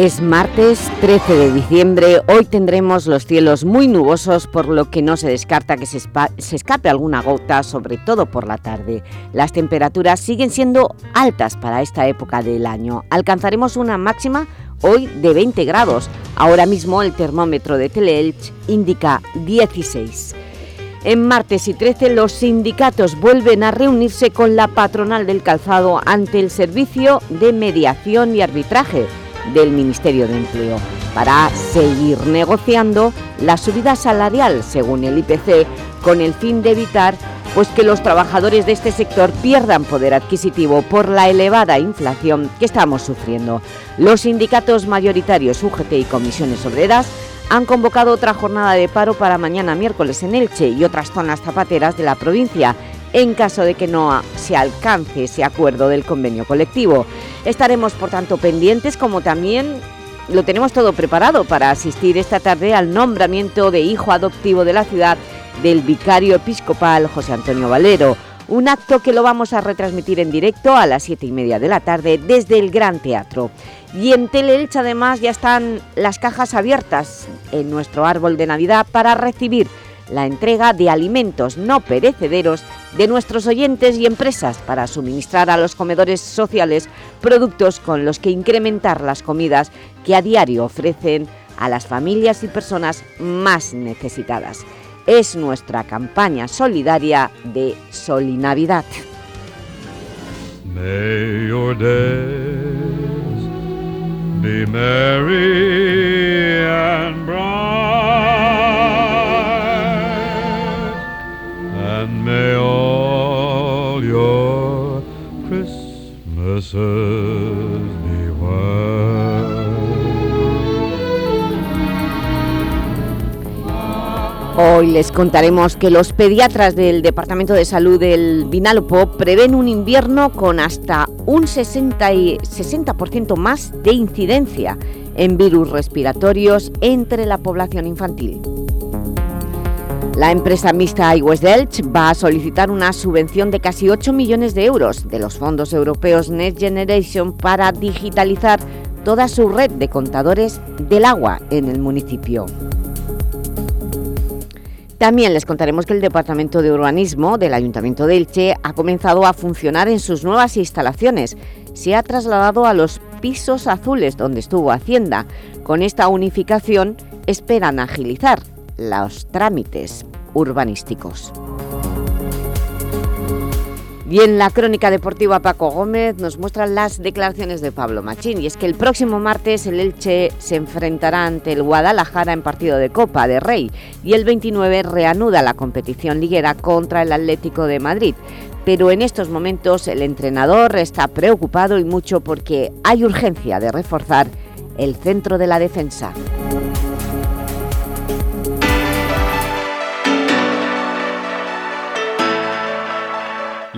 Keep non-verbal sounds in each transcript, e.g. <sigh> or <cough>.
Es martes 13 de diciembre, hoy tendremos los cielos muy nubosos por lo que no se descarta que se, escape alguna gota, sobre todo por la tarde. Las temperaturas siguen siendo altas para esta época del año. Alcanzaremos una máxima hoy de 20 grados. Ahora mismo el termómetro de Teleelch indica 16. En martes y 13 los sindicatos vuelven a reunirse con la patronal del calzado ante el servicio de mediación y arbitraje del Ministerio de Empleo para seguir negociando la subida salarial según el IPC con el fin de evitar pues que los trabajadores de este sector pierdan poder adquisitivo por la elevada inflación que estamos sufriendo. Los sindicatos mayoritarios UGT y comisiones obreras han convocado otra jornada de paro para mañana miércoles en Elche y otras zonas zapateras de la provincia en caso de que no se alcance ese acuerdo del convenio colectivo. Estaremos, por tanto, pendientes, como también lo tenemos todo preparado para asistir esta tarde al nombramiento de hijo adoptivo de la ciudad del vicario episcopal José Antonio Valero, un acto que lo vamos a retransmitir en directo a las siete y media de la tarde desde el Gran Teatro. Y en Teleelch además ya están las cajas abiertas en nuestro árbol de Navidad para recibir la entrega de alimentos no perecederos de nuestros oyentes y empresas para suministrar a los comedores sociales productos con los que incrementar las comidas que a diario ofrecen a las familias y personas más necesitadas. Es nuestra campaña solidaria de Solinavidad. May your Hoy les contaremos que los pediatras del Departamento de Salud del Vinalopó prevén un invierno con hasta un 60%, y 60 más de incidencia en virus respiratorios entre la población infantil. La empresa mixta iWest Delch va a solicitar una subvención de casi 8 millones de euros de los fondos europeos Next Generation para digitalizar toda su red de contadores del agua en el municipio. También les contaremos que el Departamento de Urbanismo del Ayuntamiento de Elche ha comenzado a funcionar en sus nuevas instalaciones. Se ha trasladado a los pisos azules donde estuvo Hacienda. Con esta unificación esperan agilizar los trámites urbanísticos. Y en la crónica deportiva Paco Gómez nos muestra las declaraciones de Pablo Machín y es que el próximo martes el Elche se enfrentará ante el Guadalajara en partido de Copa de Rey y el 29 reanuda la competición liguera contra el Atlético de Madrid. Pero en estos momentos el entrenador está preocupado y mucho porque hay urgencia de reforzar el centro de la defensa.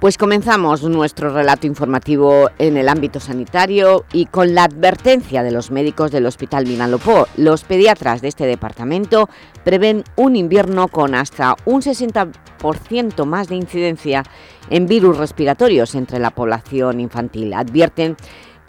Pues comenzamos nuestro relato informativo en el ámbito sanitario y con la advertencia de los médicos del Hospital Vinalopó. Los pediatras de este departamento prevén un invierno con hasta un 60% más de incidencia en virus respiratorios entre la población infantil. Advierten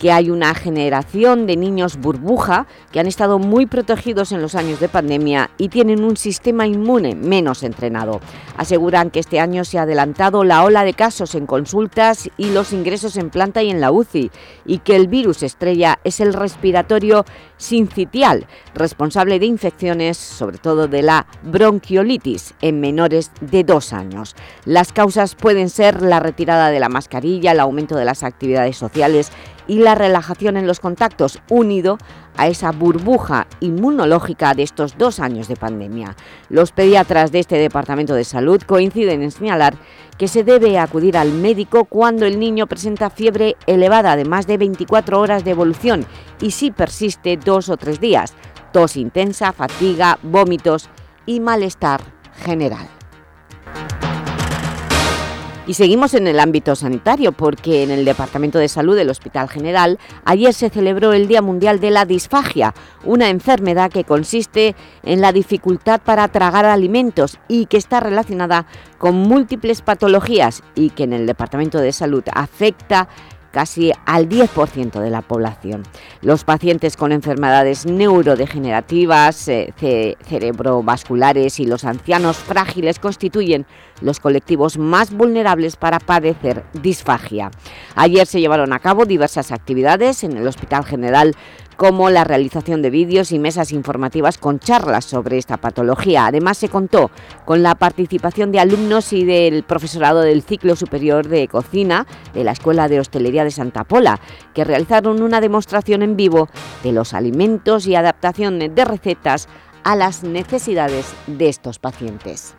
que hay una generación de niños burbuja que han estado muy protegidos en los años de pandemia y tienen un sistema inmune menos entrenado. Aseguran que este año se ha adelantado la ola de casos en consultas y los ingresos en planta y en la UCI y que el virus estrella es el respiratorio sincitial, responsable de infecciones, sobre todo de la bronquiolitis, en menores de dos años. Las causas pueden ser la retirada de la mascarilla, el aumento de las actividades sociales y la relajación en los contactos, unido a esa burbuja inmunológica de estos dos años de pandemia. Los pediatras de este Departamento de Salud coinciden en señalar que se debe acudir al médico cuando el niño presenta fiebre elevada de más de 24 horas de evolución y si persiste dos o tres días, tos intensa, fatiga, vómitos y malestar general. Y seguimos en el ámbito sanitario porque en el Departamento de Salud del Hospital General ayer se celebró el Día Mundial de la Disfagia, una enfermedad que consiste en la dificultad para tragar alimentos y que está relacionada con múltiples patologías y que en el Departamento de Salud afecta casi al 10% de la población. Los pacientes con enfermedades neurodegenerativas, eh, cerebrovasculares y los ancianos frágiles constituyen los colectivos más vulnerables para padecer disfagia. Ayer se llevaron a cabo diversas actividades en el Hospital General como la realización de vídeos y mesas informativas con charlas sobre esta patología. Además se contó con la participación de alumnos y del profesorado del ciclo superior de cocina de la Escuela de Hostelería de Santa Pola, que realizaron una demostración en vivo de los alimentos y adaptación de recetas a las necesidades de estos pacientes.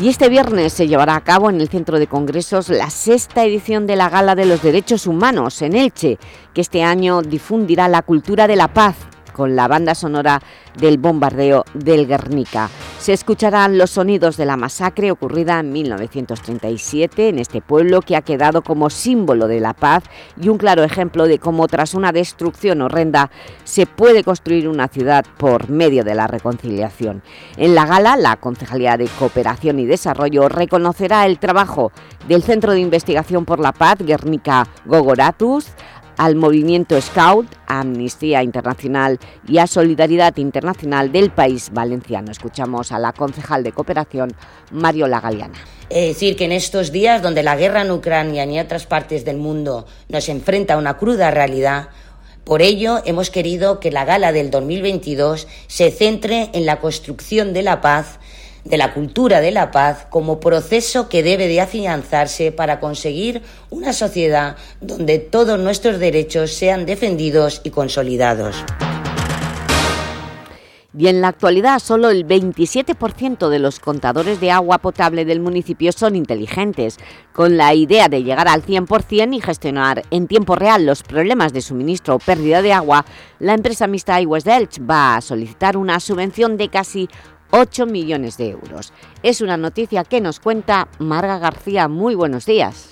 Y este viernes se llevará a cabo en el Centro de Congresos la sexta edición de la Gala de los Derechos Humanos en Elche, que este año difundirá la cultura de la paz con la banda sonora del bombardeo del Guernica. Se escucharán los sonidos de la masacre ocurrida en 1937 en este pueblo que ha quedado como símbolo de la paz y un claro ejemplo de cómo tras una destrucción horrenda se puede construir una ciudad por medio de la reconciliación. En la gala, la Concejalía de Cooperación y Desarrollo reconocerá el trabajo del Centro de Investigación por la Paz Guernica Gogoratus, al movimiento Scout, Amnistía Internacional y a Solidaridad Internacional del país valenciano. Escuchamos a la concejal de cooperación, Mario Lagaliana. Es decir, que en estos días donde la guerra en Ucrania ni otras partes del mundo nos enfrenta a una cruda realidad, por ello, hemos querido que la gala del 2022 se centre en la construcción de la paz de la cultura de la paz como proceso que debe de afianzarse para conseguir una sociedad donde todos nuestros derechos sean defendidos y consolidados. Y en la actualidad solo el 27% de los contadores de agua potable del municipio son inteligentes, con la idea de llegar al 100% y gestionar en tiempo real los problemas de suministro o pérdida de agua, la empresa mixta iWest Elch va a solicitar una subvención de casi 8 millones de euros. Es una noticia que nos cuenta Marga García. Muy buenos días.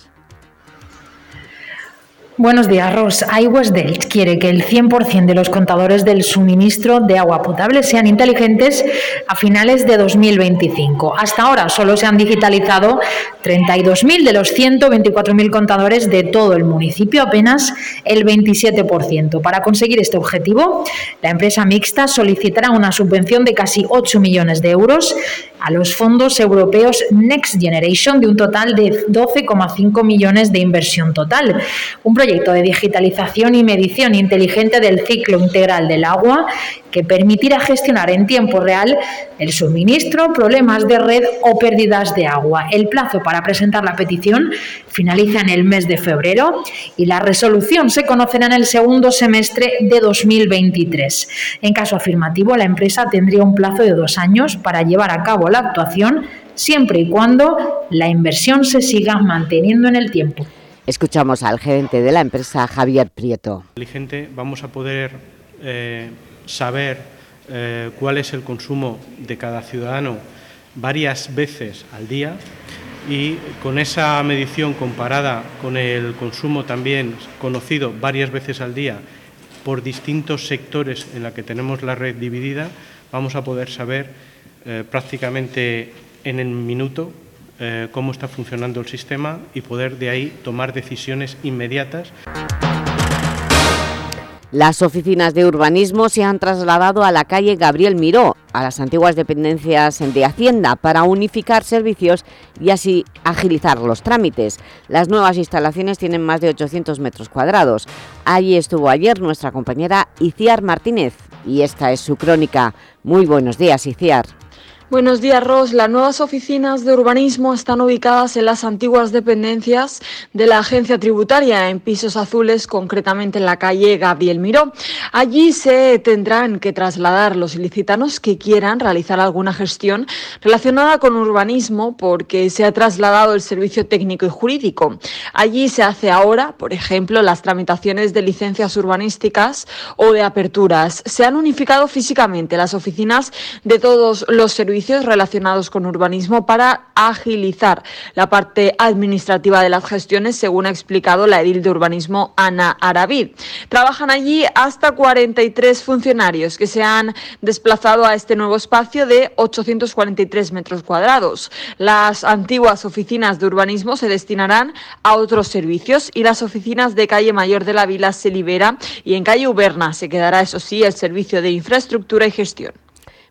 Buenos días, Ros. iWest Delch quiere que el 100% de los contadores del suministro de agua potable sean inteligentes a finales de 2025. Hasta ahora solo se han digitalizado 32.000 de los 124.000 contadores de todo el municipio, apenas el 27%. Para conseguir este objetivo, la empresa mixta solicitará una subvención de casi 8 millones de euros a los fondos europeos Next Generation de un total de 12,5 millones de inversión total. Un de digitalización y medición inteligente del ciclo integral del agua que permitirá gestionar en tiempo real el suministro, problemas de red o pérdidas de agua. El plazo para presentar la petición finaliza en el mes de febrero y la resolución se conocerá en el segundo semestre de 2023. En caso afirmativo, la empresa tendría un plazo de dos años para llevar a cabo la actuación siempre y cuando la inversión se siga manteniendo en el tiempo. Escuchamos al gerente de la empresa, Javier Prieto. Inteligente, vamos a poder eh, saber eh, cuál es el consumo de cada ciudadano varias veces al día y con esa medición comparada con el consumo también conocido varias veces al día por distintos sectores en la que tenemos la red dividida, vamos a poder saber eh, prácticamente en el minuto eh, cómo está funcionando el sistema y poder de ahí tomar decisiones inmediatas. Las oficinas de urbanismo se han trasladado a la calle Gabriel Miró, a las antiguas dependencias de Hacienda, para unificar servicios y así agilizar los trámites. Las nuevas instalaciones tienen más de 800 metros cuadrados. Allí estuvo ayer nuestra compañera Iciar Martínez y esta es su crónica. Muy buenos días, Iciar. Buenos días, Ros. Las nuevas oficinas de urbanismo están ubicadas en las antiguas dependencias de la agencia tributaria, en pisos azules, concretamente en la calle Gabriel Miró. Allí se tendrán que trasladar los ilicitanos que quieran realizar alguna gestión relacionada con urbanismo, porque se ha trasladado el servicio técnico y jurídico. Allí se hace ahora, por ejemplo, las tramitaciones de licencias urbanísticas o de aperturas. Se han unificado físicamente las oficinas de todos los servicios relacionados con urbanismo para agilizar la parte administrativa de las gestiones, según ha explicado la edil de urbanismo Ana Aravid. Trabajan allí hasta 43 funcionarios que se han desplazado a este nuevo espacio de 843 metros cuadrados. Las antiguas oficinas de urbanismo se destinarán a otros servicios y las oficinas de calle Mayor de la Vila se libera y en calle Uberna se quedará, eso sí, el servicio de infraestructura y gestión.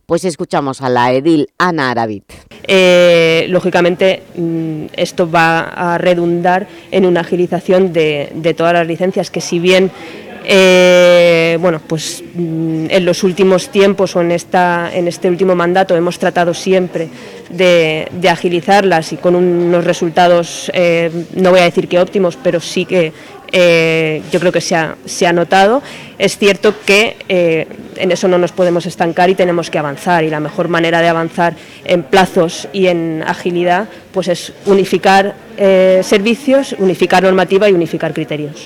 Pues escuchamos a la edil Ana Aravit. Eh, lógicamente, mm, esto va a redundar en una agilización de, todas las licencias que si bien eh, bueno, pues mm, en los últimos tiempos o en, esta, en este último mandato hemos tratado siempre de, agilizarlas y con unos resultados, eh, no voy a decir que óptimos, pero sí que eh, yo creo que se ha, se ha, notado. Es cierto que eh, en eso no nos podemos estancar y tenemos que avanzar y la mejor manera de avanzar en plazos y en agilidad pues es unificar eh, servicios, unificar normativa y unificar criterios.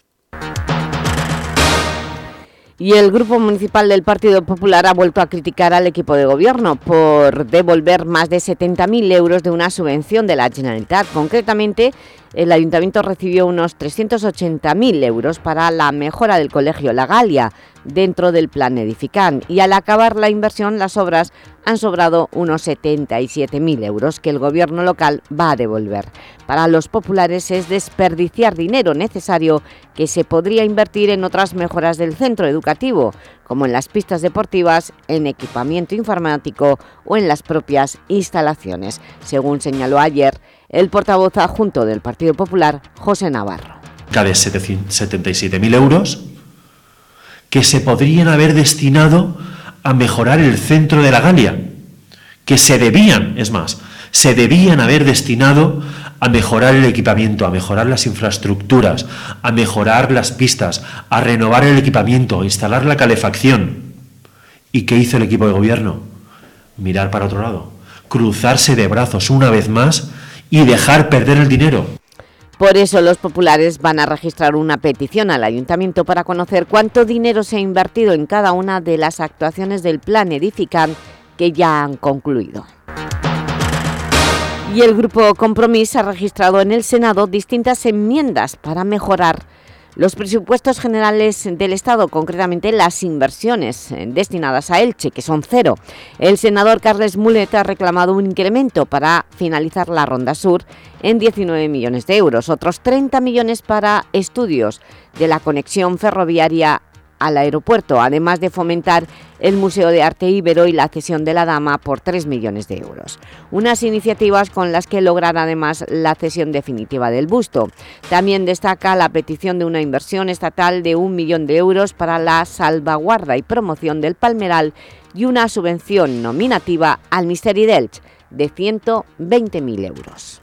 Y el Grupo Municipal del Partido Popular ha vuelto a criticar al equipo de gobierno por devolver más de 70.000 euros de una subvención de la Generalitat. Concretamente, el Ayuntamiento recibió unos 380.000 euros para la mejora del Colegio La Galia dentro del plan Edifican y al acabar la inversión las obras han sobrado unos 77.000 euros que el gobierno local va a devolver. Para los populares es desperdiciar dinero necesario que se podría invertir en otras mejoras del centro educativo, como en las pistas deportivas, en equipamiento informático o en las propias instalaciones, según señaló ayer el portavoz adjunto del Partido Popular, José Navarro. De 77.000 euros que se podrían haber destinado a mejorar el centro de la Galia, que se debían, es más, se debían haber destinado a mejorar el equipamiento, a mejorar las infraestructuras, a mejorar las pistas, a renovar el equipamiento, a instalar la calefacción. ¿Y qué hizo el equipo de gobierno? Mirar para otro lado, cruzarse de brazos una vez más y dejar perder el dinero. Por eso los populares van a registrar una petición al Ayuntamiento para conocer cuánto dinero se ha invertido en cada una de las actuaciones del Plan Edifican que ya han concluido. Y el Grupo Compromís ha registrado en el Senado distintas enmiendas para mejorar los presupuestos generales del Estado, concretamente las inversiones eh, destinadas a Elche, que son cero. El senador Carles Mulet ha reclamado un incremento para finalizar la Ronda Sur en 19 millones de euros, otros 30 millones para estudios de la conexión ferroviaria al aeropuerto, además de fomentar el Museo de Arte Ibero y la cesión de la Dama por 3 millones de euros. Unas iniciativas con las que lograr además la cesión definitiva del busto. También destaca la petición de una inversión estatal de un millón de euros para la salvaguarda y promoción del palmeral y una subvención nominativa al Misteri d'Elx de 120.000 euros.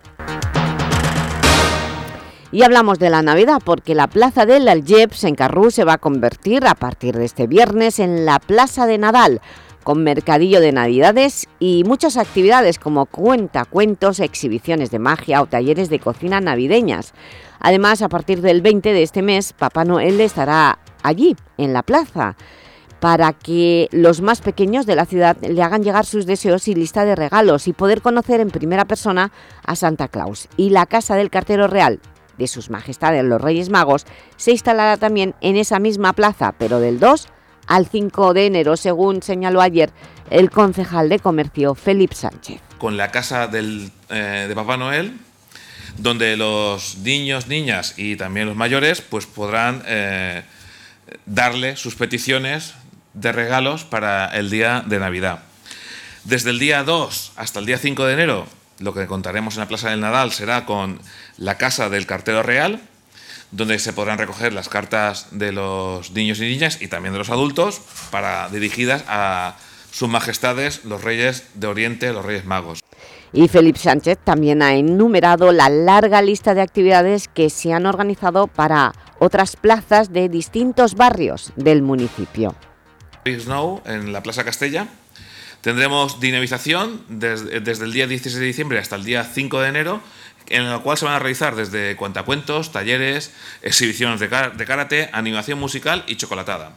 Y hablamos de la Navidad porque la Plaza del Algeps en Carrú se va a convertir a partir de este viernes en la Plaza de Nadal, con mercadillo de navidades y muchas actividades como cuentacuentos, exhibiciones de magia o talleres de cocina navideñas. Además, a partir del 20 de este mes, Papá Noel estará allí, en la plaza, para que los más pequeños de la ciudad le hagan llegar sus deseos y lista de regalos y poder conocer en primera persona a Santa Claus. Y la Casa del Cartero Real de sus majestades los Reyes Magos se instalará también en esa misma plaza, pero del 2 al 5 de enero, según señaló ayer el concejal de Comercio, Felipe Sánchez. Con la casa del, eh, de Papá Noel, donde los niños, niñas y también los mayores pues podrán eh, darle sus peticiones de regalos para el día de Navidad. Desde el día 2 hasta el día 5 de enero lo que contaremos en la Plaza del Nadal será con la Casa del Cartero Real, donde se podrán recoger las cartas de los niños y niñas y también de los adultos para dirigidas a sus majestades, los reyes de Oriente, los reyes magos. Y Felipe Sánchez también ha enumerado la larga lista de actividades que se han organizado para otras plazas de distintos barrios del municipio. Snow en la Plaza Castella. Tendremos dinamización desde, desde, el día 16 de diciembre hasta el día 5 de enero, en la cual se van a realizar desde cuentacuentos, talleres, exhibiciones de, de karate, animación musical y chocolatada.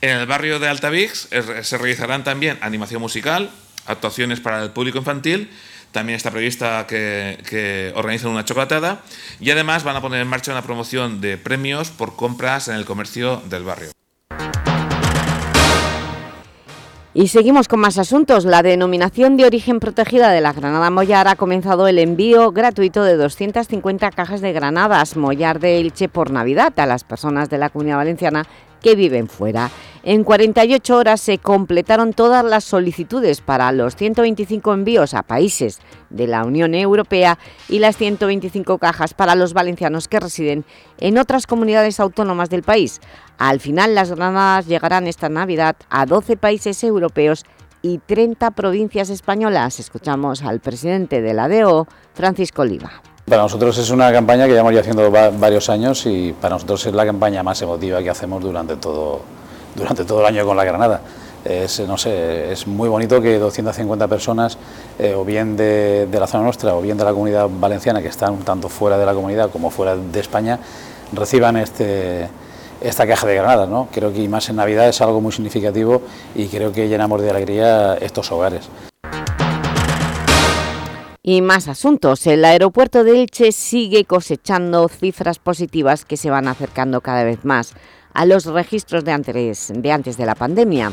En el barrio de Altavix se realizarán también animación musical, actuaciones para el público infantil, también está prevista que, que organicen una chocolatada y además van a poner en marcha una promoción de premios por compras en el comercio del barrio. Y seguimos con más asuntos. La denominación de origen protegida de la Granada Mollar ha comenzado el envío gratuito de 250 cajas de granadas Mollar de Elche por Navidad a las personas de la Comunidad Valenciana que viven fuera. En 48 horas se completaron todas las solicitudes para los 125 envíos a países de la Unión Europea y las 125 cajas para los valencianos que residen en otras comunidades autónomas del país. Al final, las granadas llegarán esta Navidad a 12 países europeos y 30 provincias españolas. Escuchamos al presidente de la DO, Francisco Oliva. Para nosotros es una campaña que llevamos ya haciendo varios años y para nosotros es la campaña más emotiva que hacemos durante todo, durante todo el año con la Granada. Es, no sé, es muy bonito que 250 personas, eh, o bien de, la zona nuestra o bien de la comunidad valenciana, que están tanto fuera de la comunidad como fuera de España, reciban este, esta caja de granadas. ¿no? Creo que más en Navidad es algo muy significativo y creo que llenamos de alegría estos hogares. Y más asuntos. El aeropuerto de Elche sigue cosechando cifras positivas que se van acercando cada vez más a los registros de antes de, antes de la pandemia.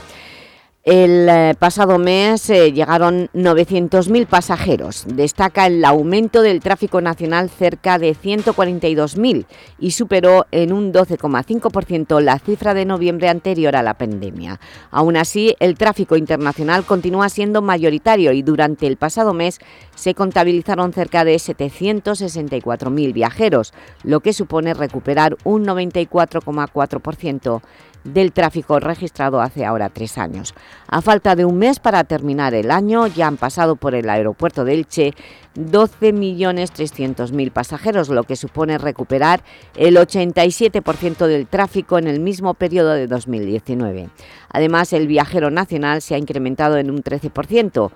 El eh, pasado mes eh, llegaron 900.000 pasajeros. Destaca el aumento del tráfico nacional cerca de 142.000 y superó en un 12,5% la cifra de noviembre anterior a la pandemia. Aún así, el tráfico internacional continúa siendo mayoritario y durante el pasado mes se contabilizaron cerca de 764.000 viajeros, lo que supone recuperar un 94,4% del tráfico registrado hace ahora tres años. A falta de un mes para terminar el año, ya han pasado por el aeropuerto de Elche 12.300.000 pasajeros, lo que supone recuperar el 87% del tráfico en el mismo periodo de 2019. Además, el viajero nacional se ha incrementado en un 13%,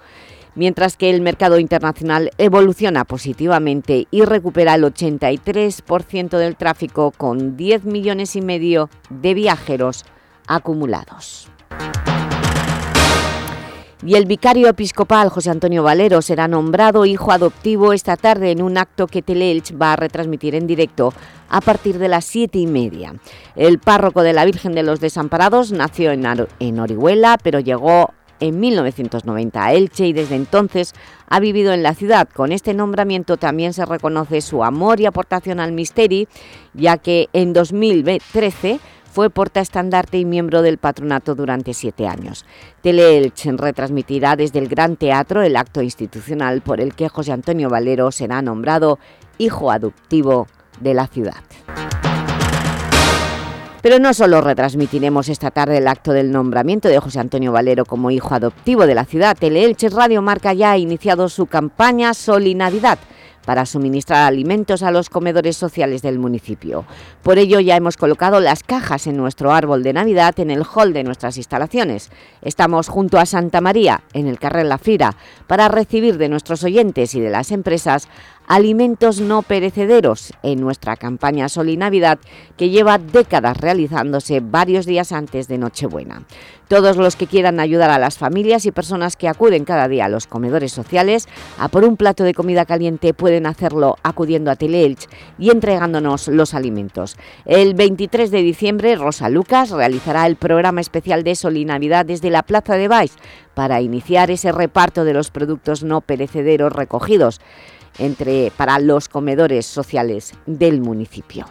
mientras que el mercado internacional evoluciona positivamente y recupera el 83% del tráfico con 10 millones y medio de viajeros acumulados. Y el vicario episcopal José Antonio Valero será nombrado hijo adoptivo esta tarde en un acto que Teleelch va a retransmitir en directo a partir de las siete y media. El párroco de la Virgen de los Desamparados nació en Orihuela, pero llegó en 1990 a Elche y desde entonces ha vivido en la ciudad. Con este nombramiento también se reconoce su amor y aportación al Misteri, ya que en 2013 fue portaestandarte y miembro del patronato durante siete años. Teleelche retransmitirá desde el Gran Teatro el acto institucional por el que José Antonio Valero será nombrado hijo adoptivo de la ciudad. Pero no solo retransmitiremos esta tarde el acto del nombramiento de José Antonio Valero como hijo adoptivo de la ciudad, Teleelche Radio Marca ya ha iniciado su campaña Solinavidad, para suministrar alimentos a los comedores sociales del municipio. Por ello ya hemos colocado las cajas en nuestro árbol de Navidad en el hall de nuestras instalaciones. Estamos junto a Santa María, en el Carrer La Fira, para recibir de nuestros oyentes y de las empresas alimentos no perecederos en nuestra campaña Sol y Navidad que lleva décadas realizándose varios días antes de Nochebuena. Todos los que quieran ayudar a las familias y personas que acuden cada día a los comedores sociales a por un plato de comida caliente pueden hacerlo acudiendo a Teleelch y entregándonos los alimentos. El 23 de diciembre Rosa Lucas realizará el programa especial de Sol y Navidad desde la Plaza de Baix para iniciar ese reparto de los productos no perecederos recogidos entre, para los comedores sociales del municipio.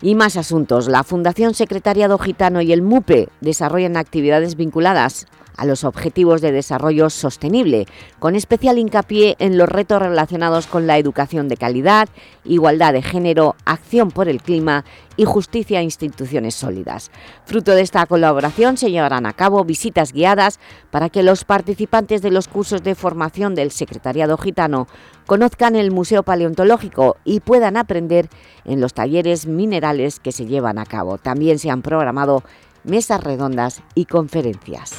Y más asuntos. La Fundación Secretariado Gitano y el MUPE desarrollan actividades vinculadas a los Objetivos de Desarrollo Sostenible, con especial hincapié en los retos relacionados con la educación de calidad, igualdad de género, acción por el clima y justicia a instituciones sólidas. Fruto de esta colaboración se llevarán a cabo visitas guiadas para que los participantes de los cursos de formación del Secretariado Gitano conozcan el Museo Paleontológico y puedan aprender en los talleres minerales que se llevan a cabo. También se han programado mesas redondas y conferencias.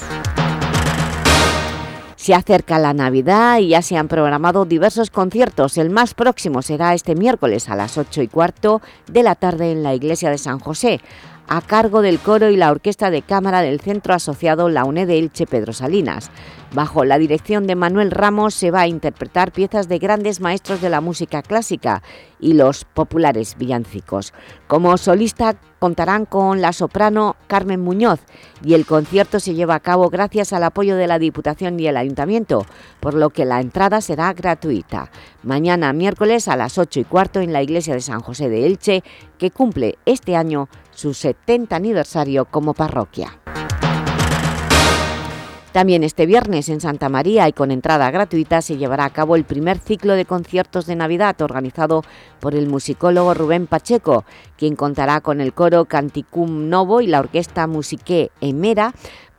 Se acerca la Navidad y ya se han programado diversos conciertos. El más próximo será este miércoles a las 8 y cuarto de la tarde en la Iglesia de San José, a cargo del coro y la orquesta de cámara del centro asociado La UNED Elche Pedro Salinas. Bajo la dirección de Manuel Ramos se va a interpretar piezas de grandes maestros de la música clásica y los populares villancicos. Como solista contarán con la soprano Carmen Muñoz y el concierto se lleva a cabo gracias al apoyo de la Diputación y el Ayuntamiento, por lo que la entrada será gratuita. Mañana miércoles a las 8 y cuarto en la Iglesia de San José de Elche, que cumple este año su 70 aniversario como parroquia. También este viernes en Santa María y con entrada gratuita se llevará a cabo el primer ciclo de conciertos de Navidad organizado por el musicólogo Rubén Pacheco, quien contará con el coro Canticum Novo y la orquesta Musique Emera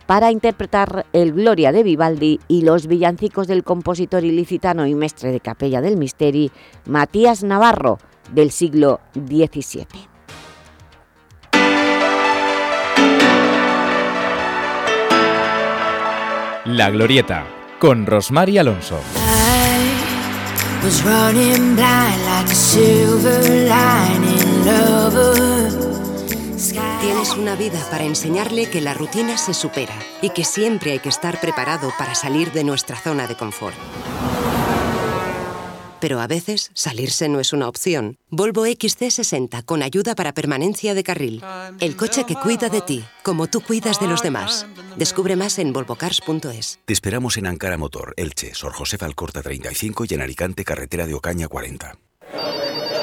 para interpretar el Gloria de Vivaldi y los villancicos del compositor ilicitano y mestre de capella del Misteri, Matías Navarro, del siglo XVII. La Glorieta, con Rosmar y Alonso. Tienes una vida para enseñarle que la rutina se supera y que siempre hay que estar preparado para salir de nuestra zona de confort. Pero a veces salirse no es una opción. Volvo XC60 con ayuda para permanencia de carril. El coche que cuida de ti, como tú cuidas de los demás. Descubre más en volvocars.es. Te esperamos en Ankara Motor, Elche, Sor José Alcorta 35 y en Alicante, carretera de Ocaña 40.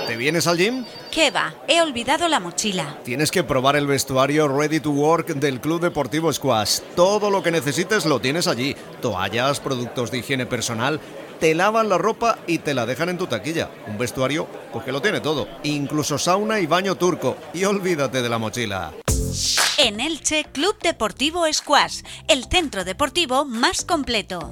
¿Te vienes al gym? ¿Qué va? He olvidado la mochila. Tienes que probar el vestuario Ready to Work del Club Deportivo Squash. Todo lo que necesites lo tienes allí. Toallas, productos de higiene personal te lavan la ropa y te la dejan en tu taquilla. Un vestuario, porque lo tiene todo, incluso sauna y baño turco. Y olvídate de la mochila. En Elche, Club Deportivo Squash, el centro deportivo más completo.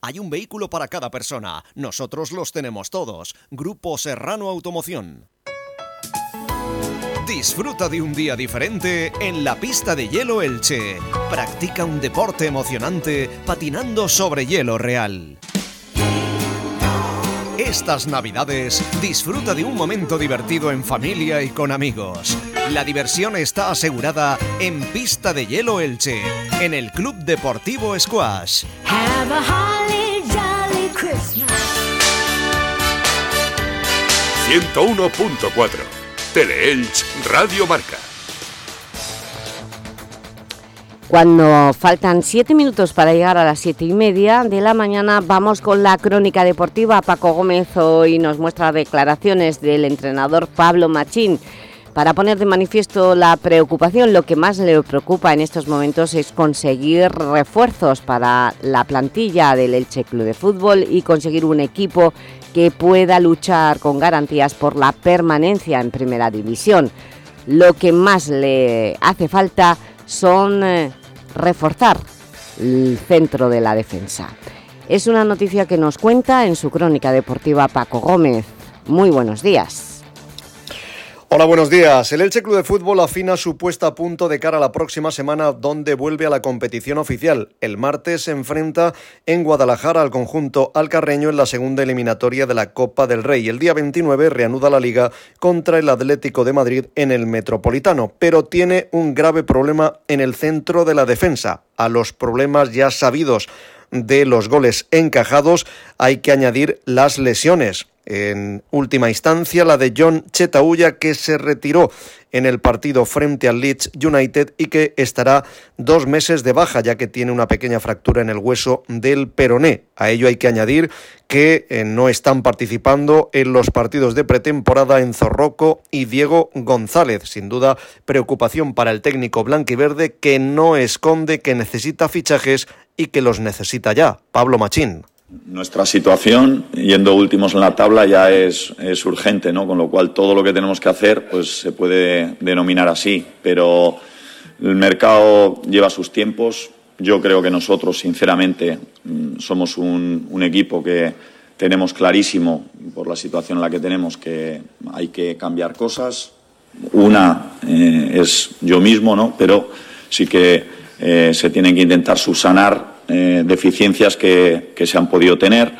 Hay un vehículo para cada persona. Nosotros los tenemos todos. Grupo Serrano Automoción. Disfruta de un día diferente en la pista de hielo Elche. Practica un deporte emocionante patinando sobre hielo real. Estas navidades disfruta de un momento divertido en familia y con amigos. La diversión está asegurada en Pista de Hielo Elche, en el Club Deportivo Squash. 101.4 Teleelch Radio Marca. Cuando faltan siete minutos para llegar a las siete y media de la mañana, vamos con la crónica deportiva. Paco Gómez hoy nos muestra declaraciones del entrenador Pablo Machín para poner de manifiesto la preocupación. Lo que más le preocupa en estos momentos es conseguir refuerzos para la plantilla del Elche Club de Fútbol y conseguir un equipo que pueda luchar con garantías por la permanencia en Primera División. Lo que más le hace falta son... Eh, reforzar el centro de la defensa. Es una noticia que nos cuenta en su crónica deportiva Paco Gómez. Muy buenos días. Hola, buenos días. El Elche Club de Fútbol afina su puesta a punto de cara a la próxima semana donde vuelve a la competición oficial. El martes se enfrenta en Guadalajara al conjunto alcarreño en la segunda eliminatoria de la Copa del Rey. El día 29 reanuda la liga contra el Atlético de Madrid en el Metropolitano, pero tiene un grave problema en el centro de la defensa. A los problemas ya sabidos de los goles encajados hay que añadir las lesiones. En última instancia, la de John Chetauya, que se retiró en el partido frente al Leeds United y que estará dos meses de baja, ya que tiene una pequeña fractura en el hueso del peroné. A ello hay que añadir que eh, no están participando en los partidos de pretemporada en Zorroco y Diego González. Sin duda, preocupación para el técnico blanquiverde que no esconde que necesita fichajes y que los necesita ya. Pablo Machín. Nuestra situación, yendo últimos en la tabla, ya es, es, urgente, ¿no? Con lo cual todo lo que tenemos que hacer, pues se puede denominar así. Pero el mercado lleva sus tiempos. Yo creo que nosotros, sinceramente, mm, somos un, un equipo que tenemos clarísimo, por la situación en la que tenemos, que hay que cambiar cosas. Una eh, es yo mismo, ¿no? Pero sí que eh, se tienen que intentar subsanar eh, deficiencias que, se han podido tener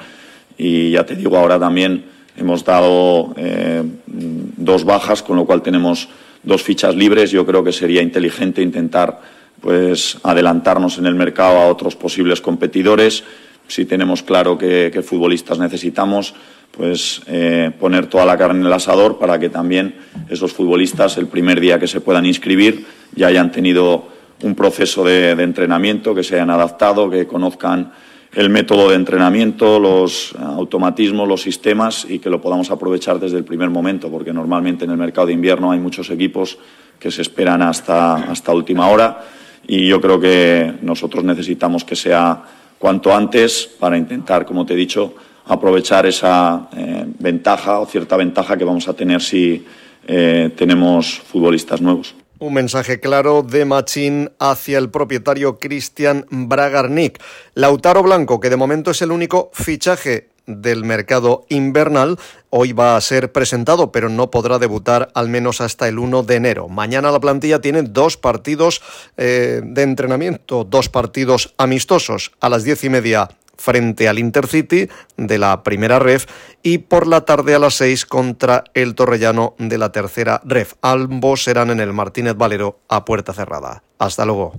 y ya te digo, ahora también hemos dado eh, dos bajas, con lo cual tenemos dos fichas libres. Yo creo que sería inteligente intentar pues adelantarnos en el mercado a otros posibles competidores. Si tenemos claro qué, futbolistas necesitamos, pues eh, poner toda la carne en el asador para que también esos futbolistas el primer día que se puedan inscribir ya hayan tenido un proceso de, entrenamiento, que se hayan adaptado, que conozcan el método de entrenamiento, los automatismos, los sistemas y que lo podamos aprovechar desde el primer momento, porque normalmente en el mercado de invierno hay muchos equipos que se esperan hasta, hasta última hora y yo creo que nosotros necesitamos que sea cuanto antes para intentar, como te he dicho, aprovechar esa eh, ventaja o cierta ventaja que vamos a tener si eh, tenemos futbolistas nuevos. Un mensaje claro de Machín hacia el propietario Cristian Bragarnik. Lautaro Blanco, que de momento es el único fichaje del mercado invernal, hoy va a ser presentado, pero no podrá debutar al menos hasta el 1 de enero. Mañana la plantilla tiene dos partidos eh, de entrenamiento, dos partidos amistosos. A las diez y media frente al Intercity de la primera ref y por la tarde a las 6 contra el Torrellano de la tercera ref. Ambos serán en el Martínez Valero a puerta cerrada. Hasta luego.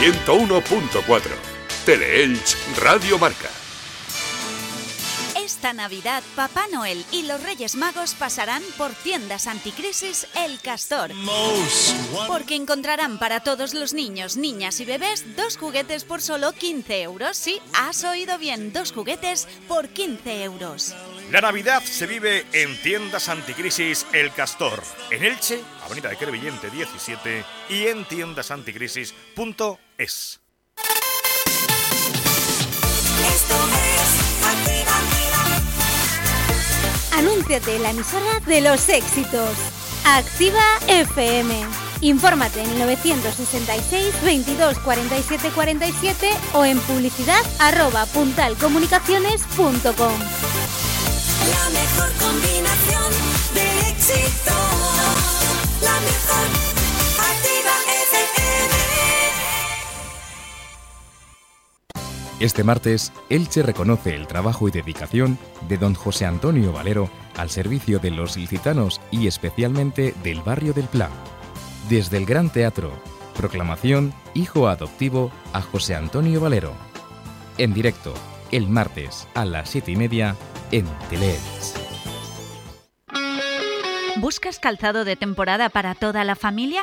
101.4 Teleelch Radio Marca. Esta Navidad, Papá Noel y los Reyes Magos pasarán por tiendas anticrisis El Castor. Porque encontrarán para todos los niños, niñas y bebés dos juguetes por solo 15 euros. Sí, has oído bien, dos juguetes por 15 euros. La Navidad se vive en tiendas anticrisis El Castor. En Elche, Avenida de Crevillente 17 y en tiendasanticrisis.es. Anúnciate en la emisora de los éxitos. Activa FM. Infórmate en 966 22 47 47 o en publicidad arroba puntalcomunicaciones.com. La mejor combinación de éxito. La mejor. Este martes, Elche reconoce el trabajo y dedicación de don José Antonio Valero al servicio de los ilicitanos y especialmente del barrio del Plan. Desde el Gran Teatro, proclamación Hijo Adoptivo a José Antonio Valero. En directo, el martes a las siete y media en Teleelch. ¿Buscas calzado de temporada para toda la familia?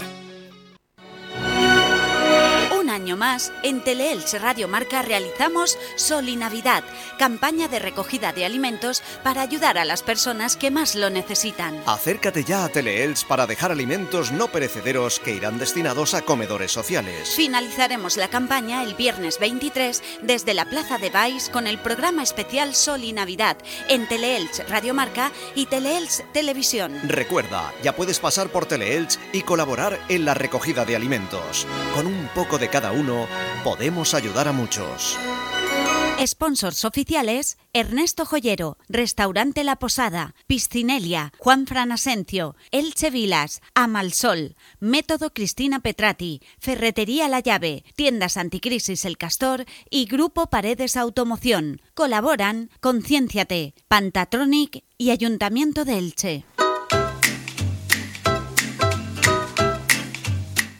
Año más, en Teleelch Radio Marca realizamos Sol y Navidad, campaña de recogida de alimentos para ayudar a las personas que más lo necesitan. Acércate ya a Teleelch para dejar alimentos no perecederos que irán destinados a comedores sociales. Finalizaremos la campaña el viernes 23 desde la Plaza de Baix con el programa especial Sol y Navidad en Teleelch Radio Marca y Teleelch Televisión. Recuerda, ya puedes pasar por Teleelch y colaborar en la recogida de alimentos. Con un poco de cada uno, podemos ayudar a muchos. Sponsors oficiales: Ernesto Joyero, Restaurante La Posada, Piscinelia, Juan Fran Asencio, Elche Vilas, Amalsol, Método Cristina Petrati, Ferretería La Llave, Tiendas Anticrisis El Castor y Grupo Paredes Automoción. Colaboran Concienciate, Pantatronic y Ayuntamiento de Elche.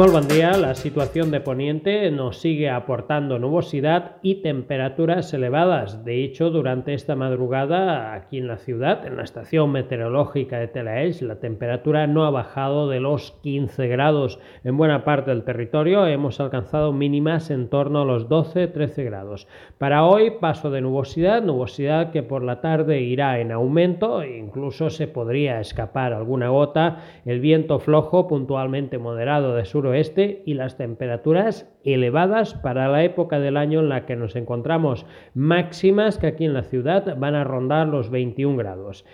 Muy buen día, la situación de Poniente nos sigue aportando nubosidad y temperaturas elevadas. De hecho, durante esta madrugada aquí en la ciudad, en la estación meteorológica de Telaelch, la temperatura no ha bajado de los 15 grados. En buena parte del territorio hemos alcanzado mínimas en torno a los 12-13 grados. Para hoy, paso de nubosidad, nubosidad que por la tarde irá en aumento, incluso se podría escapar alguna gota, el viento flojo puntualmente moderado de suroeste y las temperaturas elevadas para la época del año en la que nos encontramos, máximas que aquí en la ciudad van a rondar los 21 grados.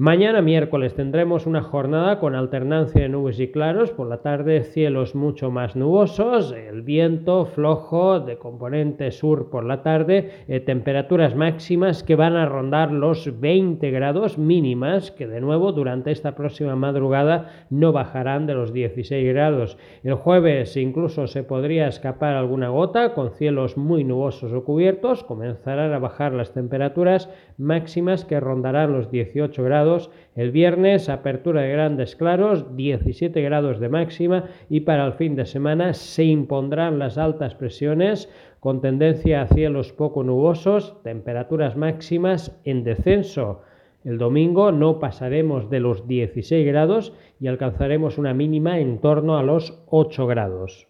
Mañana miércoles tendremos una jornada con alternancia de nubes y claros, por la tarde cielos mucho más nubosos, el viento flojo de componente sur por la tarde, eh, temperaturas máximas que van a rondar los 20 grados mínimas, que de nuevo durante esta próxima madrugada no bajarán de los 16 grados. El jueves incluso se podría escapar alguna gota con cielos muy nubosos o cubiertos, comenzarán a bajar las temperaturas máximas que rondarán los 18 grados el viernes, apertura de grandes claros, 17 grados de máxima y para el fin de semana se impondrán las altas presiones con tendencia a cielos poco nubosos, temperaturas máximas en descenso. El domingo no pasaremos de los 16 grados y alcanzaremos una mínima en torno a los 8 grados.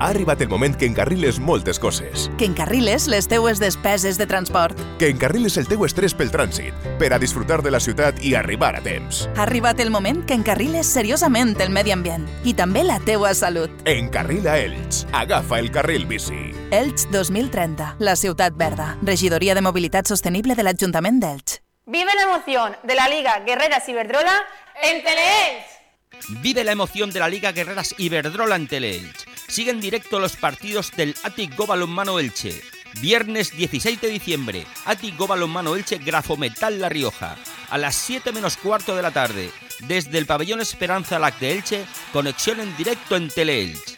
Ha arribat el moment que encarriles moltes coses. Que encarriles les teues despeses de transport. Que encarriles el teu estrès pel trànsit, per a disfrutar de la ciutat i arribar a temps. Ha arribat el moment que encarriles seriosament el medi ambient i també la teua salut. Encarrila Elx. Agafa el carril bici. Elx 2030, la ciutat verda. Regidoria de Mobilitat Sostenible de l'Ajuntament d'Elx. Vive la emoción de la Liga Guerreras Iberdrola en Teleelch. Vive la emoción de la Liga Guerreras Iberdrola en Teleelch. Sigue en directo los partidos del Atic Go Balonmano Elche. Viernes 16 de diciembre, Atic Go Balonmano Elche Grafometal La Rioja. A las 7 menos cuarto de la tarde, desde el pabellón Esperanza Lac de Elche, conexión en directo en Teleelch.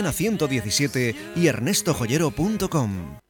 Mena 117 y ernestojoyero.com.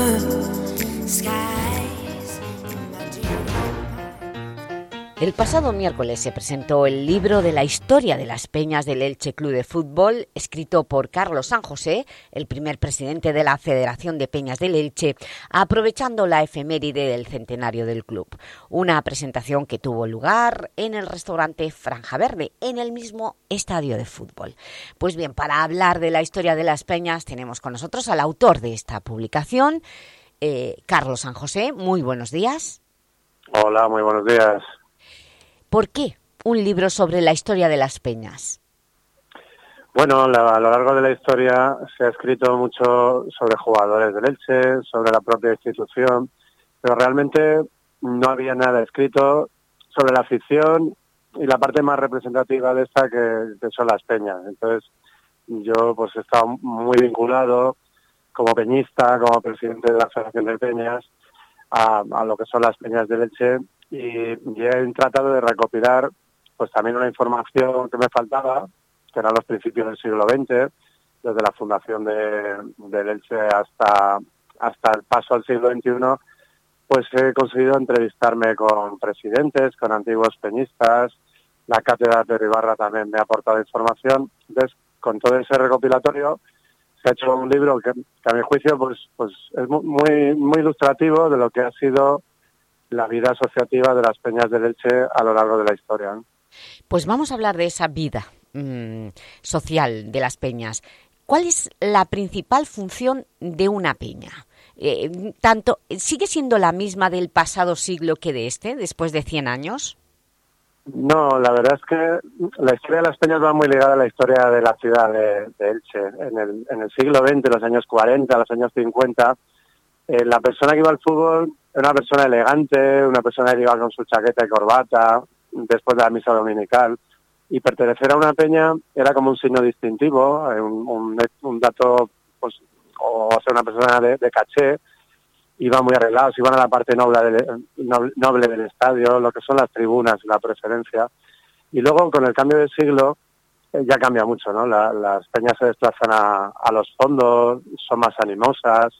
El pasado miércoles se presentó el libro de la historia de las peñas del Elche Club de Fútbol, escrito por Carlos San José, el primer presidente de la Federación de Peñas del Elche, aprovechando la efeméride del centenario del club. Una presentación que tuvo lugar en el restaurante Franja Verde, en el mismo estadio de fútbol. Pues bien, para hablar de la historia de las peñas tenemos con nosotros al autor de esta publicación, eh, Carlos San José. Muy buenos días. Hola, muy buenos días. ¿Por qué un libro sobre la historia de las peñas? Bueno, a lo largo de la historia se ha escrito mucho sobre jugadores del Elche, sobre la propia institución, pero realmente no había nada escrito sobre la afición y la parte más representativa de esta que, son las peñas. Entonces, yo pues he muy vinculado como peñista, como presidente de la Federación de Peñas, a, a lo que son las peñas del Elche y, he tratado de recopilar pues también una información que me faltaba, que eran los principios del siglo XX, desde la fundación de, del Elche hasta, hasta el paso al siglo XXI, pues he conseguido entrevistarme con presidentes, con antiguos peñistas, la cátedra de Ribarra también me ha aportado información. Entonces, con todo ese recopilatorio, se ha hecho un libro que, que a mi juicio pues, pues es mu- muy, muy ilustrativo de lo que ha sido la vida asociativa de las peñas del Elche a lo largo de la historia. ¿no? Pues vamos a hablar de esa vida mm, social de las peñas. ¿Cuál es la principal función de una peña? Eh, tanto, ¿Sigue siendo la misma del pasado siglo que de este, después de 100 años? No, la verdad es que la historia de las peñas va muy ligada a la historia de la ciudad de, de Elche. En el, en el siglo XX, los años 40, los años 50, eh, la persona que iba al fútbol una persona elegante, una persona que iba con su chaqueta y corbata después de la misa dominical. Y pertenecer a una peña era como un signo distintivo, eh, un, un- un dato, pues, o ser una persona de, de caché. Iban muy arreglados, iban a la parte noble del, del estadio, lo que son las tribunas, la preferencia. Y luego, con el cambio de siglo, eh, ya cambia mucho, ¿no? La- las peñas se desplazan a, a los fondos, son más animosas,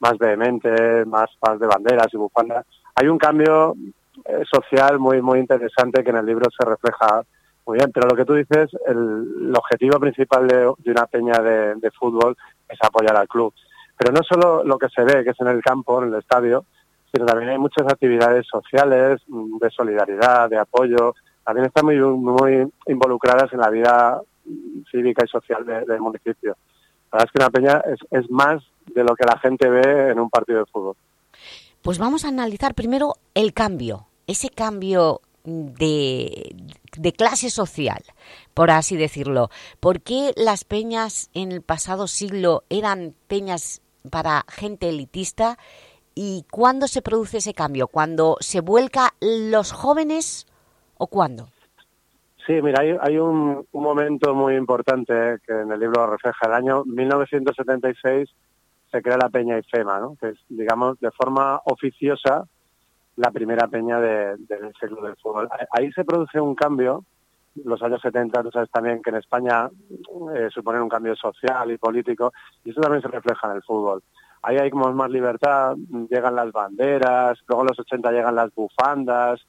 más vehementes, más más de banderas y bufandas. Hay un cambio eh, social muy muy interesante que en el libro se refleja muy bien, pero lo que tú dices, el, objetivo principal de, de una peña de, de fútbol es apoyar al club. Pero no solo lo que se ve, que es en el campo, en el estadio, sino también hay muchas actividades sociales, mm, de solidaridad, de apoyo, también están muy, muy involucradas en la vida mm, cívica y social de- del municipio. La verdad es que una peña es, es más de lo que la gente ve en un partido de fútbol. Pues vamos a analizar primero el cambio, ese cambio de, de clase social, por así decirlo. ¿Por qué las peñas en el pasado siglo eran peñas para gente elitista y cuándo se produce ese cambio? ¿Cuando se vuelca los jóvenes o cuándo? Sí, mira, hay, hay un, un momento muy importante que en el libro refleja. El año 1976 se crea la Peña IFEMA, ¿no? que es, digamos, de forma oficiosa la primera peña de- del ciclo del fútbol. Ahí se produce un cambio, los años 70, tú sabes también que en España eh, suponen un cambio social y político, y eso también se refleja en el fútbol. Ahí hay como más libertad, llegan las banderas, luego en los 80 llegan las bufandas,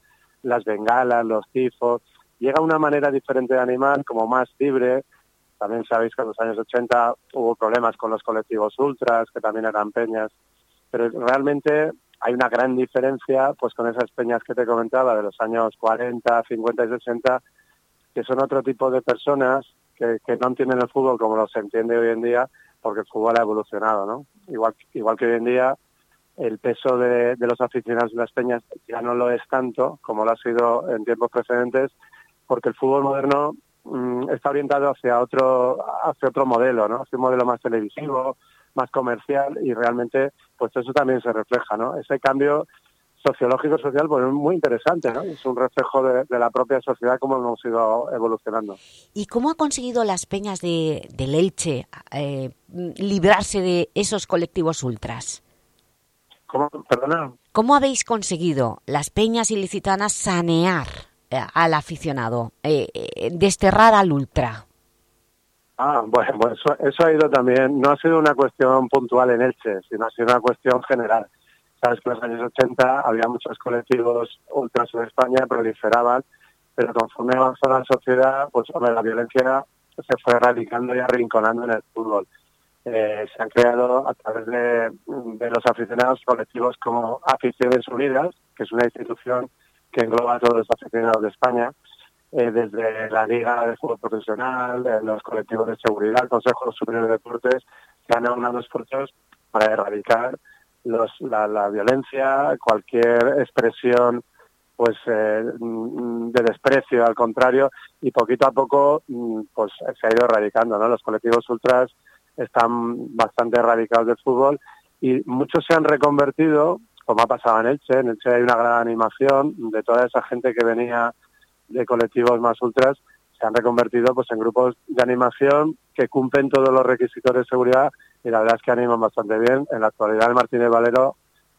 las bengalas, los tifos, llega una manera diferente de animar, como más libre. También sabéis que en los años 80 hubo problemas con los colectivos ultras, que también eran peñas, pero realmente hay una gran diferencia pues con esas peñas que te comentaba de los años 40, 50 y 60, que son otro tipo de personas que, que no entienden el fútbol como lo se entiende hoy en día, porque el fútbol ha evolucionado, ¿no? Igual, igual que hoy en día el peso de, de los aficionados de las peñas ya no lo es tanto como lo ha sido en tiempos precedentes, porque el fútbol moderno mm, está orientado hacia otro hacia otro modelo, ¿no? Hacia un modelo más televisivo, más comercial y realmente pues eso también se refleja, ¿no? Ese cambio sociológico social pues es muy interesante, ¿no? Es un reflejo de, de la propia sociedad como hemos ido evolucionando. ¿Y cómo ha conseguido las peñas de, del Elche eh, librarse de esos colectivos ultras? ¿Cómo? Perdona. ¿Cómo habéis conseguido las peñas ilicitanas sanear al aficionado, eh, eh, desterrar al ultra? Ah, bueno, bueno, eso, eso ha ido también, no ha sido una cuestión puntual en Elche, sino ha sido una cuestión general. Sabes que en los años 80 había muchos colectivos ultras en España, proliferaban, pero conforme avanzó la sociedad, pues hombre, la violencia se fue erradicando y arrinconando en el fútbol. Eh, se han creado a través de, de los aficionados colectivos como Aficiones Unidas, que es una institución que engloba a todos los aficionados de España, eh, desde la Liga de Fútbol Profesional, eh, los colectivos de seguridad, el Consejo Superior de Deportes, que han aunado esfuerzos para erradicar los, la, la violencia, cualquier expresión pues eh, mm, de desprecio, al contrario, y poquito a poco mm, pues se ha ido erradicando, ¿no? Los colectivos ultras están bastante erradicados del fútbol y muchos se han reconvertido, como ha pasado en Elche, en Elche hay una gran animación de toda esa gente que venía de colectivos más ultras, se han reconvertido pues en grupos de animación que cumplen todos los requisitos de seguridad y la verdad es que animan bastante bien. En la actualidad el Martínez Valero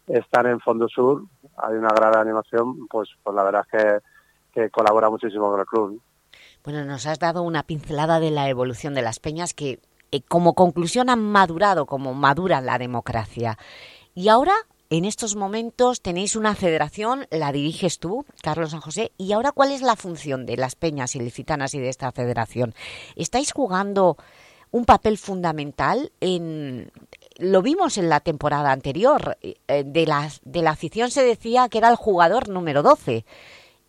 están en Fondo Sur, hay una gran animación, pues, pues la verdad es que, colabora muchísimo con el club. Bueno, nos has dado una pincelada de la evolución de las peñas que eh, como conclusión han madurado, como madura la democracia. Y ahora, en estos momentos, tenéis una federación, la diriges tú, Carlos San José, y ahora, ¿cuál es la función de las peñas ilicitanas y de esta federación? ¿Estáis jugando un papel fundamental en... Lo vimos en la temporada anterior, eh, de la, afición se decía que era el jugador número 12.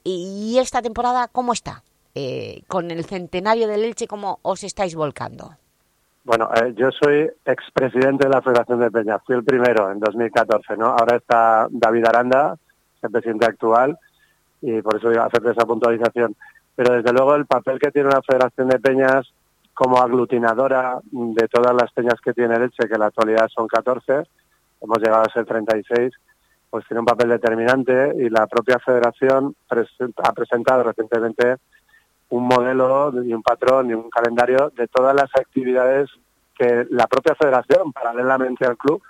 ¿Y esta temporada cómo está? Eh, con el centenario del Elche, ¿cómo os estáis volcando? Bueno, eh, yo soy expresidente de la Federación de Peñas. Fui el primero en 2014, ¿no? Ahora está David Aranda, el presidente actual, y por eso voy a hacerte esa puntualización. Pero desde luego el papel que tiene la Federación de Peñas como aglutinadora de todas las peñas que tiene Elche, que en la actualidad son 14, hemos llegado a ser 36, pues tiene un papel determinante y la propia Federación ha presentado recientemente un modelo y un patrón y un calendario de todas las actividades que la propia federación, paralelamente al club,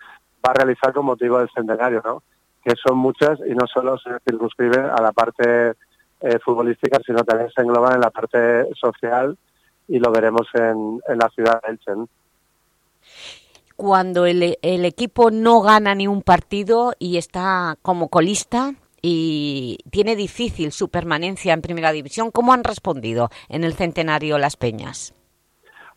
va a realizar con motivo del centenario, ¿no? Que son muchas y no solo se circunscriben a la parte eh, futbolística, sino también se engloban en la parte social y lo veremos en, en la ciudad de Elche. Cuando el, el equipo no gana ni un partido y está como colista y tiene difícil su permanencia en Primera División, ¿cómo han respondido en el centenario las peñas?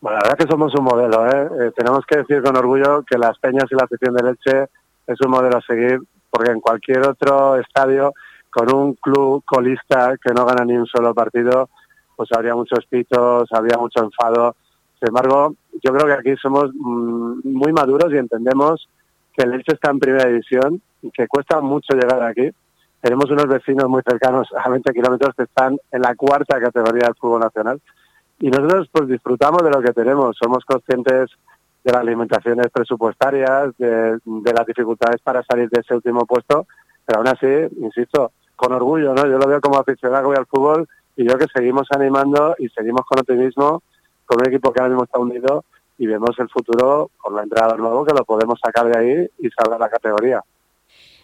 Bueno, la verdad que somos un modelo, ¿eh? Eh, tenemos que decir con orgullo que las peñas y la afición de Leche es un modelo a seguir, porque en cualquier otro estadio, con un club colista que no gana ni un solo partido, pues habría muchos pitos, habría mucho enfado. Sin embargo, yo creo que aquí somos mm, muy maduros y entendemos que el Elche está en primera división y que cuesta mucho llegar aquí. Tenemos unos vecinos muy cercanos a 20 kilómetros que están en la cuarta categoría del fútbol nacional y nosotros pues disfrutamos de lo que tenemos, somos conscientes de las limitaciones presupuestarias, de, las dificultades para salir de ese último puesto, pero aún así, insisto, con orgullo, ¿no? Yo lo veo como aficionado voy al fútbol y yo que seguimos animando y seguimos con optimismo, con un equipo que ahora mismo está hundido y vemos el futuro con la entrada nuevo que lo podemos sacar de ahí y salvar la categoría.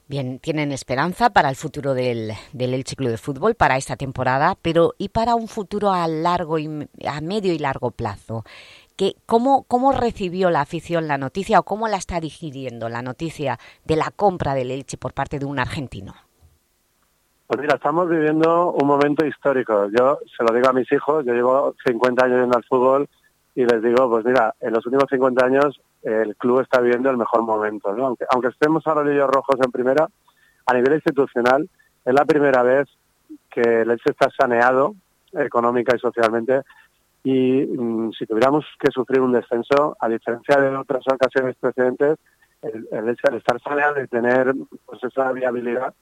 Bien, tienen esperanza para el futuro del, del Elche Club de Fútbol, para esta temporada, pero ¿y para un futuro a largo y a medio y largo plazo? ¿Qué, cómo, ¿Cómo recibió la afición la noticia o cómo la está digiriendo la noticia de la compra del Elche por parte de un argentino? Pues mira, estamos viviendo un momento histórico. Yo se lo digo a mis hijos, yo llevo 50 años yendo al fútbol y les digo, pues mira, en los últimos 50 años el club está viviendo el mejor momento. Aunque, aunque estemos a rodillos rojos en primera, a nivel institucional es la primera vez que el Elche está saneado económica y socialmente y mm, si tuviéramos que sufrir un descenso, a diferencia de otras ocasiones precedentes, el, el Elche al estar saneado y tener pues esa viabilidad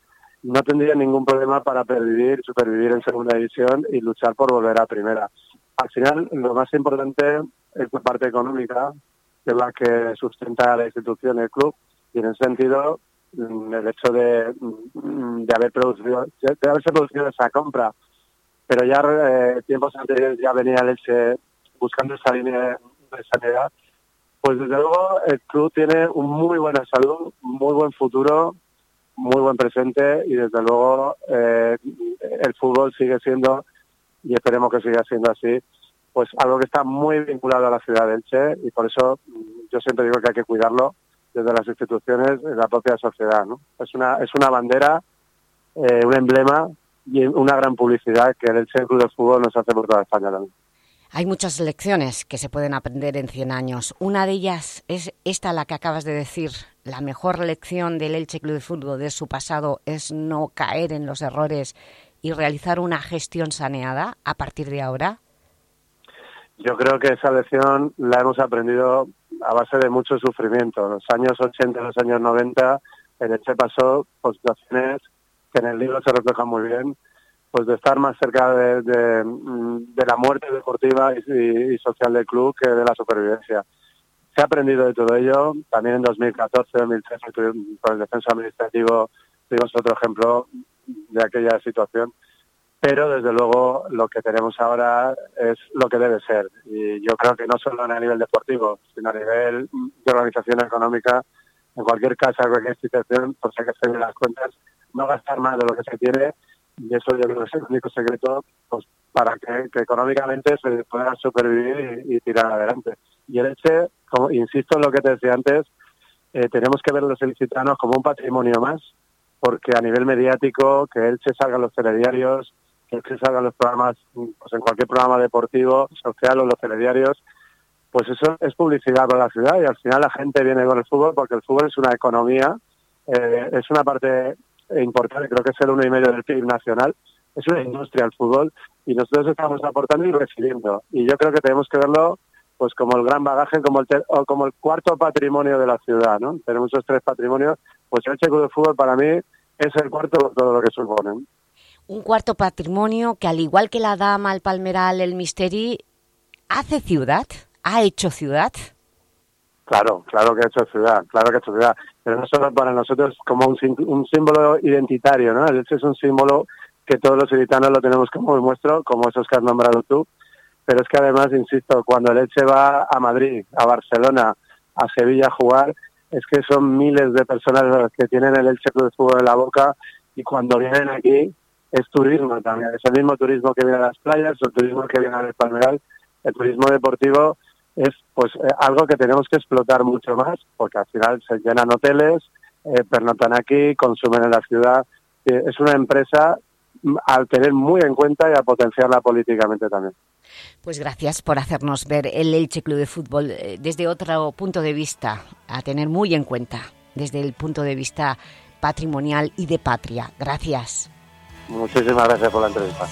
no tendría ningún problema para pervivir, supervivir en segunda división y luchar por volver a primera. Al final, lo más importante es la parte económica, que es la que sustenta la institución, el club, y en ese sentido, mm, el hecho de, mm, de haber producido, de haberse producido esa compra, pero ya eh, tiempos anteriores ya venía el buscando esa línea de sanidad, pues desde luego el club tiene un muy buena salud, muy buen futuro, muy buen presente y desde luego eh, el fútbol sigue siendo, y esperemos que siga siendo así, pues algo que está muy vinculado a la ciudad de Elche y por eso mm, yo siempre digo que hay que cuidarlo desde las instituciones de la propia sociedad. ¿no? Es, una, es una bandera, eh, un emblema y una gran publicidad que el Elche Club de Fútbol nos hace por toda España también. Hay muchas lecciones que se pueden aprender en 100 años. Una de ellas es esta la que acabas de decir. La mejor lección del Elche Club de Fútbol de su pasado es no caer en los errores y realizar una gestión saneada a partir de ahora. Yo creo que esa lección la hemos aprendido a base de mucho sufrimiento. En los años 80 y los años 90 el Elche pasó por situaciones que en el libro se reflejan muy bien, pues de estar más cerca de, la muerte deportiva y, social del club que de la supervivencia. Se ha aprendido de todo ello. También en 2014, 2013, con el descenso administrativo, tuvimos otro ejemplo de aquella situación. Pero desde luego lo que tenemos ahora es lo que debe ser. Y yo creo que no solo a nivel deportivo, sino a nivel de organización económica, en cualquier casa, cualquier institución, por si hay que hacer las cuentas, no gastar más de lo que se tiene y eso yo creo que es el único secreto pues, para que, económicamente se pueda supervivir y, tirar adelante. Y el Elche, como, insisto en lo que te decía antes, eh, tenemos que ver a los ilicitanos como un patrimonio más, porque a nivel mediático, que Elche salga en los telediarios, que Elche salga en los programas, pues en cualquier programa deportivo, social o los telediarios, pues eso es publicidad para la ciudad y al final la gente viene con el fútbol porque el fútbol es una economía, eh, es una parte importante, creo que es el uno y medio del PIB nacional, es una industria el fútbol y nosotros estamos aportando y recibiendo. Y yo creo que tenemos que verlo pues como el gran bagaje, como el, o como el cuarto patrimonio de la ciudad, ¿no? Tenemos esos tres patrimonios, pues el Checo de Fútbol para mí es el cuarto de todo lo que supone. Un cuarto patrimonio que al igual que la Dama, el Palmeral, el Misteri, hace ciudad, ha hecho ciudad. Claro, claro que ha hecho ciudad, claro que ha hecho ciudad. Pero no solo para nosotros como un, un símbolo identitario, ¿no? Hecho es un símbolo que todos los gitanos lo tenemos como muestro, como esos que has nombrado tú. Pero es que además, insisto, cuando el Elche va a Madrid, a Barcelona, a Sevilla a jugar, es que son miles de personas las que tienen el Elche Club de Fútbol en la boca y cuando vienen aquí es turismo también. Es el mismo turismo que viene a las playas, el turismo que viene al Palmeral, el turismo deportivo es pues eh, algo que tenemos que explotar mucho más porque al final se llenan hoteles, eh, pernotan aquí, consumen en la ciudad. Eh, es una empresa al tener muy en cuenta y a potenciarla políticamente también. Pues gracias por hacernos ver el Elche Club de Fútbol desde otro punto de vista, a tener muy en cuenta, desde el punto de vista patrimonial y de patria. Gracias. Muchísimas gracias por la entrevista.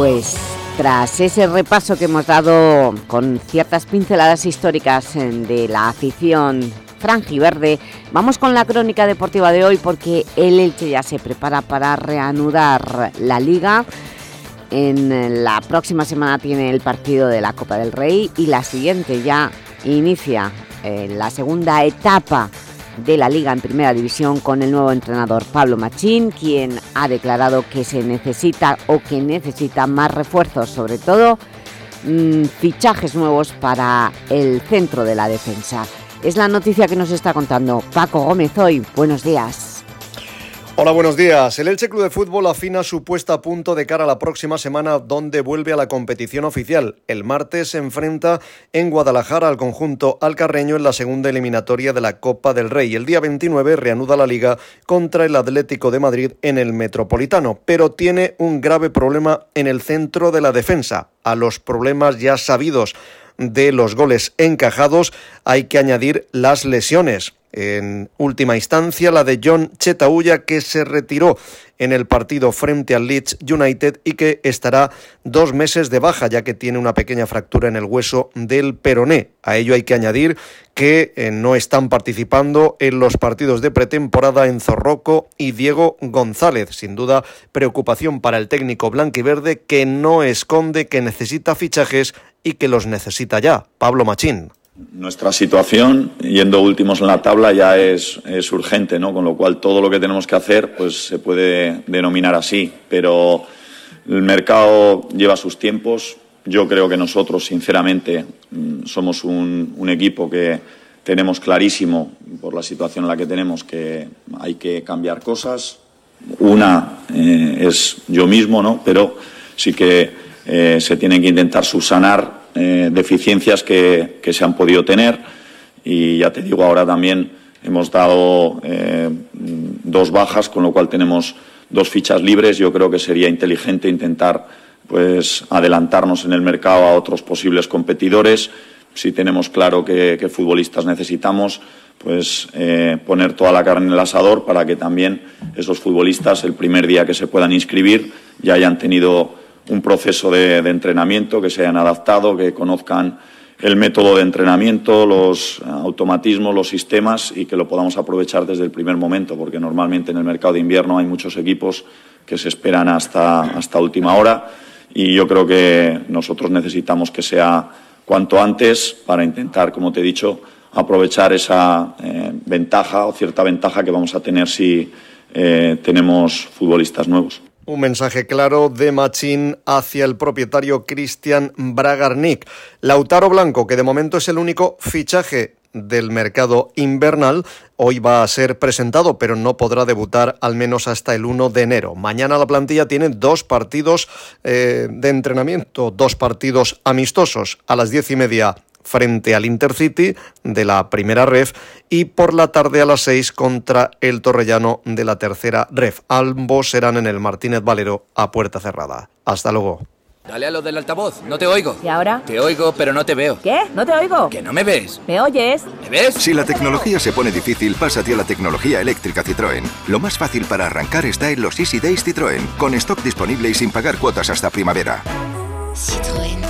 Pues tras ese repaso que hemos dado con ciertas pinceladas históricas eh, de la afición franjiverde, vamos con la crónica deportiva de hoy porque el Elche ya se prepara para reanudar la Liga. En eh, la próxima semana tiene el partido de la Copa del Rey y la siguiente ya inicia eh, la segunda etapa de la Liga en Primera División con el nuevo entrenador Pablo Machín, quien ha declarado que se necesita o que necesita más refuerzos, sobre todo mm, fichajes nuevos para el centro de la defensa. Es la noticia que nos está contando Paco Gómez hoy. Buenos días. Hola, buenos días. El Elche Club de Fútbol afina su puesta a punto de cara a la próxima semana donde vuelve a la competición oficial. El martes se enfrenta en Guadalajara al conjunto alcarreño en la segunda eliminatoria de la Copa del Rey. El día 29 reanuda la liga contra el Atlético de Madrid en el Metropolitano, pero tiene un grave problema en el centro de la defensa. A los problemas ya sabidos de los goles encajados hay que añadir las lesiones. En última instancia, la de John Chetauya, que se retiró en el partido frente al Leeds United y que estará dos meses de baja, ya que tiene una pequeña fractura en el hueso del peroné. A ello hay que añadir que eh, no están participando en los partidos de pretemporada Enzo Rocco y Diego González. Sin duda, preocupación para el técnico blanquiverde que no esconde que necesita fichajes y que los necesita ya. Pablo Machín. Nuestra situación, yendo últimos en la tabla, ya es, urgente, ¿no? Con lo cual todo lo que tenemos que hacer, pues se puede denominar así. Pero el mercado lleva sus tiempos. Yo creo que nosotros, sinceramente, somos un, un equipo que tenemos clarísimo, por la situación en la que tenemos, que hay que cambiar cosas. Una eh, es yo mismo, ¿no? Pero sí que eh, se tienen que intentar subsanar eh, deficiencias que, que, se han podido tener y ya te digo, ahora también hemos dado eh, dos bajas, con lo cual tenemos dos fichas libres. Yo creo que sería inteligente intentar pues, adelantarnos en el mercado a otros posibles competidores. Si tenemos claro qué, futbolistas necesitamos, pues eh, poner toda la carne en el asador para que también esos futbolistas, el primer día que se puedan inscribir, ya hayan tenido un proceso de, entrenamiento, que se hayan adaptado, que conozcan el método de entrenamiento, los automatismos, los sistemas y que lo podamos aprovechar desde el primer momento, porque normalmente en el mercado de invierno hay muchos equipos que se esperan hasta, hasta última hora y yo creo que nosotros necesitamos que sea cuanto antes para intentar, como te he dicho, aprovechar esa eh, ventaja o cierta ventaja que vamos a tener si eh, tenemos futbolistas nuevos. Un mensaje claro de Machín hacia el propietario Cristian Bragarnik. Lautaro Blanco, que de momento es el único fichaje del mercado invernal, hoy va a ser presentado, pero no podrá debutar al menos hasta el 1 de enero. Mañana la plantilla tiene dos partidos eh, de entrenamiento, dos partidos amistosos. A las diez y media frente al Intercity de la primera ref y por la tarde a las 6 contra el Torrellano de la tercera ref. Ambos serán en el Martínez Valero a puerta cerrada. Hasta luego. Dale a lo del altavoz, no te oigo. ¿Y ahora? Te oigo, pero no te veo. ¿Qué? ¿No te oigo? Que no me ves. ¿Me oyes? ¿Me ves? Si la tecnología se pone difícil, pásate a la tecnología eléctrica Citroën. Lo más fácil para arrancar está en los Easy Days Citroën, con stock disponible y sin pagar cuotas hasta primavera. Citroën.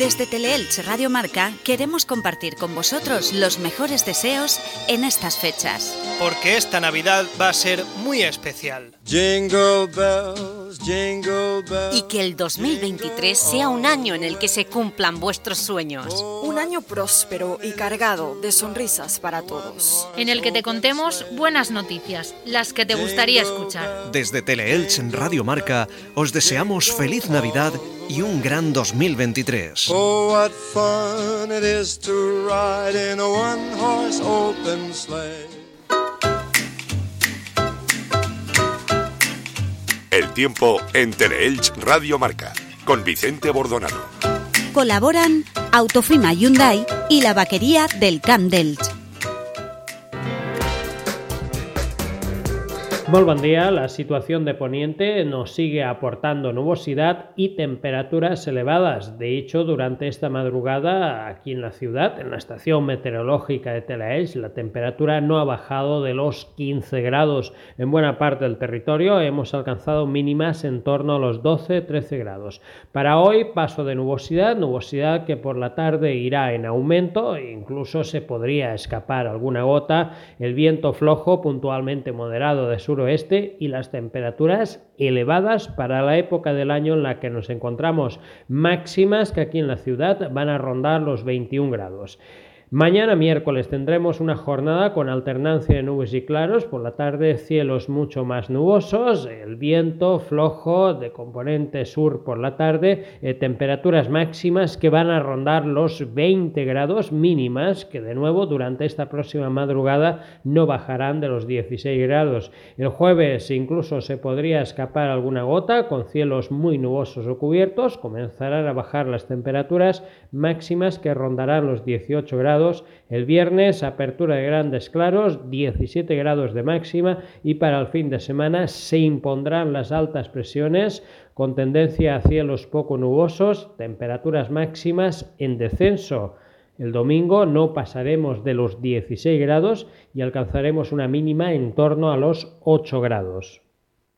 Desde Teleelch Radio Marca queremos compartir con vosotros los mejores deseos en estas fechas. Porque esta Navidad va a ser muy especial. Jingle bells, jingle bells. Y que el 2023 sea un año en el que se cumplan vuestros sueños. Un año próspero y cargado de sonrisas para todos. En el que te contemos buenas noticias, las que te gustaría escuchar. Desde Teleelch en Radio Marca os deseamos feliz Navidad y un gran 2023. Oh, what fun it is to ride in a one-horse open sleigh. El tiempo en Teleelch Radio Marca con Vicente Bordonano. Colaboran Autofima Hyundai y la vaquería del Camp d'Elch. Muy buen día. La situación de Poniente nos sigue aportando nubosidad y temperaturas elevadas. De hecho, durante esta madrugada aquí en la ciudad, en la estación meteorológica de Telaelch, la temperatura no ha bajado de los 15 grados. En buena parte del territorio hemos alcanzado mínimas en torno a los 12-13 grados. Para hoy, paso de nubosidad, nubosidad que por la tarde irá en aumento incluso se podría escapar alguna gota. El viento flojo, puntualmente moderado de sur oeste y las temperaturas elevadas para la época del año en la que nos encontramos, máximas que aquí en la ciudad van a rondar los 21 grados. Mañana miércoles tendremos una jornada con alternancia de nubes y claros, por la tarde cielos mucho más nubosos, el viento flojo de componente sur por la tarde, eh, temperaturas máximas que van a rondar los 20 grados mínimas, que de nuevo durante esta próxima madrugada no bajarán de los 16 grados. El jueves incluso se podría escapar alguna gota con cielos muy nubosos o cubiertos, comenzarán a bajar las temperaturas máximas que rondarán los 18 grados el viernes, apertura de grandes claros, 17 grados de máxima y para el fin de semana se impondrán las altas presiones con tendencia a cielos poco nubosos, temperaturas máximas en descenso. El domingo no pasaremos de los 16 grados y alcanzaremos una mínima en torno a los 8 grados.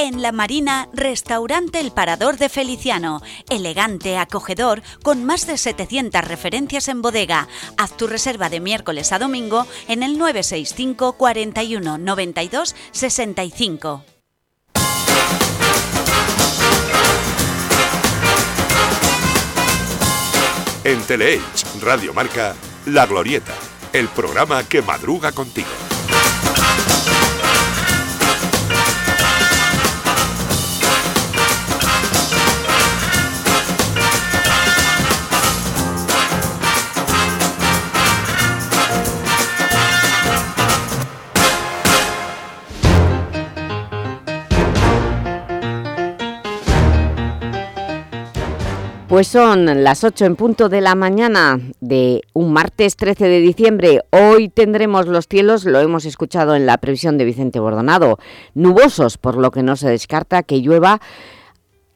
En La Marina, restaurante El Parador de Feliciano. Elegante, acogedor, con más de 700 referencias en bodega. Haz tu reserva de miércoles a domingo en el 965 41 92 65. En Teleelch Radio Marca, La Glorieta, el programa que madruga contigo. Pues son las 8 en punto de la mañana de un martes 13 de diciembre. Hoy tendremos los cielos, lo hemos escuchado en la previsión de Vicente Bordonado, nubosos, por lo que no se descarta que llueva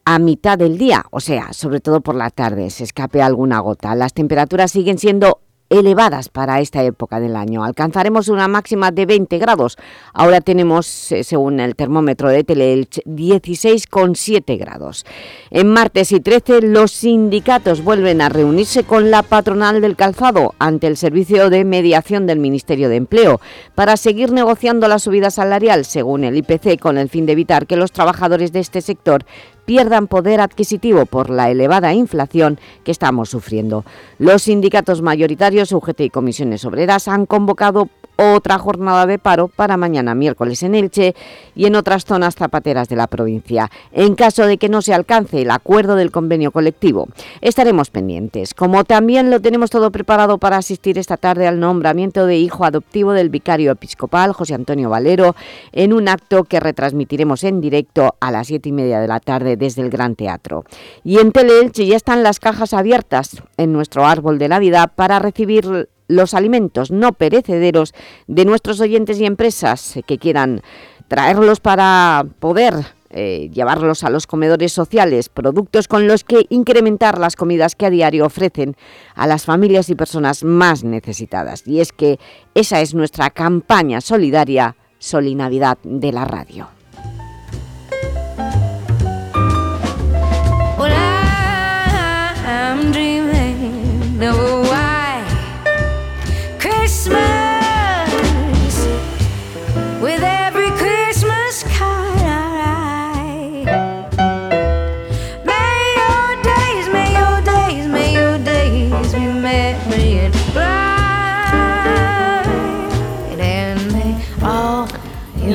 a mitad del día, o sea, sobre todo por la tarde, se escape alguna gota. Las temperaturas siguen siendo elevadas para esta época del año. Alcanzaremos una máxima de 20 grados. Ahora tenemos, según el termómetro de Teleelch, 16,7 grados. En martes y 13 los sindicatos vuelven a reunirse con la patronal del calzado ante el servicio de mediación del Ministerio de Empleo para seguir negociando la subida salarial, según el IPC, con el fin de evitar que los trabajadores de este sector pierdan poder adquisitivo por la elevada inflación que estamos sufriendo. Los sindicatos mayoritarios, UGT y Comisiones Obreras han convocado otra jornada de paro para mañana miércoles en Elche y en otras zonas zapateras de la provincia, en caso de que no se alcance el acuerdo del convenio colectivo. Estaremos pendientes, como también lo tenemos todo preparado para asistir esta tarde al nombramiento de hijo adoptivo del vicario episcopal José Antonio Valero en un acto que retransmitiremos en directo a las siete y media de la tarde desde el Gran Teatro. Y en Teleelche ya están las cajas abiertas en nuestro árbol de Navidad para recibir los alimentos no perecederos de nuestros oyentes y empresas que quieran traerlos para poder eh, llevarlos a los comedores sociales, productos con los que incrementar las comidas que a diario ofrecen a las familias y personas más necesitadas. Y es que esa es nuestra campaña solidaria Solinavidad de la radio.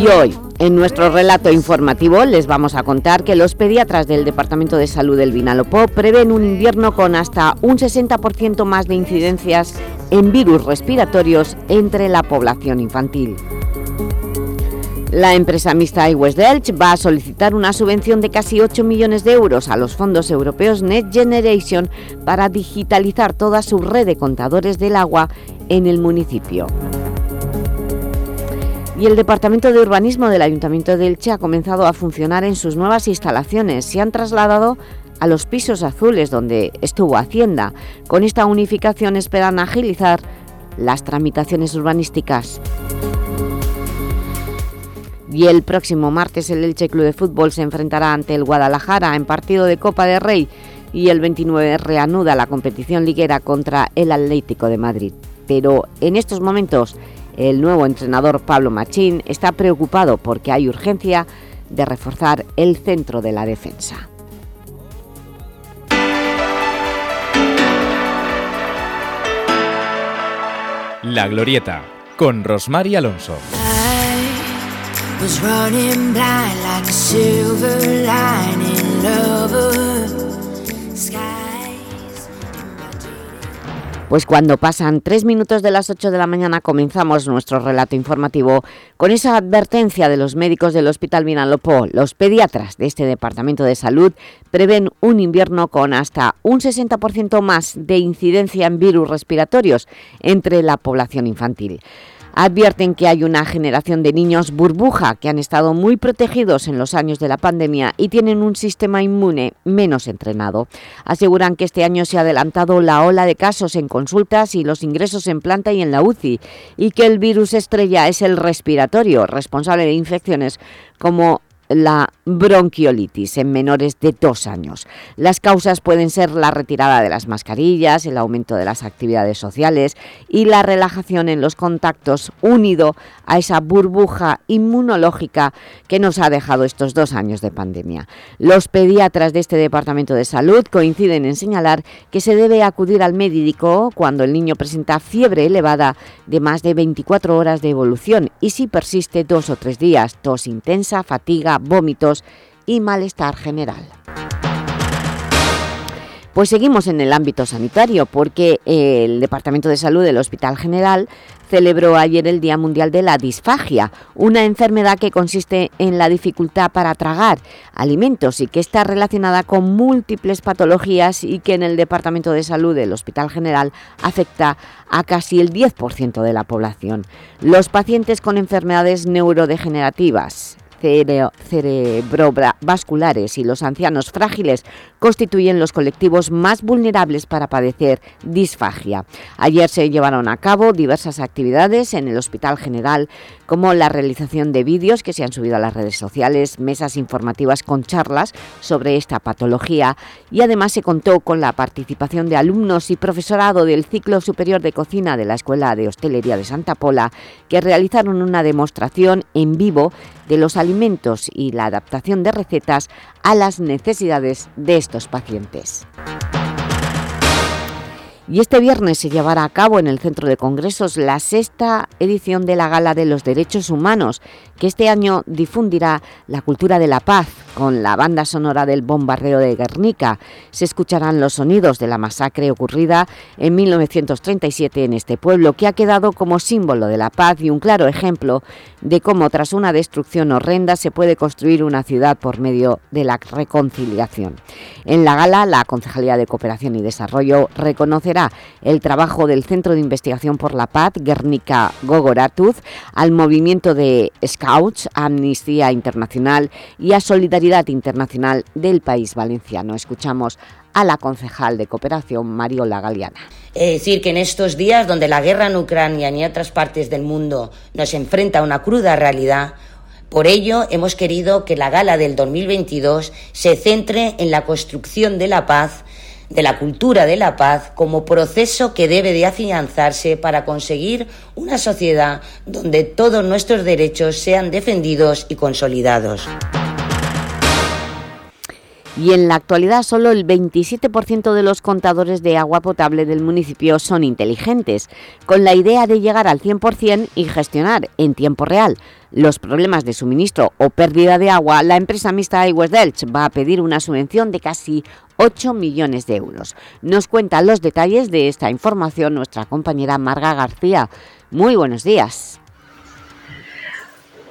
Hoy, en nuestro relato informativo, les vamos a contar que los pediatras del Departamento de Salud del Vinalopó prevén un invierno con hasta un 60% más de incidencias en virus respiratorios entre la población infantil. La empresa mixta iWest Delch va a solicitar una subvención de casi 8 millones de euros a los fondos europeos Net Generation para digitalizar toda su red de contadores del agua en el municipio y el Departamento de Urbanismo del Ayuntamiento de Elche ha comenzado a funcionar en sus nuevas instalaciones. Se han trasladado a los pisos azules donde estuvo Hacienda. Con esta unificación esperan agilizar las tramitaciones urbanísticas. Y el próximo martes el Elche Club de Fútbol se enfrentará ante el Guadalajara en partido de Copa de Rey y el 29 reanuda la competición liguera contra el Atlético de Madrid. Pero en estos momentos el nuevo entrenador Pablo Machín está preocupado porque hay urgencia de reforzar el centro de la defensa. La Glorieta, con Rosmar Alonso. Pues cuando pasan tres minutos de las 8 de la mañana comenzamos nuestro relato informativo con esa advertencia de los médicos del Hospital Vinalopó. Los pediatras de este Departamento de Salud prevén un invierno con hasta un 60% más de incidencia en virus respiratorios entre la población infantil. Advierten que hay una generación de niños burbuja que han estado muy protegidos en los años de la pandemia y tienen un sistema inmune menos entrenado. Aseguran que este año se ha adelantado la ola de casos en consultas y los ingresos en planta y en la UCI y que el virus estrella es el respiratorio, responsable de infecciones como la bronquiolitis en menores de dos años. Las causas pueden ser la retirada de las mascarillas, el aumento de las actividades sociales y la relajación en los contactos unido a esa burbuja inmunológica que nos ha dejado estos dos años de pandemia. Los pediatras de este Departamento de Salud coinciden en señalar que se debe acudir al médico cuando el niño presenta fiebre elevada de más de 24 horas de evolución y si persiste dos o tres días, tos intensa, fatiga, vómitos y malestar general. Pues seguimos en el ámbito sanitario porque el Departamento de Salud del Hospital General celebró ayer el Día Mundial de la Disfagia, una enfermedad que consiste en la dificultad para tragar alimentos y que está relacionada con múltiples patologías y que en el Departamento de Salud del Hospital General afecta a casi el 10% de la población. Los pacientes con enfermedades neurodegenerativas, cerebrovasculares y los ancianos frágiles constituyen los colectivos más vulnerables para padecer disfagia. Ayer se llevaron a cabo diversas actividades en el Hospital General, como la realización de vídeos que se han subido a las redes sociales, mesas informativas con charlas sobre esta patología y además se contó con la participación de alumnos y profesorado del ciclo superior de cocina de la Escuela de Hostelería de Santa Pola, que realizaron una demostración en vivo de los alimentos y la adaptación de recetas a las necesidades de estos pacientes. Y este viernes se llevará a cabo en el Centro de Congresos la sexta edición de la Gala de los Derechos Humanos, que este año difundirá la cultura de la paz con la banda sonora del bombardeo de Guernica. Se escucharán los sonidos de la masacre ocurrida en 1937 en este pueblo, que ha quedado como símbolo de la paz y un claro ejemplo de cómo tras una destrucción horrenda se puede construir una ciudad por medio de la reconciliación. En la gala, la Concejalía de Cooperación y Desarrollo reconocerá el trabajo del Centro de Investigación por la Paz, Guernica Gogoratuz, al movimiento de Scouts, Amnistía Internacional y a Solidaridad Internacional del país valenciano. Escuchamos a la concejal de Cooperación, Mariola Galeana. Es decir, que en estos días donde la guerra en Ucrania y en otras partes del mundo nos enfrenta a una cruda realidad, por ello, hemos querido que la gala del 2022 se centre en la construcción de la paz, de la cultura de la paz, como proceso que debe de afianzarse para conseguir una sociedad donde todos nuestros derechos sean defendidos y consolidados y en la actualidad solo el 27% de los contadores de agua potable del municipio son inteligentes, con la idea de llegar al 100% y gestionar en tiempo real los problemas de suministro o pérdida de agua, la empresa mixta Aigües Delch va a pedir una subvención de casi 8 millones de euros. Nos cuenta los detalles de esta información nuestra compañera Marga García. Muy buenos días.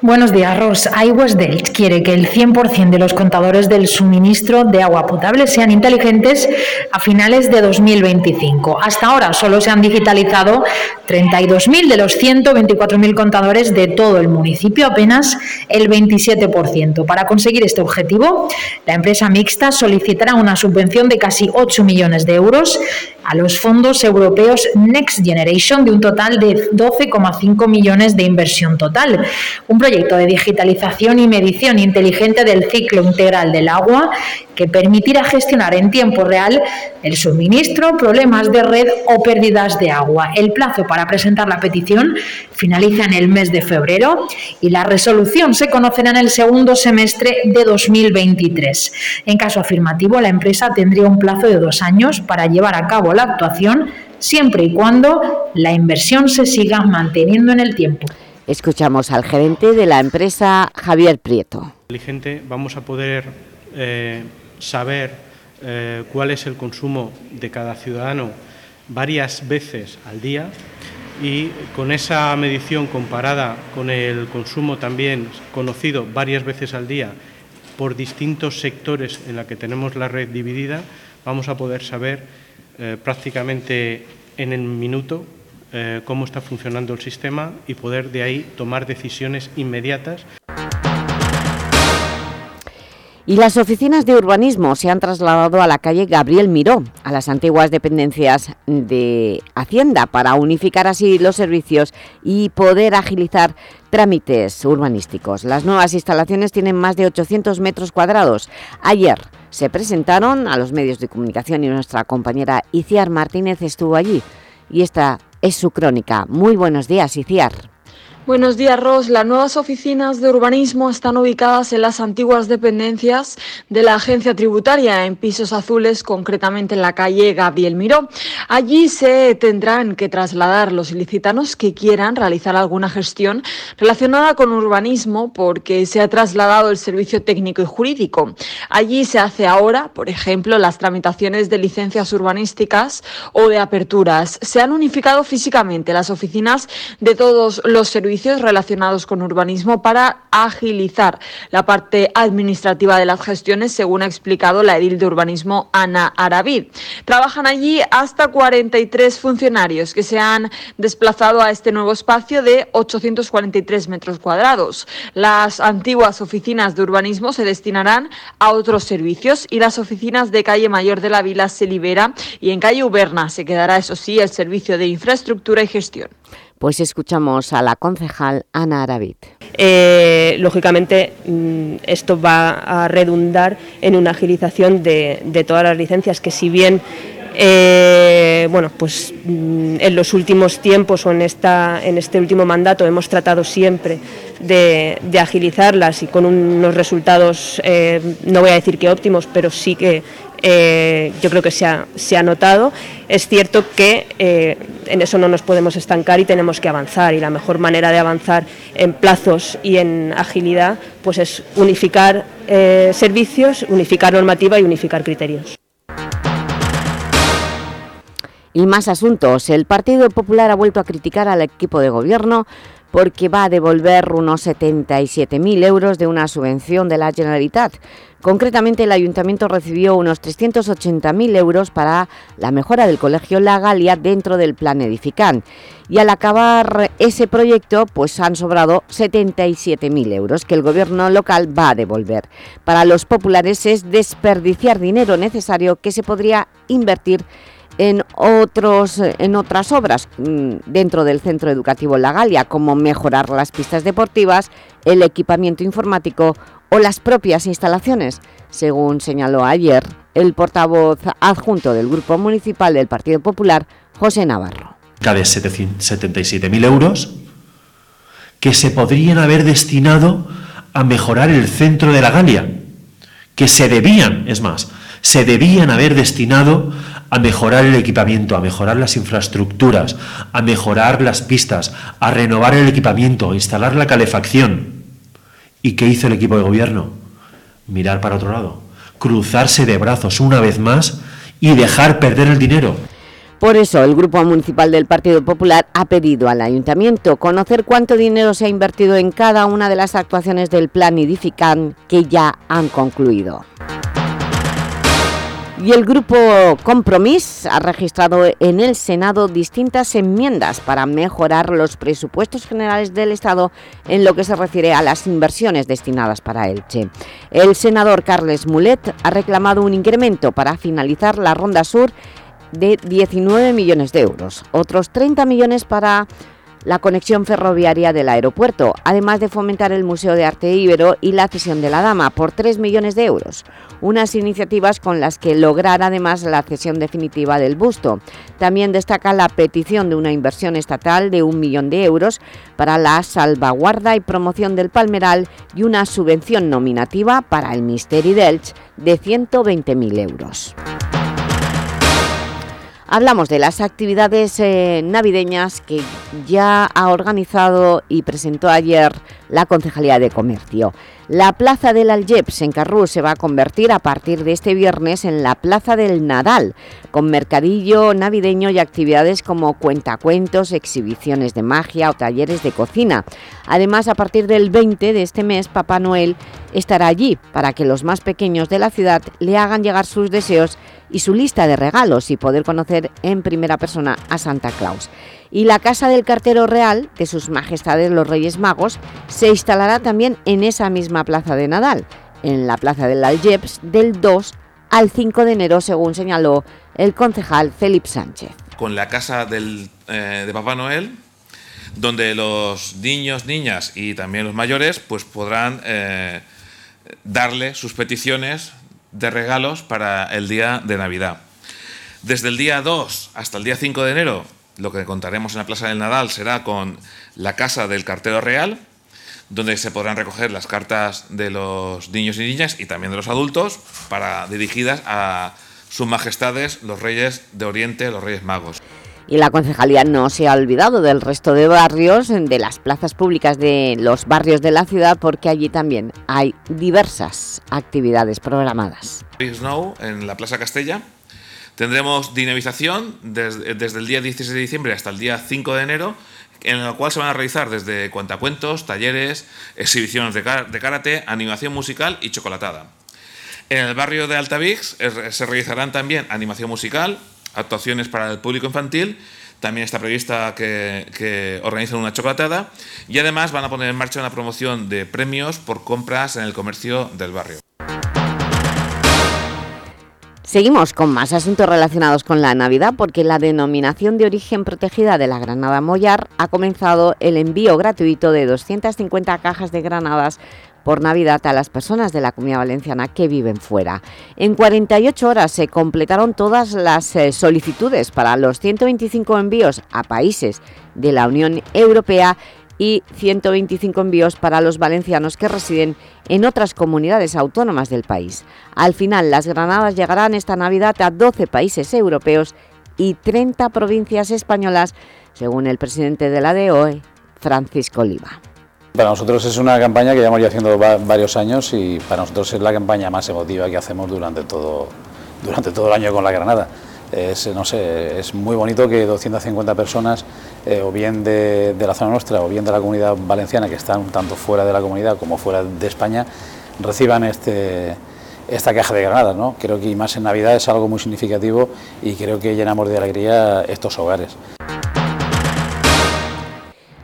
Buenos días, Ros. Aguas Delch quiere que el 100% de los contadores del suministro de agua potable sean inteligentes a finales de 2025. Hasta ahora solo se han digitalizado 32.000 de los 124.000 contadores de todo el municipio, apenas el 27%. Para conseguir este objetivo, la empresa mixta solicitará una subvención de casi 8 millones de euros a los fondos europeos Next Generation de un total de 12,5 millones de inversión total. Un proyecto de digitalización y medición inteligente del ciclo integral del agua que permitirá gestionar en tiempo real el suministro, problemas de red o pérdidas de agua. El plazo para presentar la petición finaliza en el mes de febrero y la resolución se conocerá en el segundo semestre de 2023. En caso afirmativo, la empresa tendría un plazo de dos años para llevar a cabo la actuación siempre y cuando la inversión se siga manteniendo en el tiempo. Escuchamos al gerente de la empresa, Javier Prieto. Inteligente vamos a poder eh, saber eh, cuál es el consumo de cada ciudadano varias veces al día y con esa medición comparada con el consumo también conocido varias veces al día por distintos sectores en la que tenemos la red dividida, vamos a poder saber eh, prácticamente en el minuto eh, cómo está funcionando el sistema y poder de ahí tomar decisiones inmediatas. Y las oficinas de urbanismo se han trasladado a la calle Gabriel Miró, a las antiguas dependencias de Hacienda, para unificar así los servicios y poder agilizar trámites urbanísticos. Las nuevas instalaciones tienen más de 800 metros cuadrados. Ayer se presentaron a los medios de comunicación y nuestra compañera Iciar Martínez estuvo allí. Y esta es su crónica. Muy buenos días, Iciar. Buenos días, Ros. Las nuevas oficinas de urbanismo están ubicadas en las antiguas dependencias de la agencia tributaria, en pisos azules, concretamente en la calle Gabriel Miró. Allí se tendrán que trasladar los ilicitanos que quieran realizar alguna gestión relacionada con urbanismo, porque se ha trasladado el servicio técnico y jurídico. Allí se hace ahora, por ejemplo, las tramitaciones de licencias urbanísticas o de aperturas. Se han unificado físicamente las oficinas de todos los servicios relacionados con urbanismo para agilizar la parte administrativa de las gestiones, según ha explicado la edil de urbanismo Ana Aravid. Trabajan allí hasta 43 funcionarios que se han desplazado a este nuevo espacio de 843 metros cuadrados. Las antiguas oficinas de urbanismo se destinarán a otros servicios y las oficinas de calle Mayor de la Vila se libera y en calle Uberna se quedará, eso sí, el servicio de infraestructura y gestión. Pues escuchamos a la concejal Ana Aravit. Eh, lógicamente, mm, esto va a redundar en una agilización de, de todas las licencias que si bien eh, bueno, pues mm, en los últimos tiempos o en, esta, en este último mandato hemos tratado siempre de, agilizarlas y con unos resultados, eh, no voy a decir que óptimos, pero sí que eh, yo creo que se ha, se ha, notado. Es cierto que eh, en eso no nos podemos estancar y tenemos que avanzar y la mejor manera de avanzar en plazos y en agilidad pues es unificar eh, servicios, unificar normativa y unificar criterios. Y más asuntos. El Partido Popular ha vuelto a criticar al equipo de gobierno porque va a devolver unos 77.000 euros de una subvención de la Generalitat. Concretamente, el Ayuntamiento recibió unos 380.000 euros para la mejora del Colegio La Galia dentro del Plan Edificant. Y al acabar ese proyecto, pues han sobrado 77.000 euros que el Gobierno local va a devolver. Para los populares es desperdiciar dinero necesario que se podría invertir en, otros, en otras obras mm, dentro del Centro Educativo La Galia, como mejorar las pistas deportivas, el equipamiento informático o las propias instalaciones, según señaló ayer el portavoz adjunto del Grupo Municipal del Partido Popular, José Navarro. Cada 77.000 euros que se podrían haber destinado a mejorar el centro de la Galia, que se debían, es más, se debían haber destinado a mejorar el equipamiento, a mejorar las infraestructuras, a mejorar las pistas, a renovar el equipamiento, a instalar la calefacción. ¿Y qué hizo el equipo de gobierno? Mirar para otro lado, cruzarse de brazos una vez más y dejar perder el dinero. Por eso, el Grupo Municipal del Partido Popular ha pedido al Ayuntamiento conocer cuánto dinero se ha invertido en cada una de las actuaciones del Plan Edifican que ya han concluido. Y el Grupo Compromís ha registrado en el Senado distintas enmiendas para mejorar los presupuestos generales del Estado en lo que se refiere a las inversiones destinadas para Elche. El senador Carles Mulet ha reclamado un incremento para finalizar la Ronda Sur de 19 millones de euros, otros 30 millones para la conexión ferroviaria del aeropuerto, además de fomentar el Museo de Arte Ibero y la cesión de la Dama por 3 millones de euros, unas iniciativas con las que lograr además la cesión definitiva del busto. También destaca la petición de una inversión estatal de un millón de euros para la salvaguarda y promoción del Palmeral y una subvención nominativa para el Misteri d'Elx de 120.000 euros. Hablamos de las actividades eh, navideñas que ya ha organizado y presentó ayer la Concejalía de Comercio. La Plaza del Algeps en Carrús se va a convertir a partir de este viernes en la Plaza del Nadal, con mercadillo navideño y actividades como cuentacuentos, exhibiciones de magia o talleres de cocina. Además, a partir del 20 de este mes, Papá Noel estará allí para que los más pequeños de la ciudad le hagan llegar sus deseos y su lista de regalos y poder conocer en primera persona a Santa Claus. Y la Casa del Cartero Real de sus Majestades los Reyes Magos se instalará también en esa misma Plaza de Nadal, en la Plaza del Algeps del 2 al 5 de enero, según señaló el concejal Felipe Sánchez. Con la Casa del, eh, de Papá Noel, donde los niños, niñas y también los mayores pues podrán eh, darle sus peticiones de regalos para el día de Navidad. Desde el día 2 hasta el día 5 de enero, lo que contaremos en la Plaza del Nadal será con la Casa del Cartero Real, donde se podrán recoger las cartas de los niños y niñas y también de los adultos para dirigidas a sus majestades los reyes de Oriente, los reyes magos. Y la concejalía no se ha olvidado del resto de barrios, de las plazas públicas de los barrios de la ciudad, porque allí también hay diversas actividades programadas. Snow en la Plaza Castella. Tendremos dinamización desde, desde el día 16 de diciembre hasta el día 5 de enero, en la cual se van a realizar desde cuentacuentos, talleres, exhibiciones de, de karate, animación musical y chocolatada. En el barrio de Altavix eh, se realizarán también animación musical, actuaciones para el público infantil. También está prevista que, que una chocolatada y además van a poner en marcha una promoción de premios por compras en el comercio del barrio. Seguimos con más asuntos relacionados con la Navidad porque la denominación de origen protegida de la Granada Mollar ha comenzado el envío gratuito de 250 cajas de granadas por Navidad a las personas de la Comunidad Valenciana que viven fuera. En 48 horas se completaron todas las eh, solicitudes para los 125 envíos a países de la Unión Europea y 125 envíos para los valencianos que residen en otras comunidades autónomas del país. Al final, las granadas llegarán esta Navidad a 12 países europeos y 30 provincias españolas, según el presidente de la DOE, Francisco Oliva. Para nosotros es una campaña que llevamos ya haciendo varios años y para nosotros es la campaña más emotiva que hacemos durante todo, durante todo el año con la Granada. Es, no sé, es muy bonito que 250 personas, eh, o bien de, la zona nuestra o bien de la comunidad valenciana, que están tanto fuera de la comunidad como fuera de España, reciban este, esta caja de granadas. ¿no? Creo que más en Navidad es algo muy significativo y creo que llenamos de alegría estos hogares.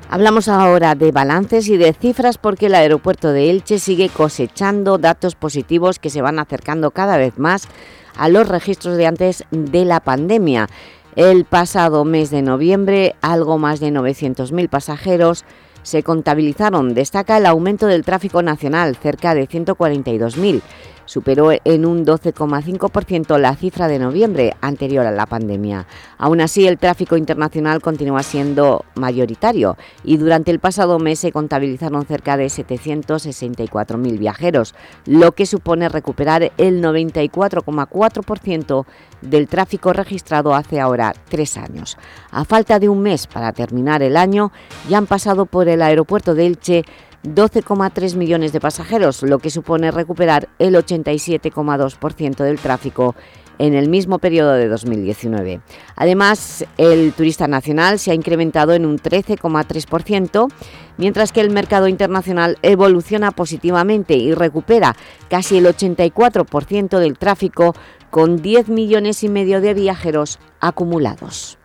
Hablamos ahora de balances y de cifras porque el aeropuerto de Elche sigue cosechando datos positivos que se van acercando cada vez más a los registros de antes de la pandemia. El pasado mes de noviembre, algo más de 900.000 pasajeros se contabilizaron. Destaca el aumento del tráfico nacional, cerca de 142.000 superó en un 12,5% la cifra de noviembre anterior a la pandemia. Aún así, el tráfico internacional continúa siendo mayoritario y durante el pasado mes se contabilizaron cerca de 764.000 viajeros, lo que supone recuperar el 94,4% del tráfico registrado hace ahora tres años. A falta de un mes para terminar el año, ya han pasado por el aeropuerto de Elche 12,3 millones de pasajeros, lo que supone recuperar el 87,2% del tráfico en el mismo periodo de 2019. Además, el turista nacional se ha incrementado en un 13,3%, mientras que el mercado internacional evoluciona positivamente y recupera casi el 84% del tráfico con 10 millones y medio de viajeros acumulados.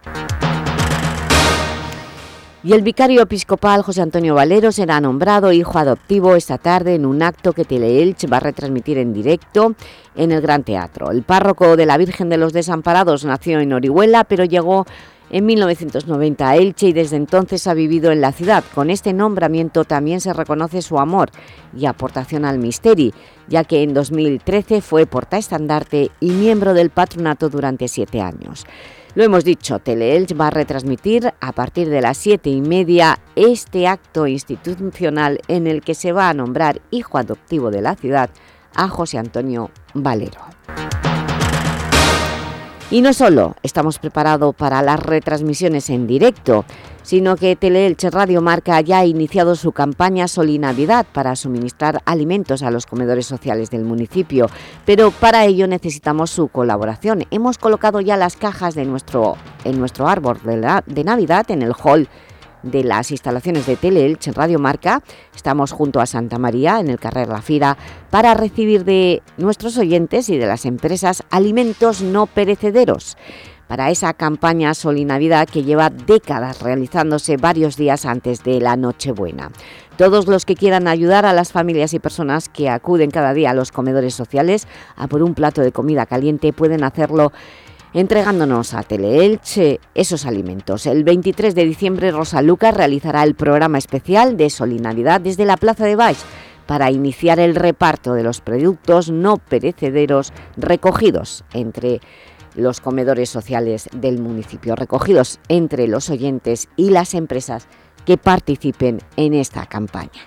Y el vicario episcopal José Antonio Valero será nombrado hijo adoptivo esta tarde en un acto que Teleelch va a retransmitir en directo en el Gran Teatro. El párroco de la Virgen de los Desamparados nació en Orihuela, pero llegó en 1990 a Elche y desde entonces ha vivido en la ciudad. Con este nombramiento también se reconoce su amor y aportación al misteri, ya que en 2013 fue portaestandarte y miembro del patronato durante siete años. Lo hemos dicho, Teleelch va a retransmitir a partir de las siete y media este acto institucional en el que se va a nombrar hijo adoptivo de la ciudad a José Antonio Valero. Y no solo estamos preparados para las retransmisiones en directo, sino que Teleelch Radio Marca ya ha iniciado su campaña Solinavidad para suministrar alimentos a los comedores sociales del municipio, pero para ello necesitamos su colaboración. Hemos colocado ya las cajas de nuestro, en nuestro árbol de, de Navidad en el hall de las instalaciones de Teleelch en Radio Marca. Estamos junto a Santa María, en el Carrer La Fira, para recibir de nuestros oyentes y de las empresas alimentos no perecederos para esa campaña Solinavidad que lleva décadas realizándose varios días antes de la Nochebuena. Todos los que quieran ayudar a las familias y personas que acuden cada día a los comedores sociales a por un plato de comida caliente pueden hacerlo entregándonos a Teleelche esos alimentos. El 23 de diciembre Rosa Lucas realizará el programa especial de Solidaridad desde la Plaza de Baix para iniciar el reparto de los productos no perecederos recogidos entre los comedores sociales del municipio, recogidos entre los oyentes y las empresas que participen en esta campaña.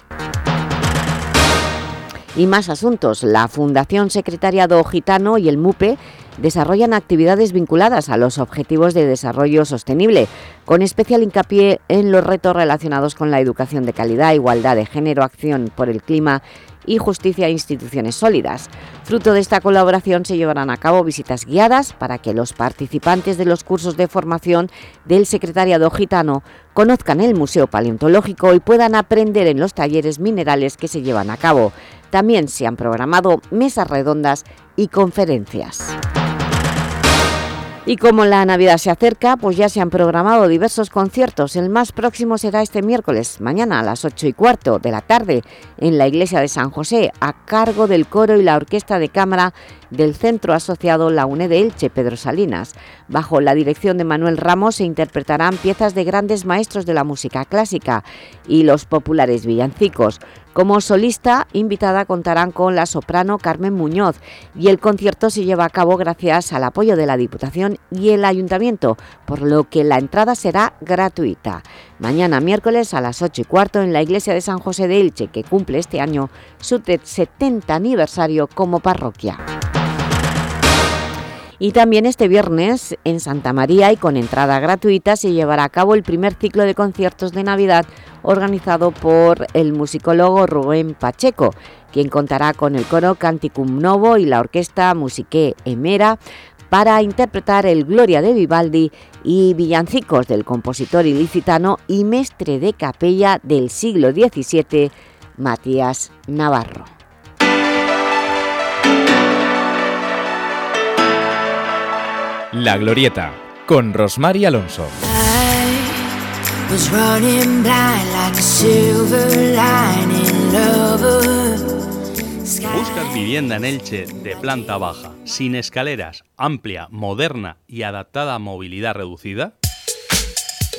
Y más asuntos. La Fundación Secretariado Gitano y el MUPE desarrollan actividades vinculadas a los Objetivos de Desarrollo Sostenible, con especial hincapié en los retos relacionados con la educación de calidad, igualdad de género, acción por el clima y justicia e instituciones sólidas. Fruto de esta colaboración se llevarán a cabo visitas guiadas para que los participantes de los cursos de formación del Secretariado Gitano conozcan el Museo Paleontológico y puedan aprender en los talleres minerales que se llevan a cabo. También se han programado mesas redondas y conferencias. Y como la Navidad se acerca, pues ya se han programado diversos conciertos. El más próximo será este miércoles, mañana a las 8 y cuarto de la tarde, en la iglesia de San José, a cargo del coro y la orquesta de cámara del centro asociado La UNED Elche, Pedro Salinas. Bajo la dirección de Manuel Ramos se interpretarán piezas de grandes maestros de la música clásica y los populares villancicos. Como solista invitada contarán con la soprano Carmen Muñoz y el concierto se lleva a cabo gracias al apoyo de la Diputación y el Ayuntamiento, por lo que la entrada será gratuita. Mañana miércoles a las 8 y cuarto en la iglesia de San José de Elche, que cumple este año su 70 aniversario como parroquia. Y también este viernes en Santa María y con entrada gratuita se llevará a cabo el primer ciclo de conciertos de Navidad organizado por el musicólogo Rubén Pacheco, quien contará con el coro Canticum Novo y la orquesta Musique Emera para interpretar el Gloria de Vivaldi y villancicos del compositor ilicitano y mestre de capella del siglo XVII, Matías Navarro. La Glorieta, con Rosmar y Alonso. ¿Buscas vivienda en Elche de planta baja, sin escaleras, amplia, moderna y adaptada a movilidad reducida?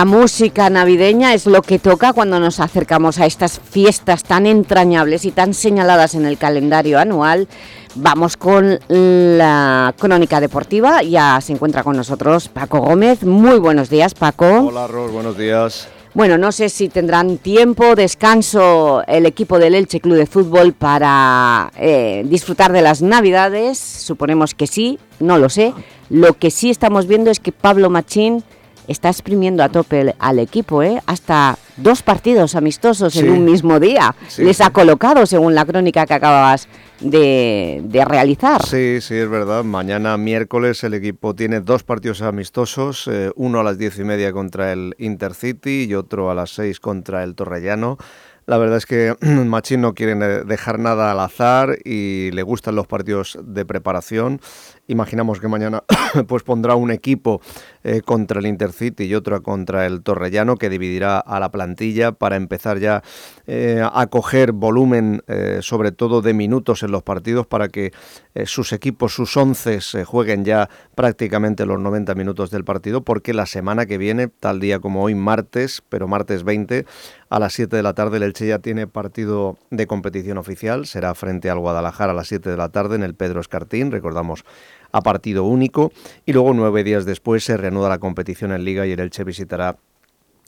La música navideña es lo que toca cuando nos acercamos a estas fiestas tan entrañables y tan señaladas en el calendario anual. Vamos con la crónica deportiva. Ya se encuentra con nosotros Paco Gómez. Muy buenos días, Paco. Hola, Ros, buenos días. Bueno, no sé si tendrán tiempo, descanso el equipo del Elche Club de Fútbol para eh, disfrutar de las Navidades. Suponemos que sí, no lo sé. Lo que sí estamos viendo es que Pablo Machín está exprimiendo a tope al equipo, ¿eh? Hasta dos partidos amistosos Sí. en un mismo día. Sí, Les sí. ha colocado, según la crónica que acababas de, de realizar. Sí, sí, es verdad. Mañana miércoles el equipo tiene dos partidos amistosos, eh, uno a las diez y media contra el Intercity y otro a las seis contra el Torrellano. La verdad es que <clears throat> Machín no quiere dejar nada al azar y le gustan los partidos de preparación. Imaginamos que mañana <coughs> pues pondrá un equipo eh, contra el Intercity y otro contra el Torrellano que dividirá a la plantilla para empezar ya eh, a coger volumen, eh, sobre todo de minutos en los partidos, para que sus equipos, sus once, se jueguen ya prácticamente los 90 minutos del partido, porque la semana que viene, tal día como hoy, martes, pero martes 20, a las 7 de la tarde, el Elche ya tiene partido de competición oficial, será frente al Guadalajara a las 7 de la tarde en el Pedro Escartín, recordamos a partido único, y luego nueve días después se reanuda la competición en Liga y el Elche visitará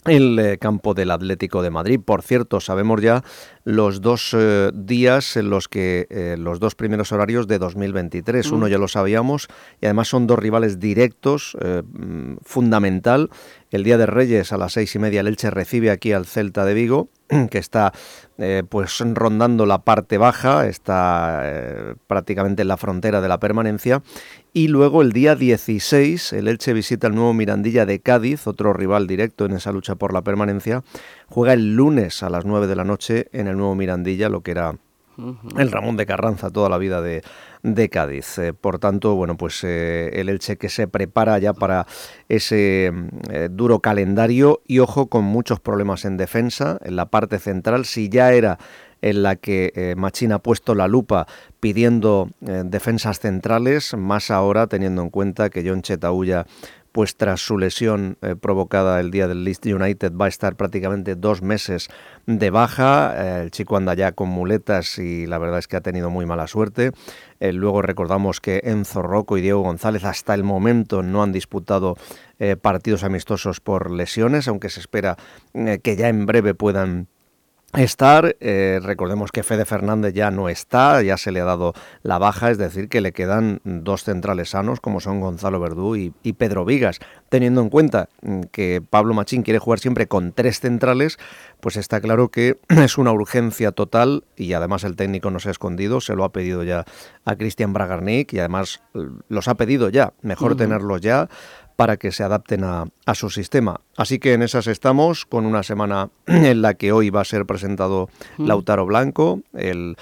el eh, campo del Atlético de Madrid. Por cierto, sabemos ya los dos eh, días en los que eh, los dos primeros horarios de 2023. Uno Mm. ya lo sabíamos y además son dos rivales directos, eh, mm, fundamental. El día de Reyes a las seis y media el Elche recibe aquí al Celta de Vigo, <clears throat> que está eh, pues rondando la parte baja, está eh, prácticamente en la frontera de la permanencia. Y luego el día 16 el Elche visita el nuevo Mirandilla de Cádiz, otro rival directo en esa lucha por la permanencia. Juega el lunes a las 9 de la noche en el nuevo Mirandilla, lo que era el Ramón de Carranza toda la vida de, de Cádiz. Eh, por tanto, bueno, pues eh, el Elche que se prepara ya para ese eh, duro calendario y ojo con muchos problemas en defensa, en la parte central, si ya era en la que Machín ha puesto la lupa pidiendo defensas centrales, más ahora teniendo en cuenta que John Chetaulla pues tras su lesión eh, provocada el día del Leeds United va a estar prácticamente dos meses de baja. Eh, el chico anda ya con muletas y la verdad es que ha tenido muy mala suerte. Eh, luego recordamos que Enzo Rocco y Diego González hasta el momento no han disputado partidos amistosos por lesiones, aunque se espera que ya en breve puedan estar. Eh, recordemos que Fede Fernández ya no está, ya se le ha dado la baja, es decir, que le quedan dos centrales sanos, como son Gonzalo Verdú y, y, Pedro Vigas. Teniendo en cuenta mm, que Pablo Machín quiere jugar siempre con tres centrales, pues está claro que <clears throat> es una urgencia total y además el técnico no se ha escondido, se lo ha pedido ya a Cristian Bragarnik y además eh, los ha pedido ya, mejor uh -huh. tenerlos ya para que se adapten a, a, su sistema. Así que en esas estamos, con una semana <clears throat> en la que hoy va a ser presentado mm. Lautaro Blanco, el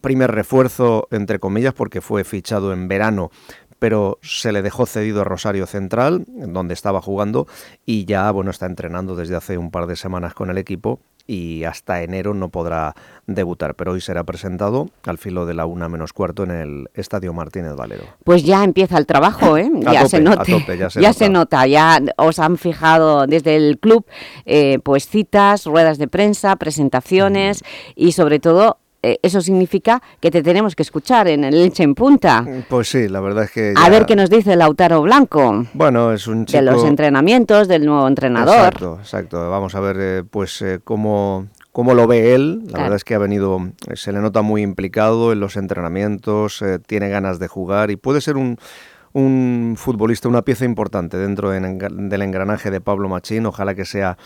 primer refuerzo, entre comillas, porque fue fichado en verano pero se le dejó cedido a Rosario Central, donde estaba jugando, y ya bueno está entrenando desde hace un par de semanas con el equipo y hasta enero no podrá debutar, pero hoy será presentado al filo de la una menos cuarto en el Estadio Martínez Valero. Pues ya empieza el trabajo, ¿eh? <laughs> Ya, tope, se nota, a tope, ya se <laughs> ya nota. se nota, ya os han fijado desde el club eh, pues citas, ruedas de prensa, presentaciones y sobre todo eh, eso significa que te tenemos que escuchar en el Elche en Punta. Pues sí, la verdad es que... A ver qué nos dice Lautaro Blanco Bueno, es un chico... de los entrenamientos, del nuevo entrenador. Exacto, exacto. Vamos a ver eh, pues eh, cómo, cómo lo ve él. La Claro. verdad es que ha venido, se le nota muy implicado en los entrenamientos, eh, tiene ganas de jugar y puede ser un, un futbolista, una pieza importante dentro de del engranaje de Pablo Machín. Ojalá que sea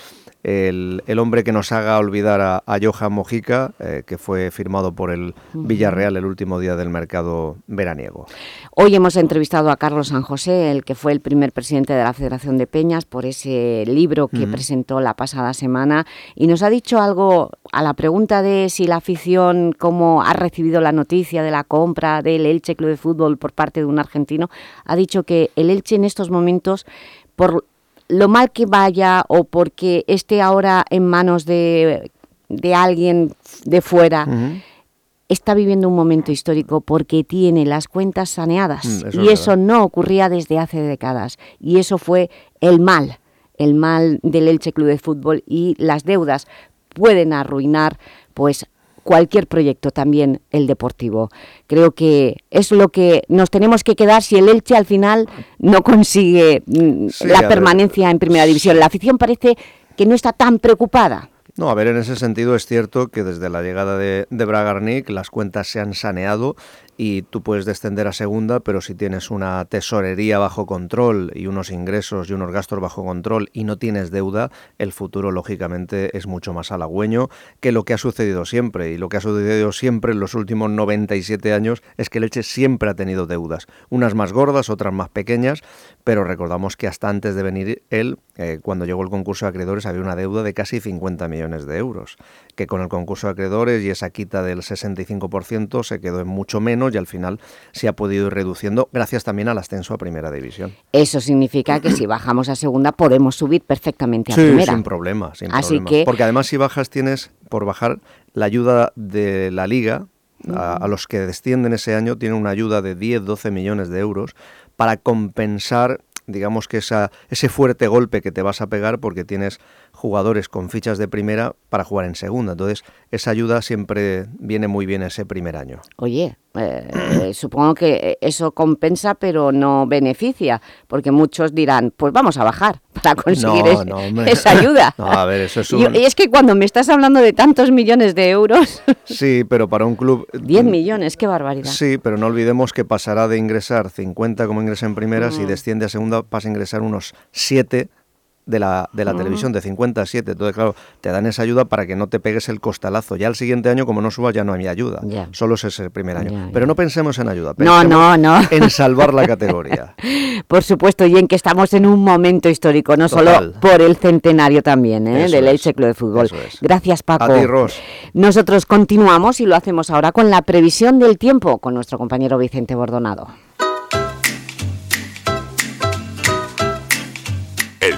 el, el hombre que nos haga olvidar a, a Johan Mojica, eh, que fue firmado por el. Villarreal el último día del mercado veraniego. Hoy hemos entrevistado a Carlos San José, el que fue el primer presidente de la Federación de Peñas, por ese libro que presentó la pasada semana y nos ha dicho algo a la pregunta de si la afición, cómo ha recibido la noticia de la compra del Elche Club de Fútbol por parte de un argentino, ha dicho que el Elche en estos momentos, por lo mal que vaya o porque esté ahora en manos de, de alguien de fuera, está viviendo un momento histórico porque tiene las cuentas saneadas. Mm, eso y es eso no ocurría desde hace décadas. Y eso fue el mal, el mal del Elche Club de Fútbol y las deudas pueden arruinar pues cualquier proyecto, también el deportivo. Creo que es lo que nos tenemos que quedar si el Elche al final no consigue mm, Sí, la permanencia en primera división. La afición parece que no está tan preocupada. No, a ver, en ese sentido es cierto que desde la llegada de, de Bragarnik las cuentas se han saneado y tú puedes descender a segunda, pero si tienes una tesorería bajo control y unos ingresos y unos gastos bajo control y no tienes deuda, el futuro lógicamente es mucho más halagüeño que lo que ha sucedido siempre. Y lo que ha sucedido siempre en los últimos 97 años es que el Elche siempre ha tenido deudas, unas más gordas, otras más pequeñas, pero recordamos que hasta antes de venir él, eh, cuando llegó el concurso de acreedores, había una deuda de casi 50 millones de euros, que con el concurso de acreedores y esa quita del 65% se quedó en mucho menos y al final se ha podido ir reduciendo gracias también al ascenso a primera división. Eso significa que si bajamos a segunda podemos subir perfectamente a Sí, primera. sin problema, sin Así problema. que Porque además si bajas tienes, por bajar, la ayuda de la liga, a, a los que descienden ese año, tienen una ayuda de 10, 12 millones de euros para compensar digamos que esa, ese fuerte golpe que te vas a pegar porque tienes jugadores con fichas de primera para jugar en segunda. Entonces, esa ayuda siempre viene muy bien ese primer año. Oye, eh, <coughs> supongo que eso compensa pero no beneficia, porque muchos dirán, pues vamos a bajar para conseguir No, es- no, hombre. <laughs> esa ayuda. <laughs> No, a ver, eso es Y- un- y es que cuando me estás hablando de tantos millones de euros, <laughs> Sí, pero para un club... 10 millones, qué barbaridad. Sí, pero no olvidemos que pasará de ingresar 50 como ingresa en primera, si Mm. desciende a segunda pasa a ingresar unos 7 de la, de la Mm. televisión, de 50 a 7. Entonces, claro, te dan esa ayuda para que no te pegues el costalazo. Ya el siguiente año, como no subas, ya no hay ayuda. Solo es ese primer año. Pero no pensemos en ayuda. No, pensemos no, no. En salvar la categoría. <laughs> Por supuesto, y en que estamos en un momento histórico, no Total. solo por el centenario también ¿eh? Del. Elche Club de Fútbol. Es. Gracias, Paco. A ti, Ros. Nosotros continuamos y lo hacemos ahora con la previsión del tiempo con nuestro compañero Vicente Bordonado.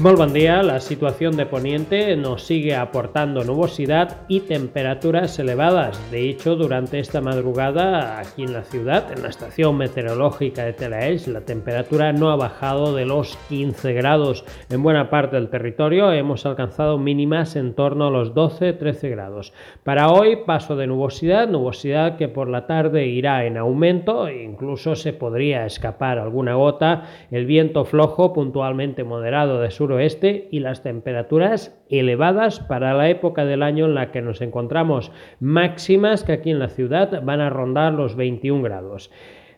Muy buen día, la situación de Poniente nos sigue aportando nubosidad y temperaturas elevadas. De hecho, durante esta madrugada aquí en la ciudad, en la estación meteorológica de Telaelch, la temperatura no ha bajado de los 15 grados. En buena parte del territorio hemos alcanzado mínimas en torno a los 12-13 grados. Para hoy, paso de nubosidad, nubosidad que por la tarde irá en aumento, incluso se podría escapar alguna gota, el viento flojo puntualmente moderado de sur suroeste y las temperaturas elevadas para la época del año en la que nos encontramos, máximas que aquí en la ciudad van a rondar los 21 grados.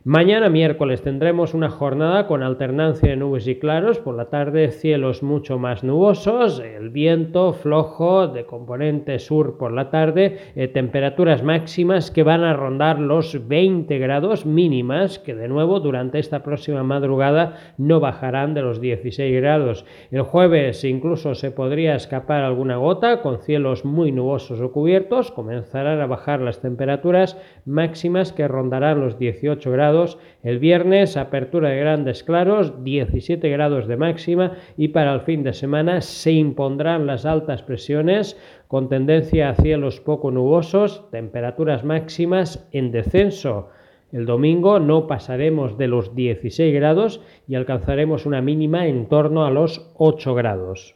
Mañana miércoles tendremos una jornada con alternancia de nubes y claros, por la tarde cielos mucho más nubosos, el viento flojo de componente sur por la tarde, eh, temperaturas máximas que van a rondar los 20 grados mínimas, que de nuevo durante esta próxima madrugada no bajarán de los 16 grados. El jueves incluso se podría escapar alguna gota con cielos muy nubosos o cubiertos, comenzarán a bajar las temperaturas máximas que rondarán los 18 grados el viernes, apertura de grandes claros, 17 grados de máxima y para el fin de semana se impondrán las altas presiones con tendencia a cielos poco nubosos, temperaturas máximas en descenso. El domingo no pasaremos de los 16 grados y alcanzaremos una mínima en torno a los 8 grados.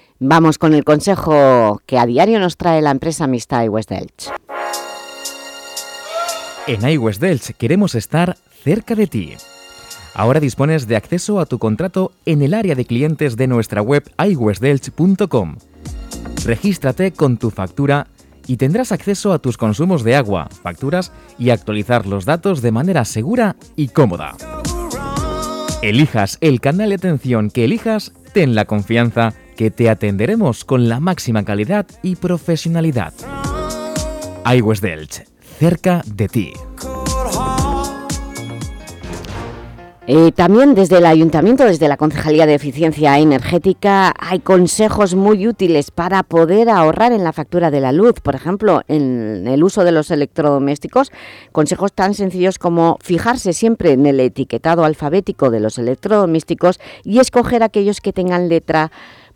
Vamos con el consejo que a diario nos trae la empresa mixta iWest Delch. En iWest Delch queremos estar cerca de ti. Ahora dispones de acceso a tu contrato en el área de clientes de nuestra web iwestdelch.com. Regístrate con tu factura y tendrás acceso a tus consumos de agua, facturas y actualizar los datos de manera segura y cómoda. Elijas el canal de atención que elijas, ten la confianza que te atenderemos con la máxima calidad y profesionalidad. iWest Delch, cerca de ti. Eh, también desde el Ayuntamiento, desde la Concejalía de Eficiencia Energética, hay consejos muy útiles para poder ahorrar en la factura de la luz. Por ejemplo, en el uso de los electrodomésticos, consejos tan sencillos como fijarse siempre en el etiquetado alfabético de los electrodomésticos y escoger aquellos que tengan letra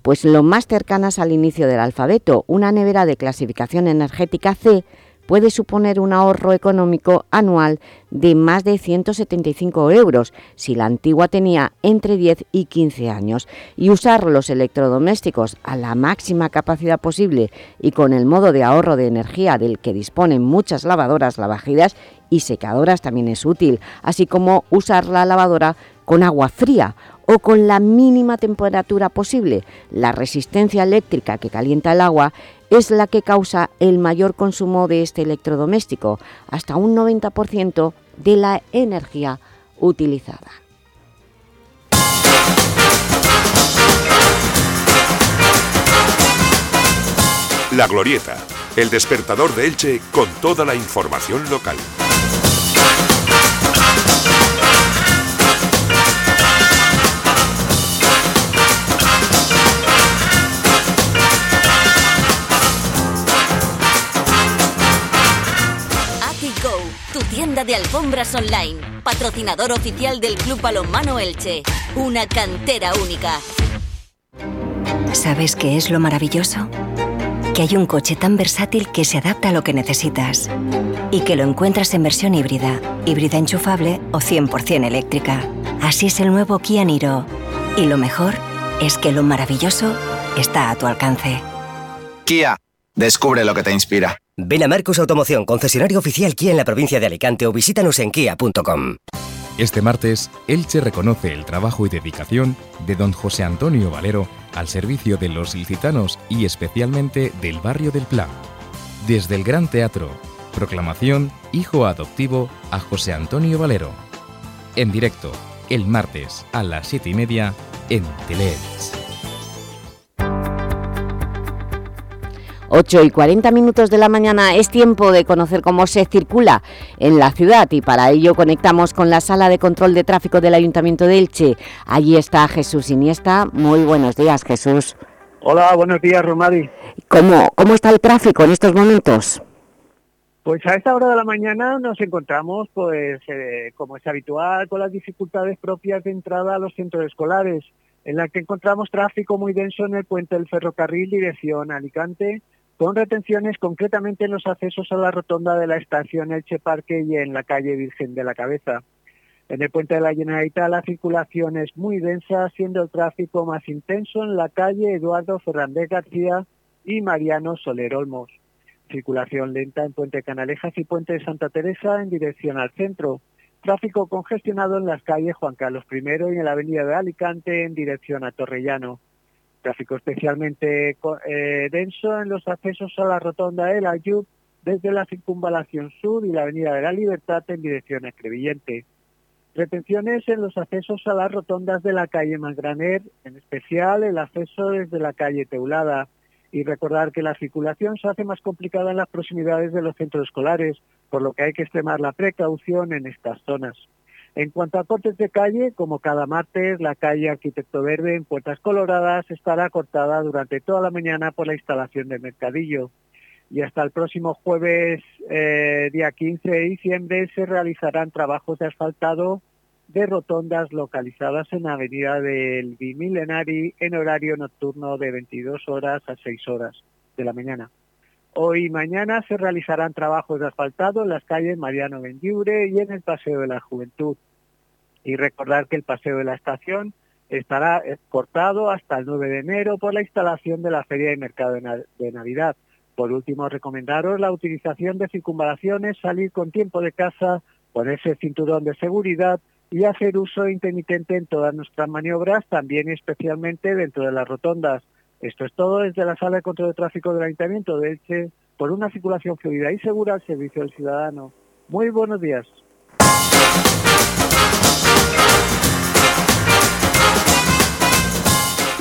pues lo más cercanas al inicio del alfabeto. Una nevera de clasificación energética C puede suponer un ahorro económico anual de más de 175 euros si la antigua tenía entre 10 y 15 años y usar los electrodomésticos a la máxima capacidad posible y con el modo de ahorro de energía del que disponen muchas lavadoras, lavajidas y secadoras también es útil, así como usar la lavadora con agua fría o con la mínima temperatura posible. La resistencia eléctrica que calienta el agua es la que causa el mayor consumo de este electrodoméstico, hasta un 90% de la energía utilizada. La Glorieta, el despertador de Elche con toda la información local. De alfombras online, patrocinador oficial del Club Balonmano Elche. Una cantera única. ¿Sabes qué es lo maravilloso? Que hay un coche tan versátil que se adapta a lo que necesitas y que lo encuentras en versión híbrida, híbrida enchufable o 100% eléctrica. Así es el nuevo Kia Niro. Y lo mejor es que lo maravilloso está a tu alcance. Kia, descubre lo que te inspira. Ven a Marcos Automoción, concesionario oficial Kia en la provincia de Alicante o visítanos en kia.com. Este martes, Elche reconoce el trabajo y dedicación de don José Antonio Valero al servicio de los ilicitanos y especialmente del barrio del Pla. Desde el Gran Teatro, proclamación Hijo Adoptivo a José Antonio Valero. En directo, el martes a las siete y media en Teleelch. 8 y 40 minutos de la mañana es tiempo de conocer cómo se circula en la ciudad y para ello conectamos con la Sala de Control de Tráfico del Ayuntamiento de Elche. Allí está Jesús Iniesta. Muy buenos días, Jesús. Hola, buenos días, Romadi. ¿Cómo, ¿Cómo está el tráfico en estos momentos? Pues a esta hora de la mañana nos encontramos, pues eh, como es habitual, con las dificultades propias de entrada a los centros escolares, en la que encontramos tráfico muy denso en el puente del ferrocarril dirección Alicante, con retenciones concretamente en los accesos a la rotonda de la estación Elche Parque y en la calle Virgen de la Cabeza. En el puente de la Generalitat la circulación es muy densa, siendo el tráfico más intenso en la calle Eduardo Fernández García y Mariano Soler Olmos. Circulación lenta en Puente Canalejas y Puente de Santa Teresa en dirección al centro. Tráfico congestionado en las calles Juan Carlos I y en la avenida de Alicante en dirección a Torrellano. Tráfico especialmente eh, denso en los accesos a la rotonda de la Yub desde la circunvalación sur y la avenida de la Libertad en dirección a Crevillente. Retenciones en los accesos a las rotondas de la calle Mangraner, en especial el acceso desde la calle Teulada. Y recordar que la circulación se hace más complicada en las proximidades de los centros escolares, por lo que hay que extremar la precaución en estas zonas. En cuanto a cortes de calle, como cada martes, la calle Arquitecto Verde en Puertas Coloradas estará cortada durante toda la mañana por la instalación del mercadillo. Y hasta el próximo jueves, eh, día 15 de diciembre, se realizarán trabajos de asfaltado de rotondas localizadas en la avenida del Bimilenari en horario nocturno de 22 horas a 6 horas de la mañana. Hoy y mañana se realizarán trabajos de asfaltado en las calles Mariano Bendiure y en el Paseo de la Juventud. Y recordar que el Paseo de la Estación estará cortado hasta el 9 de enero por la instalación de la Feria de Mercado de Navidad. Por último, recomendaros la utilización de circunvalaciones, salir con tiempo de casa, ponerse el cinturón de seguridad y hacer uso intermitente en todas nuestras maniobras, también especialmente dentro de las rotondas. Esto es todo desde la Sala de Control de Tráfico del Ayuntamiento de Elche por una circulación fluida y segura al servicio del ciudadano. Muy buenos días.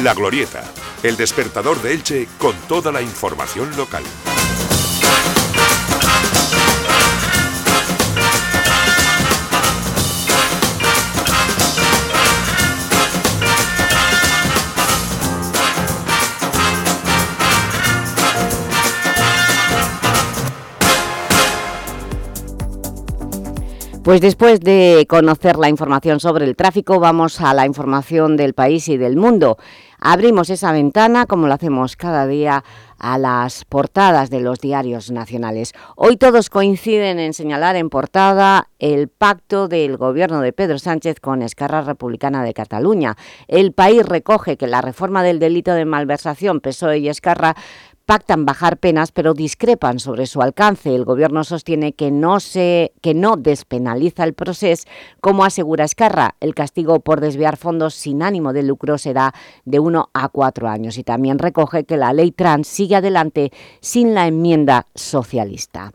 La Glorieta, el despertador de Elche con toda la información local. Pues después de conocer la información sobre el tráfico, vamos a la información del país y del mundo. Abrimos esa ventana, como lo hacemos cada día, a las portadas de los diarios nacionales. Hoy todos coinciden en señalar en portada el pacto del gobierno de Pedro Sánchez con Esquerra Republicana de Cataluña. El país recoge que la reforma del delito de malversación PSOE y Esquerra pactan bajar penas, pero discrepan sobre su alcance. El Gobierno sostiene que no, se, que no despenaliza el proceso, como asegura Escarra. El castigo por desviar fondos sin ánimo de lucro será de 1 a 4 años. Y también recoge que la ley trans sigue adelante sin la enmienda socialista.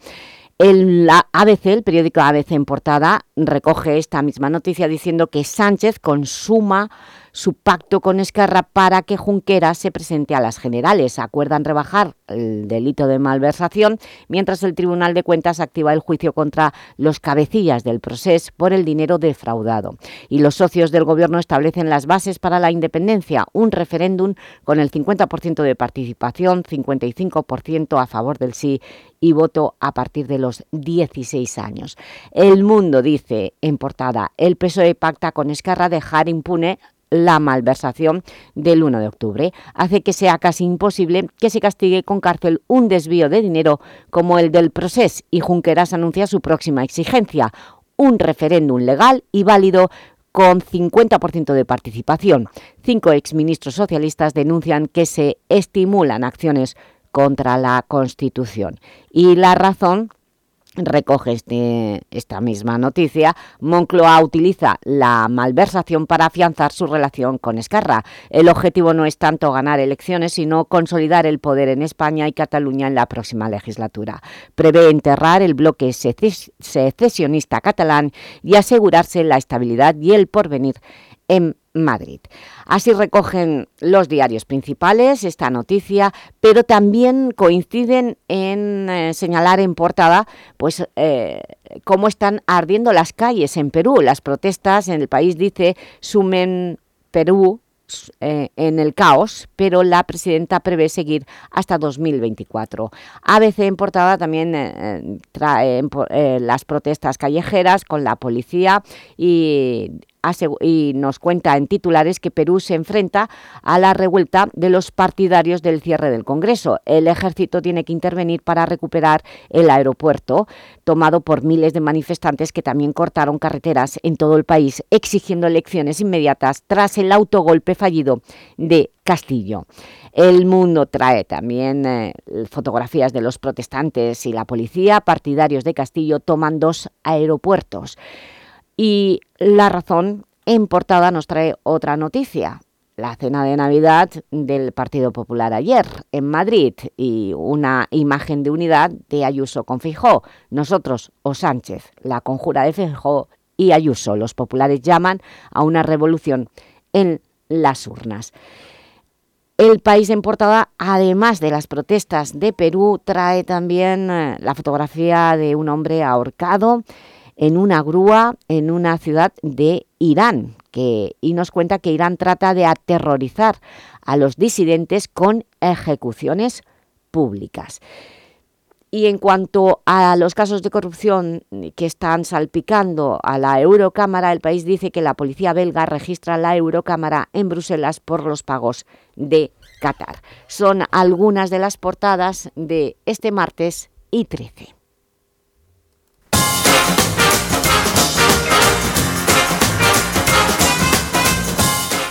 El ABC, el periódico ABC en portada, recoge esta misma noticia diciendo que Sánchez consuma su pacto con Esquerra para que Junquera se presente a las generales. Acuerdan rebajar el delito de malversación, mientras el Tribunal de Cuentas activa el juicio contra los cabecillas del proceso por el dinero defraudado. Y los socios del Gobierno establecen las bases para la independencia, un referéndum con el 50% de participación, 55% a favor del sí y voto a partir de los 16 años. El Mundo dice en portada, el PSOE pacta con Esquerra dejar impune la malversación del 1 de octubre. Hace que sea casi imposible que se castigue con cárcel un desvío de dinero como el del proceso y Junqueras anuncia su próxima exigencia, un referéndum legal y válido con 50% de participación. Cinco exministros socialistas denuncian que se estimulan acciones contra la Constitución. Y la razón recoge este, esta misma noticia, Moncloa utiliza la malversación para afianzar su relación con Esquerra. El objetivo no es tanto ganar elecciones, sino consolidar el poder en España y Cataluña en la próxima legislatura. Prevé enterrar el bloque secesionista catalán y asegurarse la estabilidad y el porvenir en Madrid. Así recogen los diarios principales esta noticia, pero también coinciden en eh, señalar en portada pues, eh, cómo están ardiendo las calles en Perú. Las protestas en el país, dice, sumen Perú eh, en el caos, pero la presidenta prevé seguir hasta 2024. ABC en portada también trae las protestas callejeras con la policía y y nos cuenta en titulares que Perú se enfrenta a la revuelta de los partidarios del cierre del Congreso. El ejército tiene que intervenir para recuperar el aeropuerto, tomado por miles de manifestantes que también cortaron carreteras en todo el país, exigiendo elecciones inmediatas tras el autogolpe fallido de Castillo. El Mundo trae también eh, fotografías de los protestantes y la policía. Partidarios de Castillo toman dos aeropuertos. Y La Razón en portada nos trae otra noticia, la cena de Navidad del Partido Popular ayer en Madrid y una imagen de unidad de Ayuso con Fijó. Nosotros o Sánchez, la conjura de Fijó y Ayuso. Los populares llaman a una revolución en las urnas. El país en portada, además de las protestas de Perú, trae también eh, la fotografía de un hombre ahorcado en una grúa en una ciudad de Irán que, y nos cuenta que Irán trata de aterrorizar a los disidentes con ejecuciones públicas. Y en cuanto a los casos de corrupción que están salpicando a la Eurocámara, el país dice que la policía belga registra la Eurocámara en Bruselas por los pagos de Qatar. Son algunas de las portadas de este martes y 13.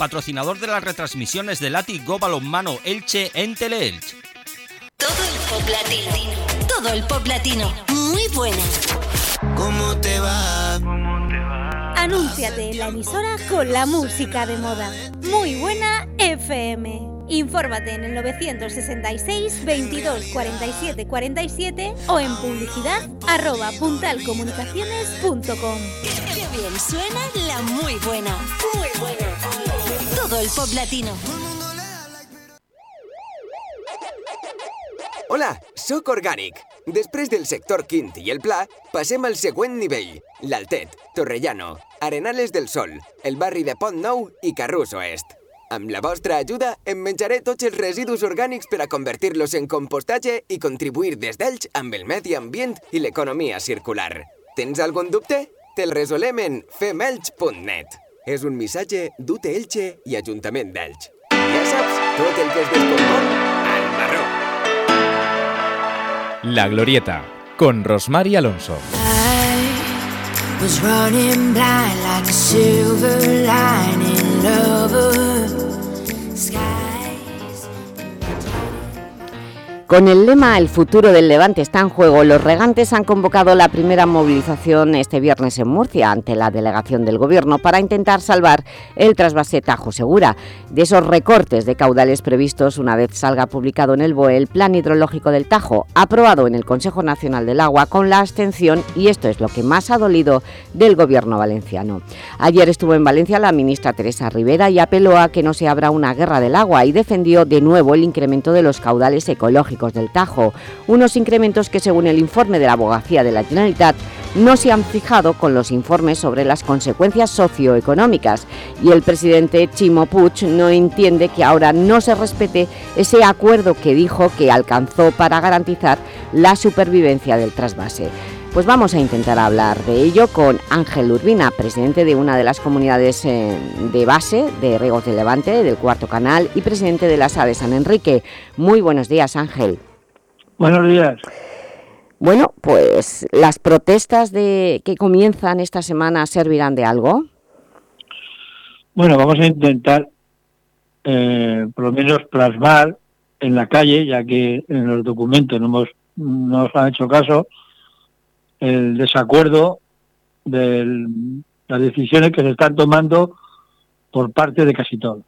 patrocinador de las retransmisiones de Lati Go Balonmano Elche en Teleelch. Todo el pop latino. Todo el pop latino. Muy buena. ¿Cómo te va? Anúnciate en la emisora con la música de moda. Muy buena FM. Infórmate en el 966 22 47 47 o en publicidad arroba puntalcomunicaciones.com. Qué bien suena la muy buena. Muy buena. Todo el pop latino. Hola, sóc Organic. Després del sector quint i el pla, passem al següent nivell. L'Altet, Torrellano, Arenales del Sol, el barri de Pont Nou i Carrús Oest. Amb la vostra ajuda, em menjaré tots els residus orgànics per a convertir-los en compostatge i contribuir des d'ells amb el medi ambient i l'economia circular. Tens algun dubte? Te'l resolem en femelch.net. És un missatge d'UTE Elche i Ajuntament d'Elx. Ja saps, tot el que es descompon, al marró. La Glorieta, con Rosmar y Alonso. was running blind like a silver lining lover. Con el lema El futuro del Levante está en juego, los regantes han convocado la primera movilización este viernes en Murcia ante la delegación del Gobierno para intentar salvar el trasvase Tajo Segura. De esos recortes de caudales previstos una vez salga publicado en el BOE el Plan Hidrológico del Tajo, aprobado en el Consejo Nacional del Agua con la abstención, y esto es lo que más ha dolido del Gobierno valenciano. Ayer estuvo en Valencia la ministra Teresa Rivera y apeló a que no se abra una guerra del agua y defendió de nuevo el incremento de los caudales ecológicos del Tajo, unos incrementos que según el informe de la Abogacía de la Generalitat no se han fijado con los informes sobre las consecuencias socioeconómicas y el presidente Chimo Puig no entiende que ahora no se respete ese acuerdo que dijo que alcanzó para garantizar la supervivencia del trasvase. Pues vamos a intentar hablar de ello con Ángel Urbina, presidente de una de las comunidades eh, de base de Regos de Levante, del Cuarto Canal, y presidente de la SA de San Enrique. Muy buenos días, Ángel. Buenos días. Bueno, pues las protestas de que comienzan esta semana servirán de algo. Bueno, vamos a intentar eh, por lo menos plasmar en la calle, ya que en los documentos no, hemos, no nos han hecho caso, el desacuerdo de las decisiones que se están tomando por parte de casi todos.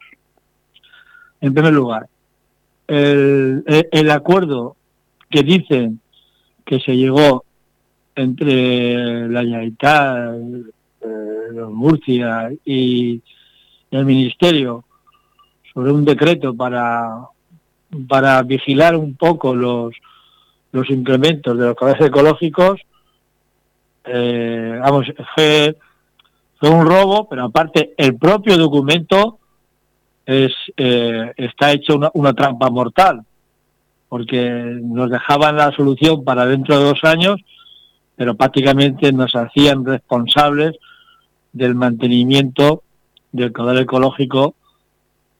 En primer lugar, el, el acuerdo que dicen que se llegó entre la Generalitat, eh, Murcia y, el Ministerio sobre un decreto para, para vigilar un poco los, los incrementos de los cabezas ecológicos, eh, vamos, fue, fue, un robo, pero aparte el propio documento es, eh, está hecho una, trampa mortal, porque nos dejaban la solución para dentro de dos años, pero prácticamente nos hacían responsables del mantenimiento del caudal ecológico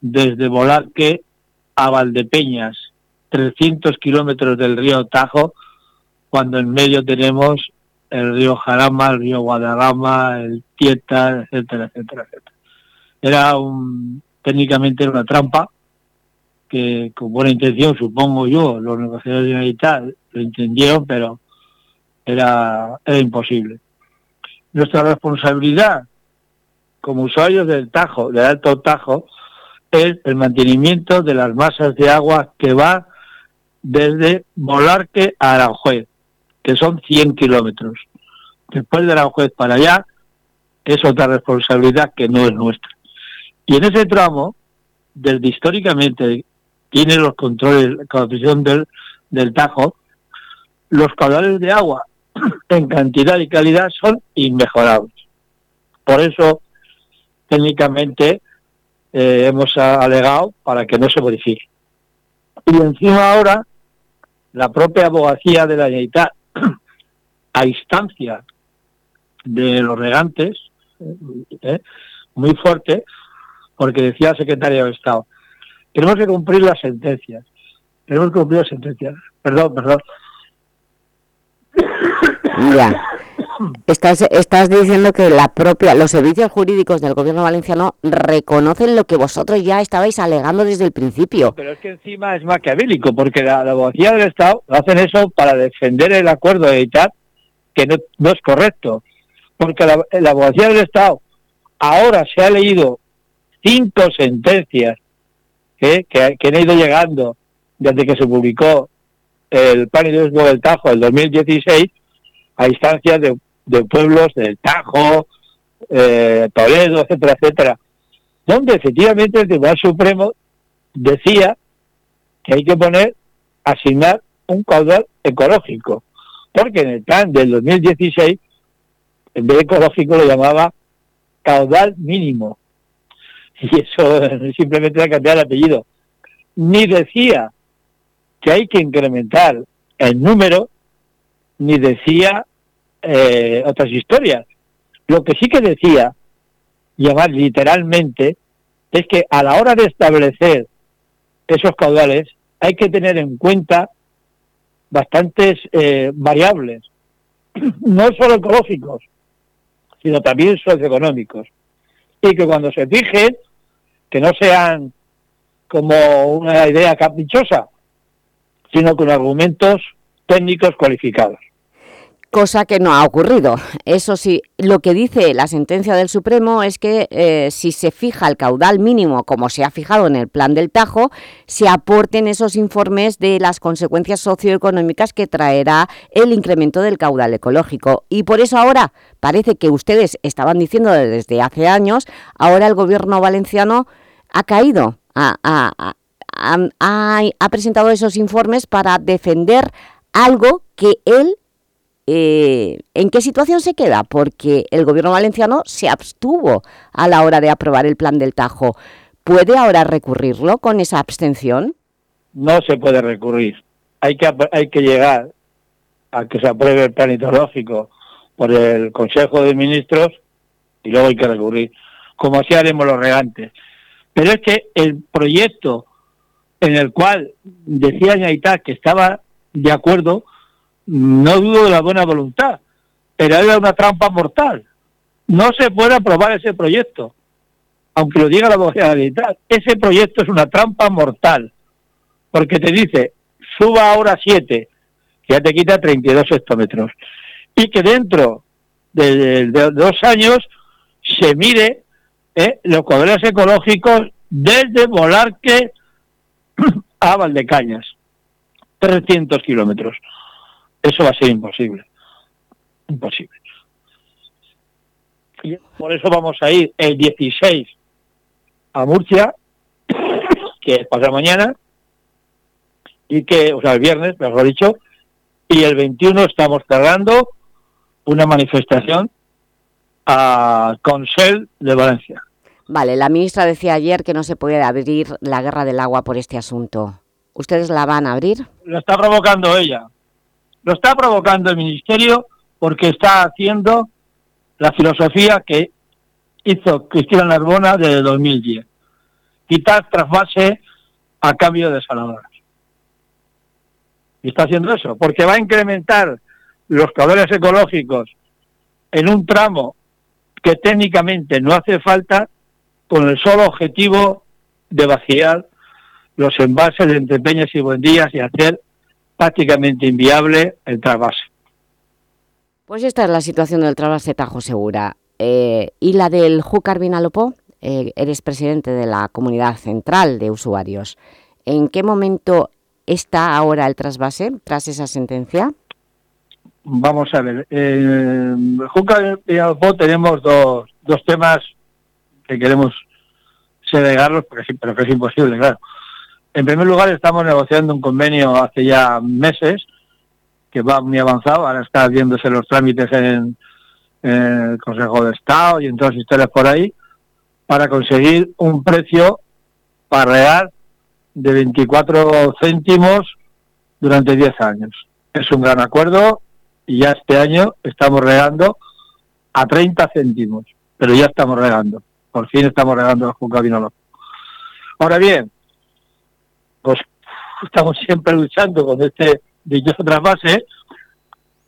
desde Volarque a Valdepeñas, 300 kilómetros del río Tajo, cuando en medio tenemos el río Jarama, el río Guadarrama, el Tieta, etcétera, etcétera, etcétera. Era un, técnicamente era una trampa que con buena intención, supongo yo, los negociadores y tal lo entendieron, pero era, era imposible. Nuestra responsabilidad como usuarios del Tajo, del Alto Tajo, es el mantenimiento de las masas de agua que va desde Molarque a Aranjuez que son 100 kilómetros. Después de Aranjuez para allá es otra responsabilidad que no es nuestra. Y en ese tramo, desde históricamente tiene los controles, la presión del, del Tajo, los caudales de agua <clears throat> en cantidad y calidad son inmejorables. Por eso, técnicamente, eh, hemos alegado para que no se modifique. Y encima ahora, la propia abogacía de la Generalitat a instancia de los regantes, ¿eh? muy fuerte, porque decía el secretario de Estado, tenemos que cumplir las sentencias, tenemos que cumplir las sentencias, perdón, perdón. Ya. Estás, estás diciendo que la propia, los servicios jurídicos del gobierno valenciano reconocen lo que vosotros ya estabais alegando desde el principio. Pero es que encima es maquiavélico, porque la, abogacía del Estado hacen eso para defender el acuerdo de ITAR, que no, es correcto. Porque la, abogacía del Estado ahora se ha leído cinco sentencias que, que, han ido llegando desde que se publicó el plan de del Tajo del 2016 a instancias de, de pueblos del Tajo, eh, Toledo, etcétera, etcétera, donde efectivamente el Tribunal Supremo decía que hay que poner, asignar un caudal ecológico, porque en el plan del 2016, en vez de ecológico lo llamaba caudal mínimo, y eso <laughs> simplemente era cambiar el apellido. Ni decía que hay que incrementar el número, ni decía eh, otras historias. Lo que sí que decía, llamar literalmente, es que a la hora de establecer esos caudales hay que tener en cuenta bastantes eh, variables, <clears throat> no solo ecológicos, sino también socioeconómicos. Y que cuando se fijen, que no sean como una idea caprichosa, sino con argumentos técnicos cualificados cosa que no ha ocurrido. Eso sí, lo que dice la sentencia del Supremo es que eh, si se fija el caudal mínimo, como se ha fijado en el plan del Tajo, se aporten esos informes de las consecuencias socioeconómicas que traerá el incremento del caudal ecológico. Y por eso ahora, parece que ustedes estaban diciendo desde hace años, ahora el gobierno valenciano ha caído, ha, ha, presentado esos informes para defender algo que él eh, ¿en qué situación se queda? Porque el gobierno valenciano se abstuvo a la hora de aprobar el plan del Tajo. ¿Puede ahora recurrirlo con esa abstención? No se puede recurrir. Hay que, hay que llegar a que se apruebe el plan hidrológico por el Consejo de Ministros y luego hay que recurrir, como así haremos los regantes. Pero es que el proyecto en el cual decía Ñaitá que estaba de acuerdo, no dudo de la buena voluntad, pero era una trampa mortal. No se puede aprobar ese proyecto, aunque lo diga la militar. Ese proyecto es una trampa mortal, porque te dice, suba ahora 7, que ya te quita 32 hectómetros, y que dentro de, dos años se mire eh, los corredores ecológicos desde Volarque <clears throat> a Valdecañas, 300 kilómetros. Eso va a ser imposible. Imposible. Y por eso vamos a ir el 16 a Murcia, que es pasado mañana, y que, o sea, el viernes, mejor dicho, y el 21 estamos cerrando una manifestación a Consell de Valencia. Vale, la ministra decía ayer que no se puede abrir la guerra del agua por este asunto. ¿Ustedes la van a abrir? Lo está provocando ella. Lo está provocando el Ministerio porque está haciendo la filosofía que hizo Cristina Narbona desde 2010. Quitar trasvase a cambio de saladoras. Y está haciendo eso, porque va a incrementar los caudales ecológicos en un tramo que técnicamente no hace falta con el solo objetivo de vaciar los envases de entre Peñas y Buendías y hacer prácticamente inviable el trasvase. Pues esta es la situación del trasvase Tajo Segura. Eh, ¿Y la del Júcar Vinalopó? Eh, eres presidente de la Comunidad Central de Usuarios. ¿En qué momento está ahora el trasvase tras esa sentencia? Vamos a ver. En Júcar Vinalopó tenemos dos, dos temas que queremos segregarlos, pero que es imposible, claro. En primer lugar, estamos negociando un convenio hace ya meses, que va muy avanzado, ahora está viéndose los trámites en, el Consejo de Estado y en todas las historias por ahí, para conseguir un precio para regar de 24 céntimos durante 10 años. Es un gran acuerdo y ya este año estamos regando a 30 céntimos, pero ya estamos regando. Por fin estamos regando el Junca Ahora bien, estamos siempre luchando con este dichoso trasvase,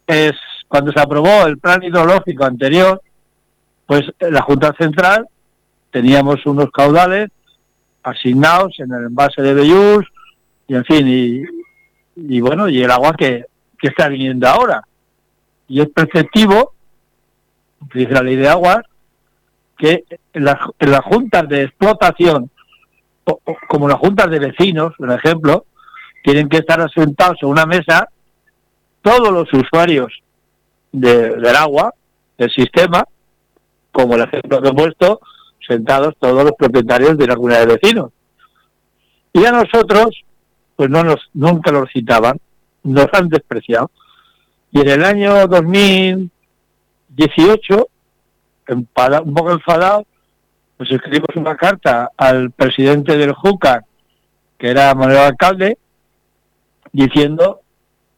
es cuando se aprobó el plan hidrológico anterior, pues la Junta Central teníamos unos caudales asignados en el envase de Bellús y en fin, y, bueno, y el agua que, que, está viniendo ahora. Y es perceptivo, dice la ley de aguas, que en las juntas de explotación como las juntas de vecinos, por ejemplo, tienen que estar sentados en una mesa todos los usuarios del agua, del sistema, como el ejemplo que he puesto, sentados todos los propietarios de la comunidad de vecinos. Y a nosotros, pues no nos, nunca los citaban, nos han despreciado. Y en el año 2018, un poco enfadado, pues escribimos una carta al presidente del JUCA, que era Manuel Alcalde, diciendo,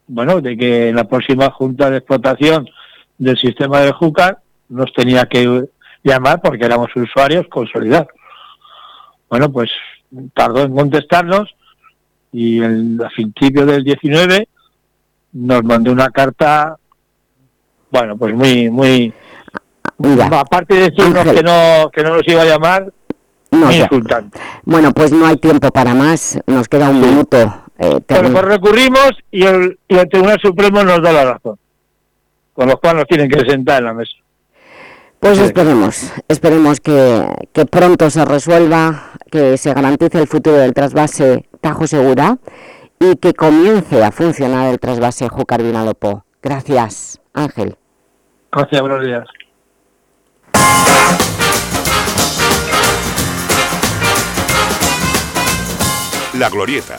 bueno, de que en la próxima junta de explotación del sistema del JUCA nos tenía que llamar porque éramos usuarios consolidados. Bueno, pues tardó en contestarnos y en, a principio del 19 nos mandó una carta, bueno, pues muy, muy, Aparte de decirnos que no, que no nos iba a llamar, no, insultante. Bueno, pues no hay tiempo para más, nos queda un minuto. Eh, bueno, pues recurrimos y el, y el Tribunal Supremo nos da la razón, con lo cual nos tienen que sentar en la mesa. Pues esperemos, esperemos que, que, pronto se resuelva, que se garantice el futuro del trasvase Tajo Segura y que comience a funcionar el trasvase Júcar Vinalopó. Gracias, Ángel. Gracias, buenos días. La Glorieta,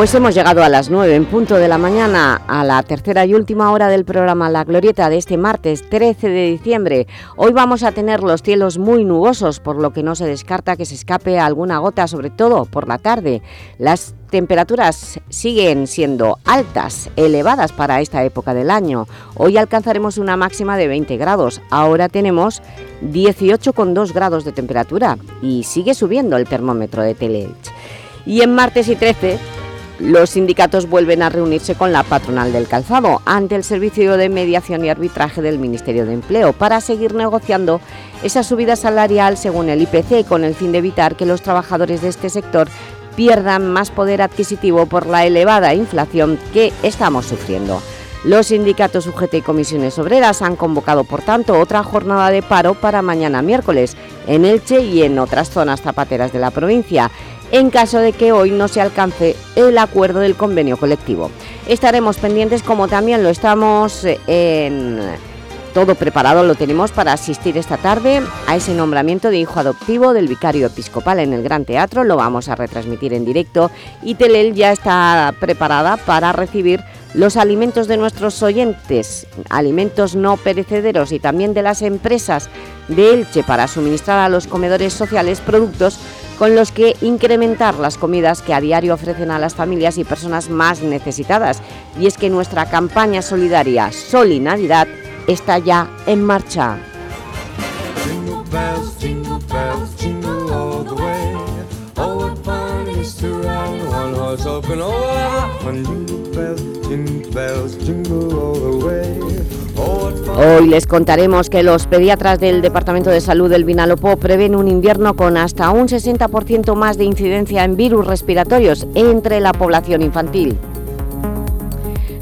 Pues hemos llegado a las 9 en punto de la mañana, a la tercera y última hora del programa La Glorieta de este martes 13 de diciembre. Hoy vamos a tener los cielos muy nubosos, por lo que no se descarta que se escape alguna gota, sobre todo por la tarde. Las temperaturas siguen siendo altas, elevadas para esta época del año. Hoy alcanzaremos una máxima de 20 grados, ahora tenemos 18,2 grados de temperatura y sigue subiendo el termómetro de Teleelch. Y en martes y 13 los sindicatos vuelven a reunirse con la patronal del calzado ante el Servicio de Mediación y Arbitraje del Ministerio de Empleo para seguir negociando esa subida salarial según el IPC con el fin de evitar que los trabajadores de este sector pierdan más poder adquisitivo por la elevada inflación que estamos sufriendo. Los sindicatos UGT y comisiones obreras han convocado, por tanto, otra jornada de paro para mañana miércoles en Elche y en otras zonas zapateras de la provincia en caso de que hoy no se alcance el acuerdo del convenio colectivo. Estaremos pendientes, como también lo estamos eh, en todo preparado, lo tenemos para asistir esta tarde a ese nombramiento de hijo adoptivo del vicario episcopal en el Gran Teatro, lo vamos a retransmitir en directo y Telel ya está preparada para recibir los alimentos de nuestros oyentes, alimentos no perecederos y también de las empresas de Elche para suministrar a los comedores sociales productos con los que incrementar las comidas que a diario ofrecen a las familias y personas más necesitadas. Y es que nuestra campaña solidaria Navidad está ya en marcha. Hoy les contaremos que los pediatras del Departamento de Salud del Vinalopó prevén un invierno con hasta un 60% más de incidencia en virus respiratorios entre la población infantil.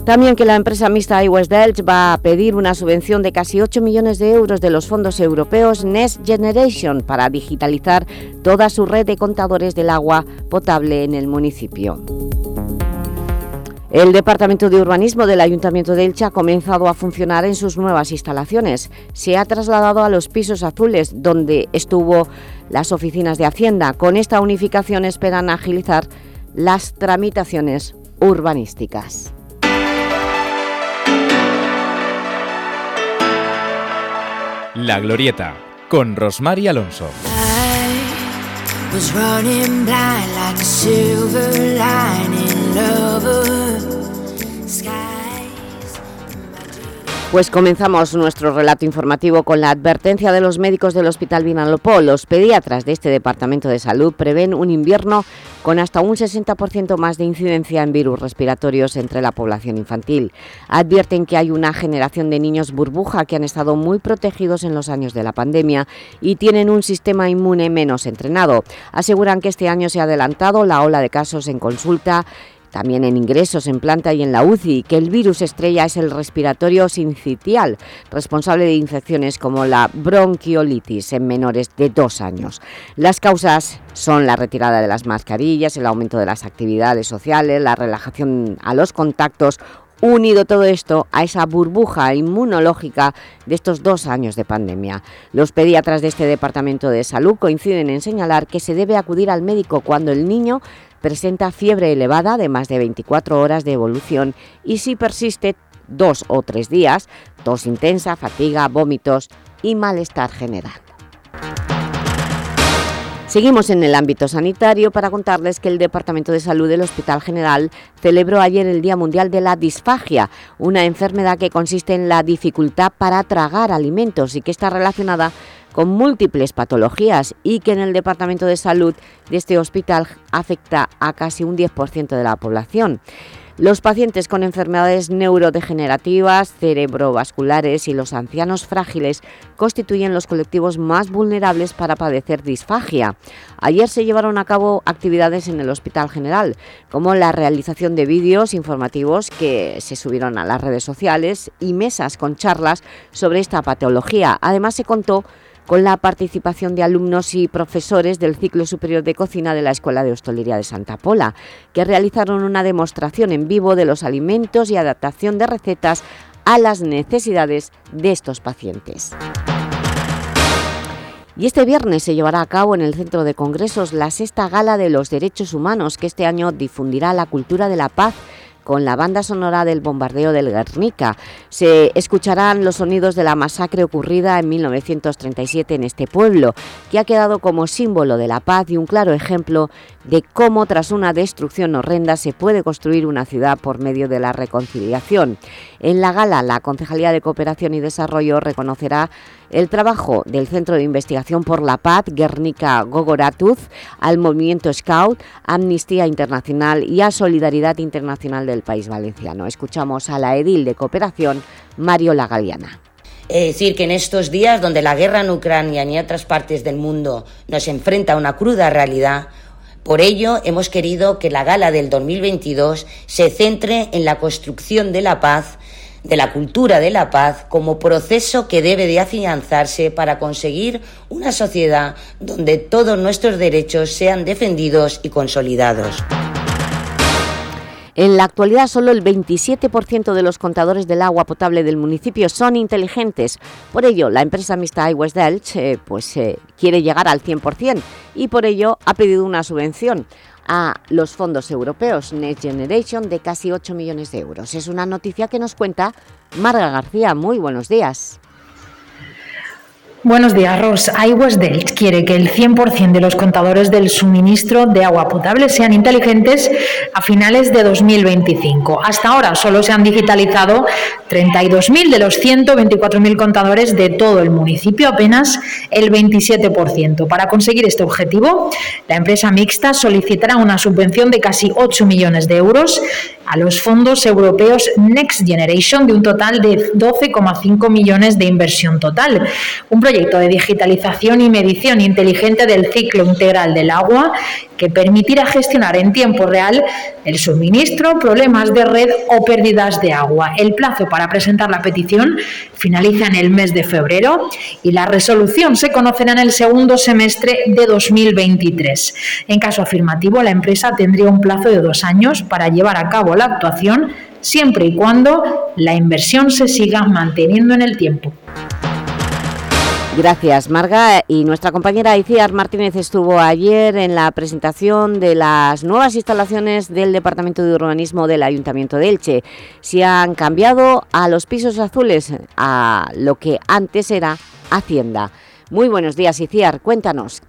También que la empresa mixta iWest Delch va a pedir una subvención de casi 8 millones de euros de los fondos europeos Next Generation para digitalizar toda su red de contadores del agua potable en el municipio. El Departamento de Urbanismo del Ayuntamiento de Elche ha comenzado a funcionar en sus nuevas instalaciones. Se ha trasladado a los pisos azules, donde estuvo las oficinas de Hacienda. Con esta unificación esperan agilizar las tramitaciones urbanísticas. La Glorieta, con Rosmar Alonso. Pues comenzamos nuestro relato informativo con la advertencia de los médicos del Hospital Vinalopó. Los pediatras de este Departamento de Salud prevén un invierno con hasta un 60% más de incidencia en virus respiratorios entre la población infantil. Advierten que hay una generación de niños burbuja que han estado muy protegidos en los años de la pandemia y tienen un sistema inmune menos entrenado. Aseguran que este año se ha adelantado la ola de casos en consulta también en ingresos en planta y en la UCI, que el virus estrella es el respiratorio sincitial, responsable de infecciones como la bronquiolitis en menores de dos años. Las causas son la retirada de las mascarillas, el aumento de las actividades sociales, la relajación a los contactos unido todo esto a esa burbuja inmunológica de estos dos años de pandemia. Los pediatras de este Departamento de Salud coinciden en señalar que se debe acudir al médico cuando el niño presenta fiebre elevada de más de 24 horas de evolución y si persiste dos o tres días, tos intensa, fatiga, vómitos y malestar general. Seguimos en el ámbito sanitario para contarles que el Departamento de Salud del Hospital General celebró ayer el Día Mundial de la Disfagia, una enfermedad que consiste en la dificultad para tragar alimentos y que está relacionada con múltiples patologías y que en el Departamento de Salud de este hospital afecta a casi un 10% de la población. Los pacientes con enfermedades neurodegenerativas, cerebrovasculares y los ancianos frágiles constituyen los colectivos más vulnerables para padecer disfagia. Ayer se llevaron a cabo actividades en el Hospital General, como la realización de vídeos informativos que se subieron a las redes sociales y mesas con charlas sobre esta patología. Además se contó con la participación de alumnos y profesores del ciclo superior de cocina de la Escuela de Hostelería de Santa Pola, que realizaron una demostración en vivo de los alimentos y adaptación de recetas a las necesidades de estos pacientes. Y este viernes se llevará a cabo en el Centro de Congresos la sexta Gala de los Derechos Humanos, que este año difundirá la cultura de la paz con la banda sonora del bombardeo del Guernica. Se escucharán los sonidos de la masacre ocurrida en 1937 en este pueblo, que ha quedado como símbolo de la paz y un claro ejemplo de cómo tras una destrucción horrenda se puede construir una ciudad por medio de la reconciliación. En la gala, la Concejalía de Cooperación y Desarrollo reconocerá el trabajo del Centro de Investigación por la Paz, Guernica Gogoratuz, al Movimiento Scout, Amnistía Internacional y a Solidaridad Internacional del País Valenciano. Escuchamos a la edil de Cooperación, Mario Lagaliana. Es decir, que en estos días donde la guerra en Ucrania ni otras partes del mundo nos enfrenta a una cruda realidad, por ello, hemos querido que la gala del 2022 se centre en la construcción de la paz, de la cultura de la paz, como proceso que debe de afianzarse para conseguir una sociedad donde todos nuestros derechos sean defendidos y consolidados. En la actualidad, solo el 27% de los contadores del agua potable del municipio son inteligentes. Por ello, la empresa mixta iWest Delch eh, pues, eh, quiere llegar al 100% y por ello ha pedido una subvención a los fondos europeos Next Generation de casi 8 millones de euros. Es una noticia que nos cuenta Marga García. Muy buenos días. Buenos días, Ros. iWest Delch quiere que el 100% de los contadores del suministro de agua potable sean inteligentes a finales de 2025. Hasta ahora solo se han digitalizado 32.000 de los 124.000 contadores de todo el municipio, apenas el 27%. Para conseguir este objetivo, la empresa mixta solicitará una subvención de casi 8 millones de euros a los fondos europeos Next Generation de un total de 12,5 millones de inversión total. Un de digitalización y medición inteligente del ciclo integral del agua que permitirá gestionar en tiempo real el suministro, problemas de red o pérdidas de agua. El plazo para presentar la petición finaliza en el mes de febrero y la resolución se conocerá en el segundo semestre de 2023. En caso afirmativo, la empresa tendría un plazo de dos años para llevar a cabo la actuación siempre y cuando la inversión se siga manteniendo en el tiempo. Gracias, Marga. Y nuestra compañera Iciar Martínez estuvo ayer en la presentación de las nuevas instalaciones del Departamento de Urbanismo del Ayuntamiento de Elche. Se han cambiado a los pisos azules a lo que antes era Hacienda. Muy buenos días, Iciar. Cuéntanos,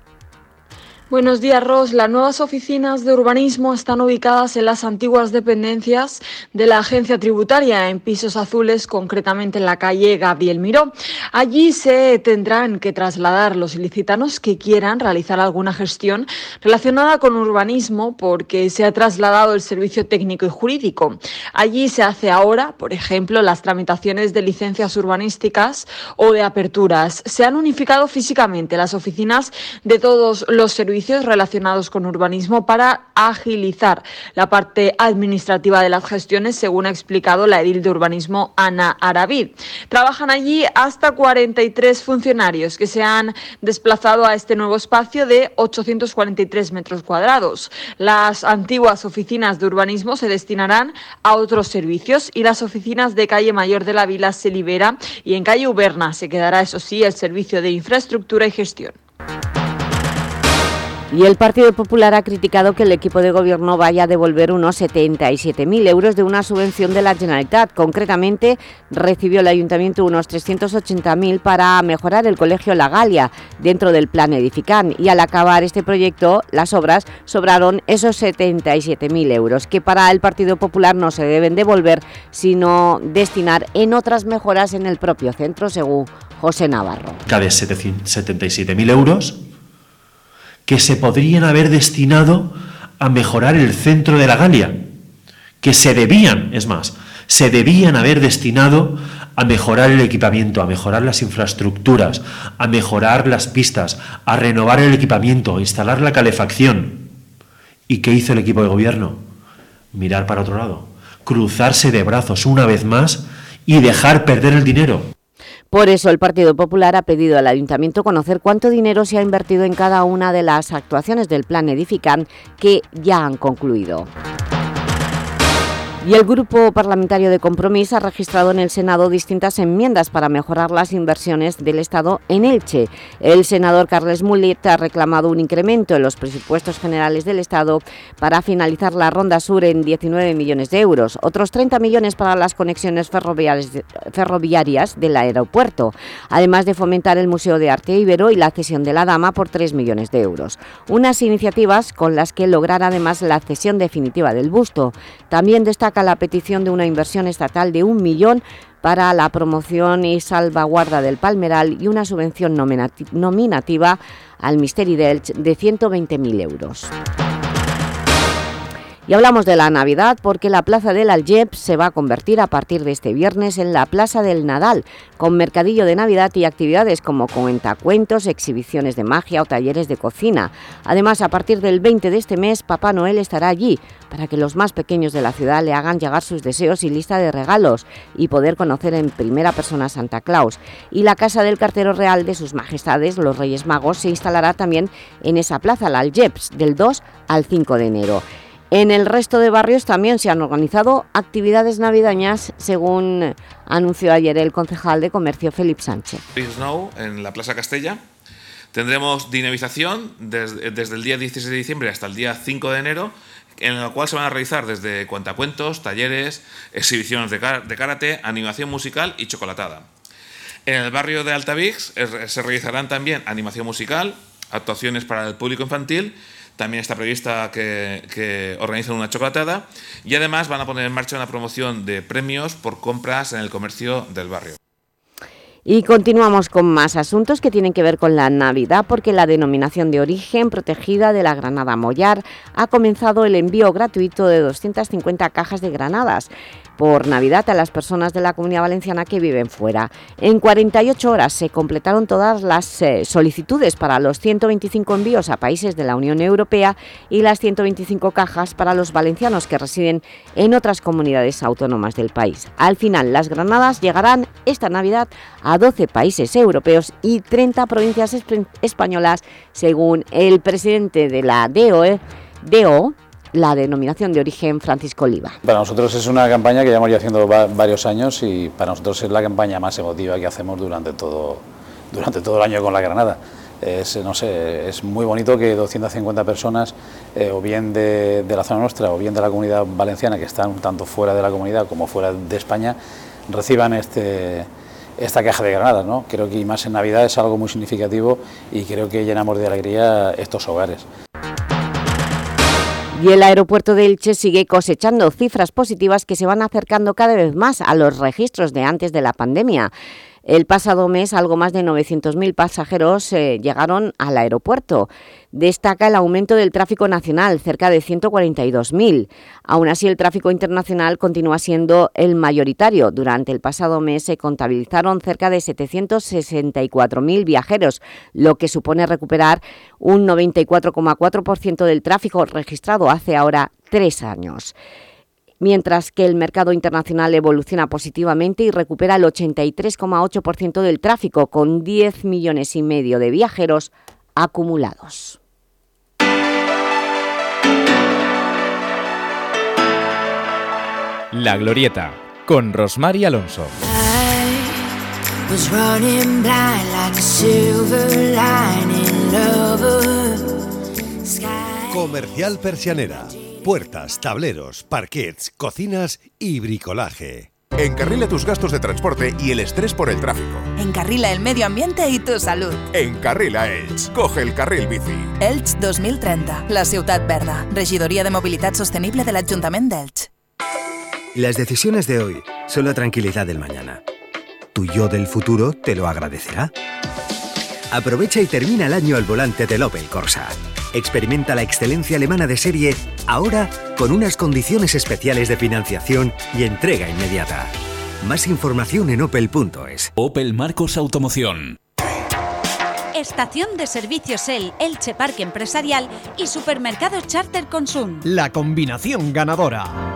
Buenos días, Ros. Las nuevas oficinas de urbanismo están ubicadas en las antiguas dependencias de la agencia tributaria, en pisos azules, concretamente en la calle Gabriel Miró. Allí se tendrán que trasladar los ilicitanos que quieran realizar alguna gestión relacionada con urbanismo, porque se ha trasladado el servicio técnico y jurídico. Allí se hace ahora, por ejemplo, las tramitaciones de licencias urbanísticas o de aperturas. Se han unificado físicamente las oficinas de todos los servicios relacionados con urbanismo para agilizar la parte administrativa de las gestiones, según ha explicado la edil de urbanismo Ana Aravid. Trabajan allí hasta 43 funcionarios que se han desplazado a este nuevo espacio de 843 metros cuadrados. Las antiguas oficinas de urbanismo se destinarán a otros servicios y las oficinas de calle Mayor de la Vila se libera y en calle Uberna se quedará, eso sí, el servicio de infraestructura y gestión. Y el Partido Popular ha criticado que el equipo de gobierno vaya a devolver unos 77.000 euros de una subvención de la Generalitat. Concretamente, recibió el Ayuntamiento unos 380.000 para mejorar el Colegio La Galia dentro del Plan Edifican. Y al acabar este proyecto, las obras sobraron esos 77.000 euros, que para el Partido Popular no se deben devolver, sino destinar en otras mejoras en el propio centro, según José Navarro. Cada 77.000 euros que se podrían haber destinado a mejorar el centro de la Galia, que se debían, es más, se debían haber destinado a mejorar el equipamiento, a mejorar las infraestructuras, a mejorar las pistas, a renovar el equipamiento, a instalar la calefacción. ¿Y qué hizo el equipo de gobierno? Mirar para otro lado, cruzarse de brazos una vez más y dejar perder el dinero. Por eso el Partido Popular ha pedido al Ayuntamiento conocer cuánto dinero se ha invertido en cada una de las actuaciones del Plan Edifican que ya han concluido. Y el Grupo Parlamentario de Compromís ha registrado en el Senado distintas enmiendas para mejorar las inversiones del Estado en Elche. El senador Carles Mulet ha reclamado un incremento en los presupuestos generales del Estado para finalizar la Ronda Sur en 19 millones de euros, otros 30 millones para las conexiones ferroviarias del aeropuerto, además de fomentar el Museo de Arte Ibero y la cesión de la Dama por 3 millones de euros. Unas iniciativas con las que lograr además la cesión definitiva del busto. También destaca la petición de una inversión estatal de un millón para la promoción y salvaguarda del palmeral y una subvención nominativa al Misteri d'Elx de 120.000 euros. Y hablamos de la Navidad porque la Plaza del Aljeb se va a convertir a partir de este viernes en la Plaza del Nadal, con mercadillo de Navidad y actividades como cuentacuentos, exhibiciones de magia o talleres de cocina. Además, a partir del 20 de este mes, Papá Noel estará allí para que los más pequeños de la ciudad le hagan llegar sus deseos y lista de regalos y poder conocer en primera persona a Santa Claus. Y la Casa del Cartero Real de sus Majestades, los Reyes Magos, se instalará también en esa plaza, la Aljeps, del 2 al 5 de enero. En el resto de barrios también se han organizado actividades navideñas, según anunció ayer el concejal de Comercio, Felipe Sánchez. en la Plaza Castella. Tendremos dinamización desde, el día 16 de diciembre hasta el día 5 de enero, en la cual se van a realizar desde cuentacuentos, talleres, exhibiciones de, karate, animación musical y chocolatada. En el barrio de Altavix se realizarán también animación musical, actuaciones para el público infantil también está prevista que, que, organicen una chocolatada y además van a poner en marcha una promoción de premios por compras en el comercio del barrio. Y continuamos con más asuntos que tienen que ver con la Navidad porque la denominación de origen protegida de la Granada Mollar ha comenzado el envío gratuito de 250 cajas de granadas por Navidad a las personas de la Comunidad Valenciana que viven fuera. En 48 horas se completaron todas las eh, solicitudes para los 125 envíos a países de la Unión Europea y las 125 cajas para los valencianos que residen en otras comunidades autónomas del país. Al final, las granadas llegarán esta Navidad a 12 países europeos y 30 provincias españolas, según el presidente de la DOE, DO, la denominación de origen Francisco Oliva. Para nosotros es una campaña que llevamos ya haciendo varios años y para nosotros es la campaña más emotiva que hacemos durante todo, durante todo el año con la Granada. Es, no sé, es muy bonito que 250 personas, eh, o bien de, la zona nuestra o bien de la comunidad valenciana, que están tanto fuera de la comunidad como fuera de España, reciban este, esta caja de granadas. ¿no? Creo que más en Navidad es algo muy significativo y creo que llenamos de alegría estos hogares. Y el aeropuerto de Elche sigue cosechando cifras positivas que se van acercando cada vez más a los registros de antes de la pandemia. El pasado mes, algo más de 900.000 pasajeros eh, llegaron al aeropuerto. Destaca el aumento del tráfico nacional, cerca de 142.000. Aún así, el tráfico internacional continúa siendo el mayoritario. Durante el pasado mes se contabilizaron cerca de 764.000 viajeros, lo que supone recuperar un 94,4% del tráfico registrado hace ahora tres años mientras que el mercado internacional evoluciona positivamente y recupera el 83,8% del tráfico, con 10 millones y medio de viajeros acumulados. La Glorieta, con Rosmar y Alonso. Comercial Persianera puertas, tableros, parquets, cocinas y bricolaje. Encarrila tus gastos de transporte y el estrés por el tráfico. Encarrila el medio ambiente y tu salud. Encarrila Elch. Coge el carril bici. Elch 2030. La ciudad verda. Regidoría de Movilidad Sostenible del Ayuntamiento de Elch. Las decisiones de hoy son la tranquilidad del mañana. Tu yo del futuro te lo agradecerá. Aprovecha y termina el año al volante del Opel Corsa. Experimenta la excelencia alemana de serie ahora con unas condiciones especiales de financiación y entrega inmediata. Más información en opel.es. Opel Marcos Automoción. Estación de servicios El, Elche Parque Empresarial y Supermercado Charter Consum. La combinación ganadora.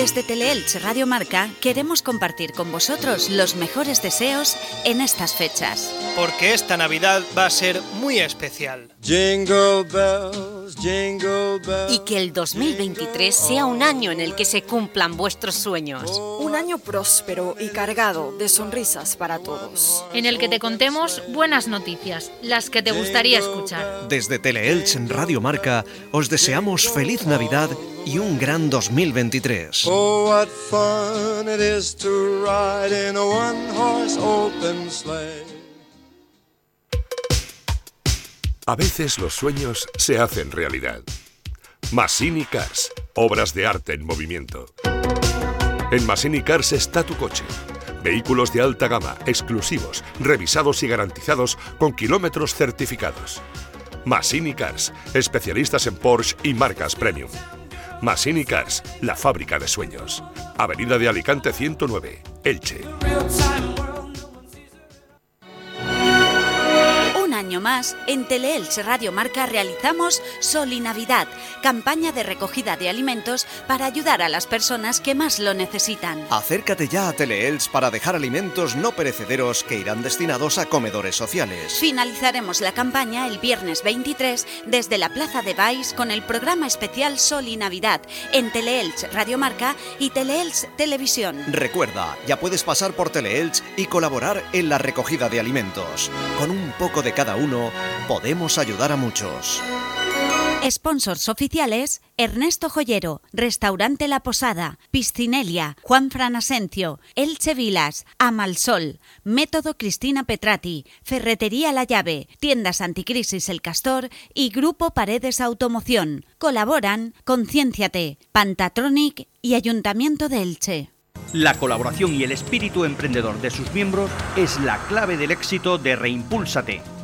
Desde Teleelch Radio Marca queremos compartir con vosotros los mejores deseos en estas fechas. Porque esta Navidad va a ser muy especial. Jingle bells, jingle bells. Y que el 2023 sea un año en el que se cumplan vuestros sueños. Un año próspero y cargado de sonrisas para todos. En el que te contemos buenas noticias, las que te gustaría escuchar. Desde Teleelch en Radio Marca os deseamos feliz Navidad y un gran 2023. Oh, a veces los sueños se hacen realidad. Massini Cars, obras de arte en movimiento. En Massini Cars está tu coche. Vehículos de alta gama, exclusivos, revisados y garantizados con kilómetros certificados. Massini Cars, especialistas en Porsche y marcas premium. Massini Cars, la fábrica de sueños. Avenida de Alicante 109, Elche. Año más, en Teleelch Radio Marca realizamos Sol y Navidad, campaña de recogida de alimentos para ayudar a las personas que más lo necesitan. Acércate ya a Teleelch para dejar alimentos no perecederos que irán destinados a comedores sociales. Finalizaremos la campaña el viernes 23 desde la Plaza de Baix con el programa especial Sol y Navidad en Teleelch Radio Marca y Teleelch Televisión. Recuerda, ya puedes pasar por Teleelch y colaborar en la recogida de alimentos. Con un poco de cada uno, podemos ayudar a muchos. Sponsors oficiales: Ernesto Joyero, Restaurante La Posada, Piscinelia, Juan Fran Asencio, Elche Vilas, Amalsol, Método Cristina Petrati, Ferretería La Llave, Tiendas Anticrisis El Castor y Grupo Paredes Automoción. Colaboran Concienciate, Pantatronic y Ayuntamiento de Elche. La colaboración y el espíritu emprendedor de sus miembros es la clave del éxito de Reimpúlsate,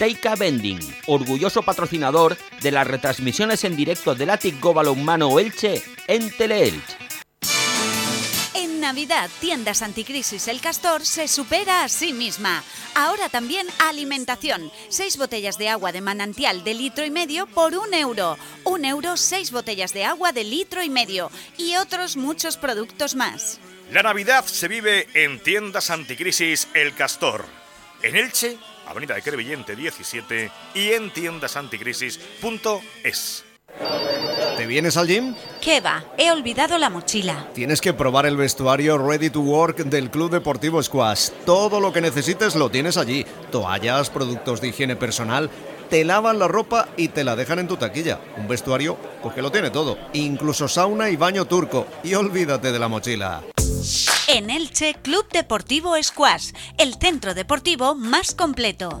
Teika Bending, orgulloso patrocinador de las retransmisiones en directo del Atic Go Balonmano Elche en Teleelch. En Navidad, Tiendas Anticrisis El Castor se supera a sí misma. Ahora también alimentación. Seis botellas de agua de manantial de litro y medio por un euro. Un euro, seis botellas de agua de litro y medio. Y otros muchos productos más. La Navidad se vive en Tiendas Anticrisis El Castor. En Elche, Avenida de Crevillente 17 y en tiendasanticrisis.es. ¿Te vienes al gym? ¿Qué va? He olvidado la mochila. Tienes que probar el vestuario Ready to Work del Club Deportivo Squash. Todo lo que necesites lo tienes allí. Toallas, productos de higiene personal. Te lavan la ropa y te la dejan en tu taquilla. Un vestuario, pues que lo tiene todo. Incluso sauna y baño turco. Y olvídate de la mochila. En Elche, Club Deportivo Squash, el centro deportivo más completo.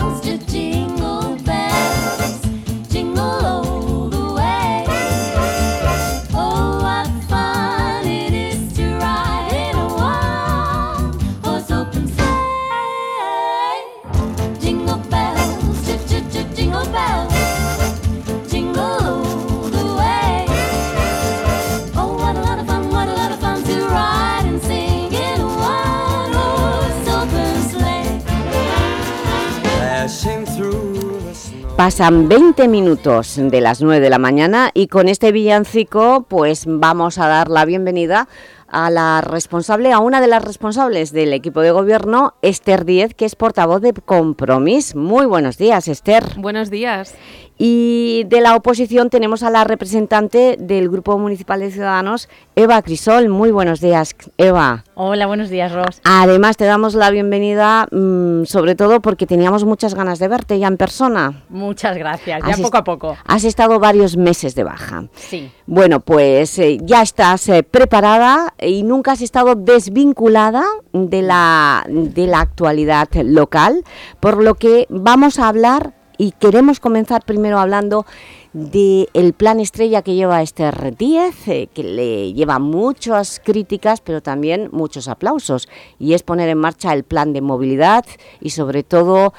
Pasan 20 minutos de las 9 de la mañana y con este villancico pues vamos a dar la bienvenida a la responsable, a una de las responsables del equipo de gobierno, Esther Díez, que es portavoz de Compromís. Muy buenos días, Esther. Buenos días. Y de la oposición tenemos a la representante del Grupo Municipal de Ciudadanos, Eva Crisol. Muy buenos días, Eva. Hola, buenos días, Ros. Además, te damos la bienvenida, mm, sobre todo porque teníamos muchas ganas de verte ya en persona. Muchas gracias, ya Has poco a poco. Has estado varios meses de baja. Sí. Bueno, pues eh, ya estás eh, preparada y nunca has estado desvinculada de la, de la actualidad local, por lo que vamos a hablar y queremos comenzar primero hablando del plan estrella que lleva Esther Díez, eh, que le lleva muchas críticas, pero también muchos aplausos, y es poner en marcha el plan de movilidad y sobre todo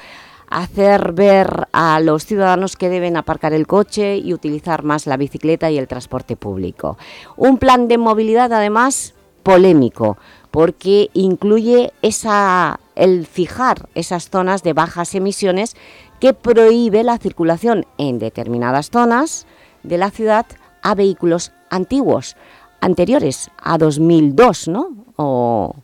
hacer ver a los ciudadanos que deben aparcar el coche y utilizar más la bicicleta y el transporte público. Un plan de movilidad además polémico porque incluye esa, el fijar esas zonas de bajas emisiones que prohíbe la circulación en determinadas zonas de la ciudad a vehículos antiguos, anteriores a 2002, ¿no? O...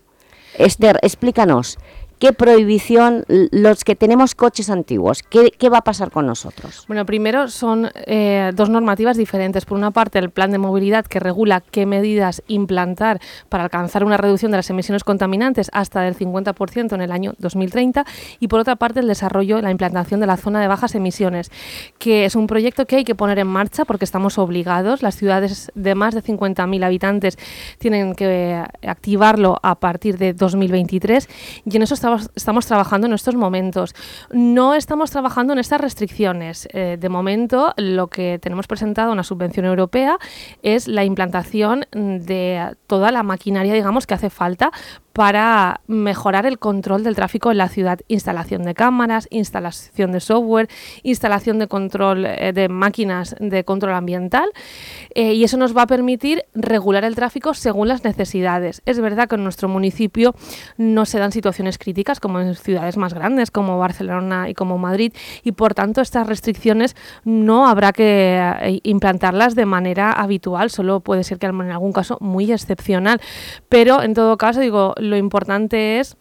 Esther, explícanos, ¿qué prohibición, los que tenemos coches antiguos, qué, va a pasar con nosotros? Bueno, primero son eh, dos normativas diferentes. Por una parte, el plan de movilidad que regula qué medidas implantar para alcanzar una reducción de las emisiones contaminantes hasta del 50% en el año 2030 y por otra parte el desarrollo, la implantación de la zona de bajas emisiones, que es un proyecto que hay que poner en marcha porque estamos obligados. Las ciudades de más de 50.000 habitantes tienen que eh, activarlo a partir de 2023 y en eso estamos, trabajando en estos momentos. No estamos trabajando en estas restricciones. Eh, de momento, lo que tenemos presentado, una subvención europea, es la implantación de toda la maquinaria, digamos, que hace falta para mejorar el control del tráfico en la ciudad. Instalación de cámaras, instalación de software, instalación de control eh, de máquinas de control ambiental eh, y eso nos va a permitir regular el tráfico según las necesidades. Es verdad que en nuestro municipio no se dan situaciones críticas como en ciudades más grandes como Barcelona y como Madrid y por tanto estas restricciones no habrá que eh, implantarlas de manera habitual, solo puede ser que en algún caso muy excepcional, pero en todo caso digo, lo importante es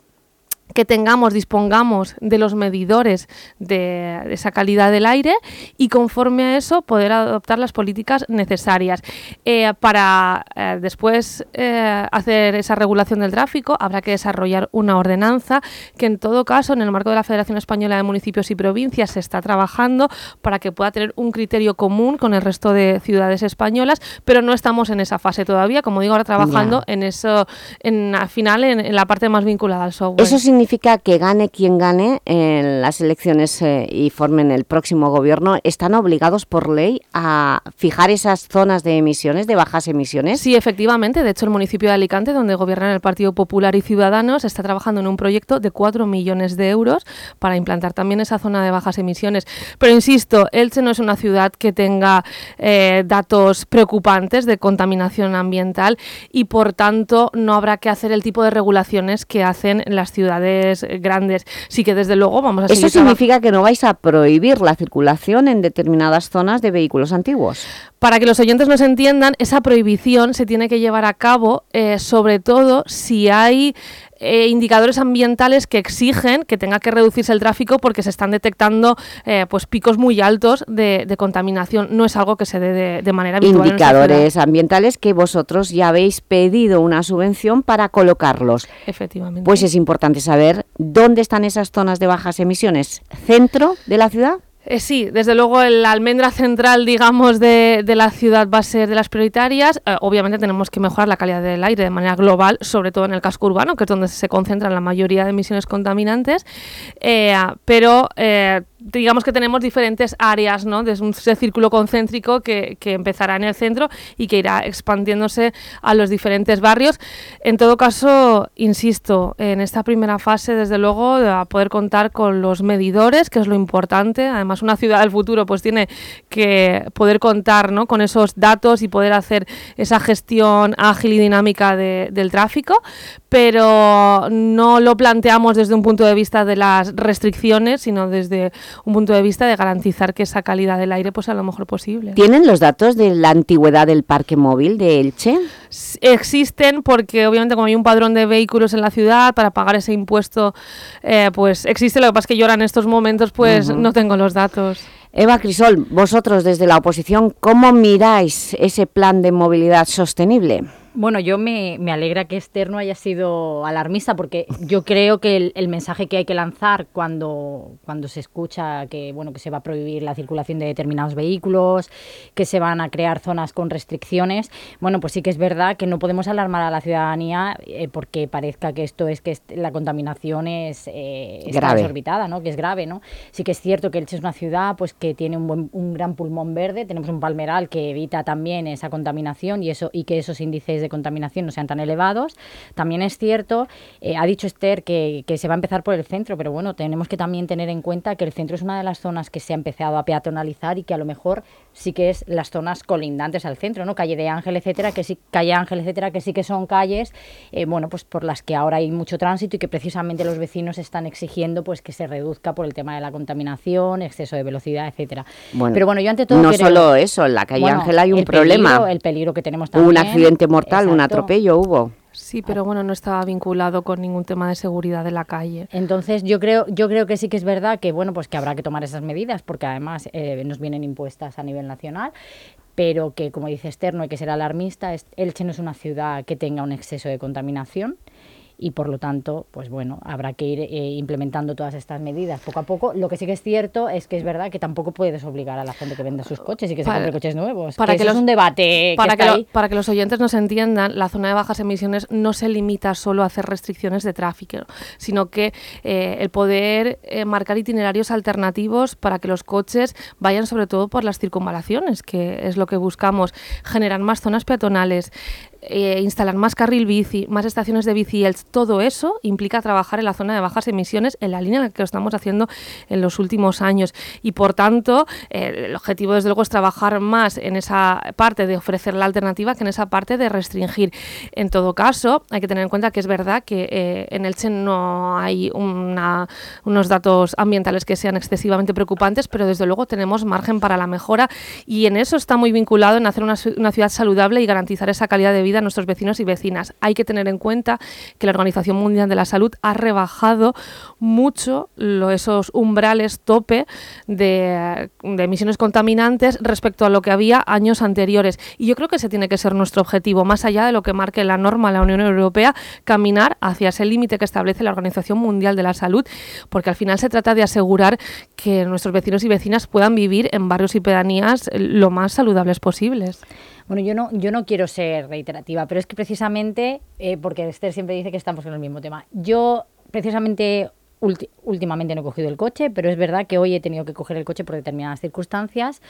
que tengamos, dispongamos de los medidores de, esa calidad del aire y conforme a eso poder adoptar las políticas necesarias. Eh, para eh, después eh, hacer esa regulación del tráfico habrá que desarrollar una ordenanza que en todo caso en el marco de la Federación Española de Municipios y Provincias se está trabajando para que pueda tener un criterio común con el resto de ciudades españolas, pero no estamos en esa fase todavía, como digo, ahora trabajando en eso, en al final en, en la parte más vinculada al software. Eso significa que gane quien gane en las elecciones eh, y formen el próximo gobierno, ¿están obligados por ley a fijar esas zonas de emisiones, de bajas emisiones? Sí, efectivamente. De hecho, el municipio de Alicante, donde gobiernan el Partido Popular y Ciudadanos, está trabajando en un proyecto de 4 millones de euros para implantar también esa zona de bajas emisiones. Pero insisto, Elche no es una ciudad que tenga eh, datos preocupantes de contaminación ambiental y, por tanto, no habrá que hacer el tipo de regulaciones que hacen las ciudades eh, grandes. Sí que, desde luego, vamos a Eso seguir significa que no vais a prohibir la circulación en determinadas zonas de vehículos antiguos. Para que los oyentes nos entiendan, esa prohibición se tiene que llevar a cabo, eh, sobre todo si hay eh, indicadores ambientales que exigen que tenga que reducirse el tráfico porque se están detectando eh, pues picos muy altos de, de contaminación. No es algo que se dé de, de manera habitual. en Indicadores ambientales que vosotros ya habéis pedido una subvención para colocarlos. Efectivamente. Pues es importante saber dónde están esas zonas de bajas emisiones. ¿Centro de la ciudad? Eh, sí, desde luego la almendra central, digamos, de, la ciudad va a ser de las prioritarias. Eh, obviamente tenemos que mejorar la calidad del aire de manera global, sobre todo en el casco urbano, que es donde se concentran la mayoría de emisiones contaminantes. Eh, pero eh, digamos que tenemos diferentes áreas, ¿no? Desde un círculo concéntrico que, que empezará en el centro y que irá expandiéndose a los diferentes barrios. En todo caso, insisto, en esta primera fase, desde luego, a poder contar con los medidores, que es lo importante. Además, una ciudad del futuro pues tiene que poder contar ¿no? con esos datos y poder hacer esa gestión ágil y dinámica de- del tráfico, pero no lo planteamos desde un punto de vista de las restricciones, sino desde un punto de vista de garantizar que esa calidad del aire pues sea lo mejor posible. ¿Tienen los datos de la antigüedad del parque móvil de Elche? Existen porque obviamente como hay un padrón de vehículos en la ciudad para pagar ese impuesto, eh, pues existe. Lo que pasa es que yo ahora en estos momentos pues no tengo los datos. Eva Crisol, vosotros desde la oposición, ¿cómo miráis ese plan de movilidad sostenible? Bueno, yo me, me alegra que Esther no haya sido alarmista porque yo creo que el, el mensaje que hay que lanzar cuando, cuando se escucha que, bueno, que se va a prohibir la circulación de determinados vehículos, que se van a crear zonas con restricciones, bueno, pues sí que es verdad que no podemos alarmar a la ciudadanía eh, porque parezca que esto es que la contaminación es eh, está desorbitada, ¿no? que es grave. ¿no? Sí que es cierto que Elche es una ciudad pues, que tiene un, buen- un gran pulmón verde, tenemos un palmeral que evita también esa contaminación y, eso, y que esos índices de contaminación no sean tan elevados. También es cierto, eh, ha dicho Esther que, que se va a empezar por el centro, pero bueno, tenemos que también tener en cuenta que el centro es una de las zonas que se ha empezado a peatonalizar y que a lo mejor sí que es las zonas colindantes al centro, ¿no? Calle de Ángel, etcétera, que sí, calle Ángel, etcétera, que sí que son calles, eh, bueno, pues por las que ahora hay mucho tránsito y que precisamente los vecinos están exigiendo pues que se reduzca por el tema de la contaminación, exceso de velocidad, etcétera. Bueno, Pero bueno, yo ante todo no creo- solo eso, en la calle Bueno, Ángel hay un el peligro- problema. el peligro que tenemos Hubo un accidente mortal, un atropello hubo. Sí, pero bueno, no estaba vinculado con ningún tema de seguridad de la calle. Entonces yo creo, yo creo que sí que es verdad que bueno, pues que habrá que tomar esas medidas, porque además eh, nos vienen impuestas a nivel nacional, pero que como dice Esther, no hay que ser alarmista, Elche no es una ciudad que tenga un exceso de contaminación y por lo tanto, pues bueno, habrá que ir eh, implementando todas estas medidas poco a poco. Lo que sí que es cierto es que es verdad que tampoco puedes obligar a la gente que venda sus coches y que se Para- compre coches nuevos. para que que eso los- es un debate para que lo- para que los oyentes nos entiendan, la zona de bajas emisiones no se limita solo a hacer restricciones de tráfico, sino que eh, el poder eh, marcar itinerarios alternativos para que los coches vayan sobre todo por las circunvalaciones, que es lo que buscamos, generar más zonas peatonales, eh, instalar más carril bici, más estaciones de bici, todo eso implica trabajar en la zona de bajas emisiones en la línea en la que lo estamos haciendo en los últimos años y por tanto eh, el objetivo desde luego es trabajar más en esa parte de ofrecer la alternativa que en esa parte de restringir. En todo caso hay que tener en cuenta que es verdad que eh, en Elche no hay unos datos ambientales que sean excesivamente preocupantes, pero desde luego tenemos margen para la mejora y en eso está muy vinculado en hacer una, una ciudad saludable y garantizar esa calidad de vida a nuestros vecinos y vecinas. Hay que tener en cuenta que la Organización Mundial de la Salud ha rebajado mucho lo- esos umbrales tope de, emisiones contaminantes respecto a lo que había años anteriores. Y yo creo que ese tiene que ser nuestro objetivo, más allá de lo que marque la norma la Unión Europea, caminar hacia ese límite que establece la Organización Mundial de la Salud, porque al final se trata de asegurar que nuestros vecinos y vecinas puedan vivir en barrios y pedanías lo más saludables posibles. Bueno, yo no, yo no quiero ser reiterativa, pero es que precisamente, eh, porque Esther siempre dice que estamos con el mismo tema, yo precisamente últimamente no he cogido el coche, pero es verdad que hoy he tenido que coger el coche por determinadas circunstancias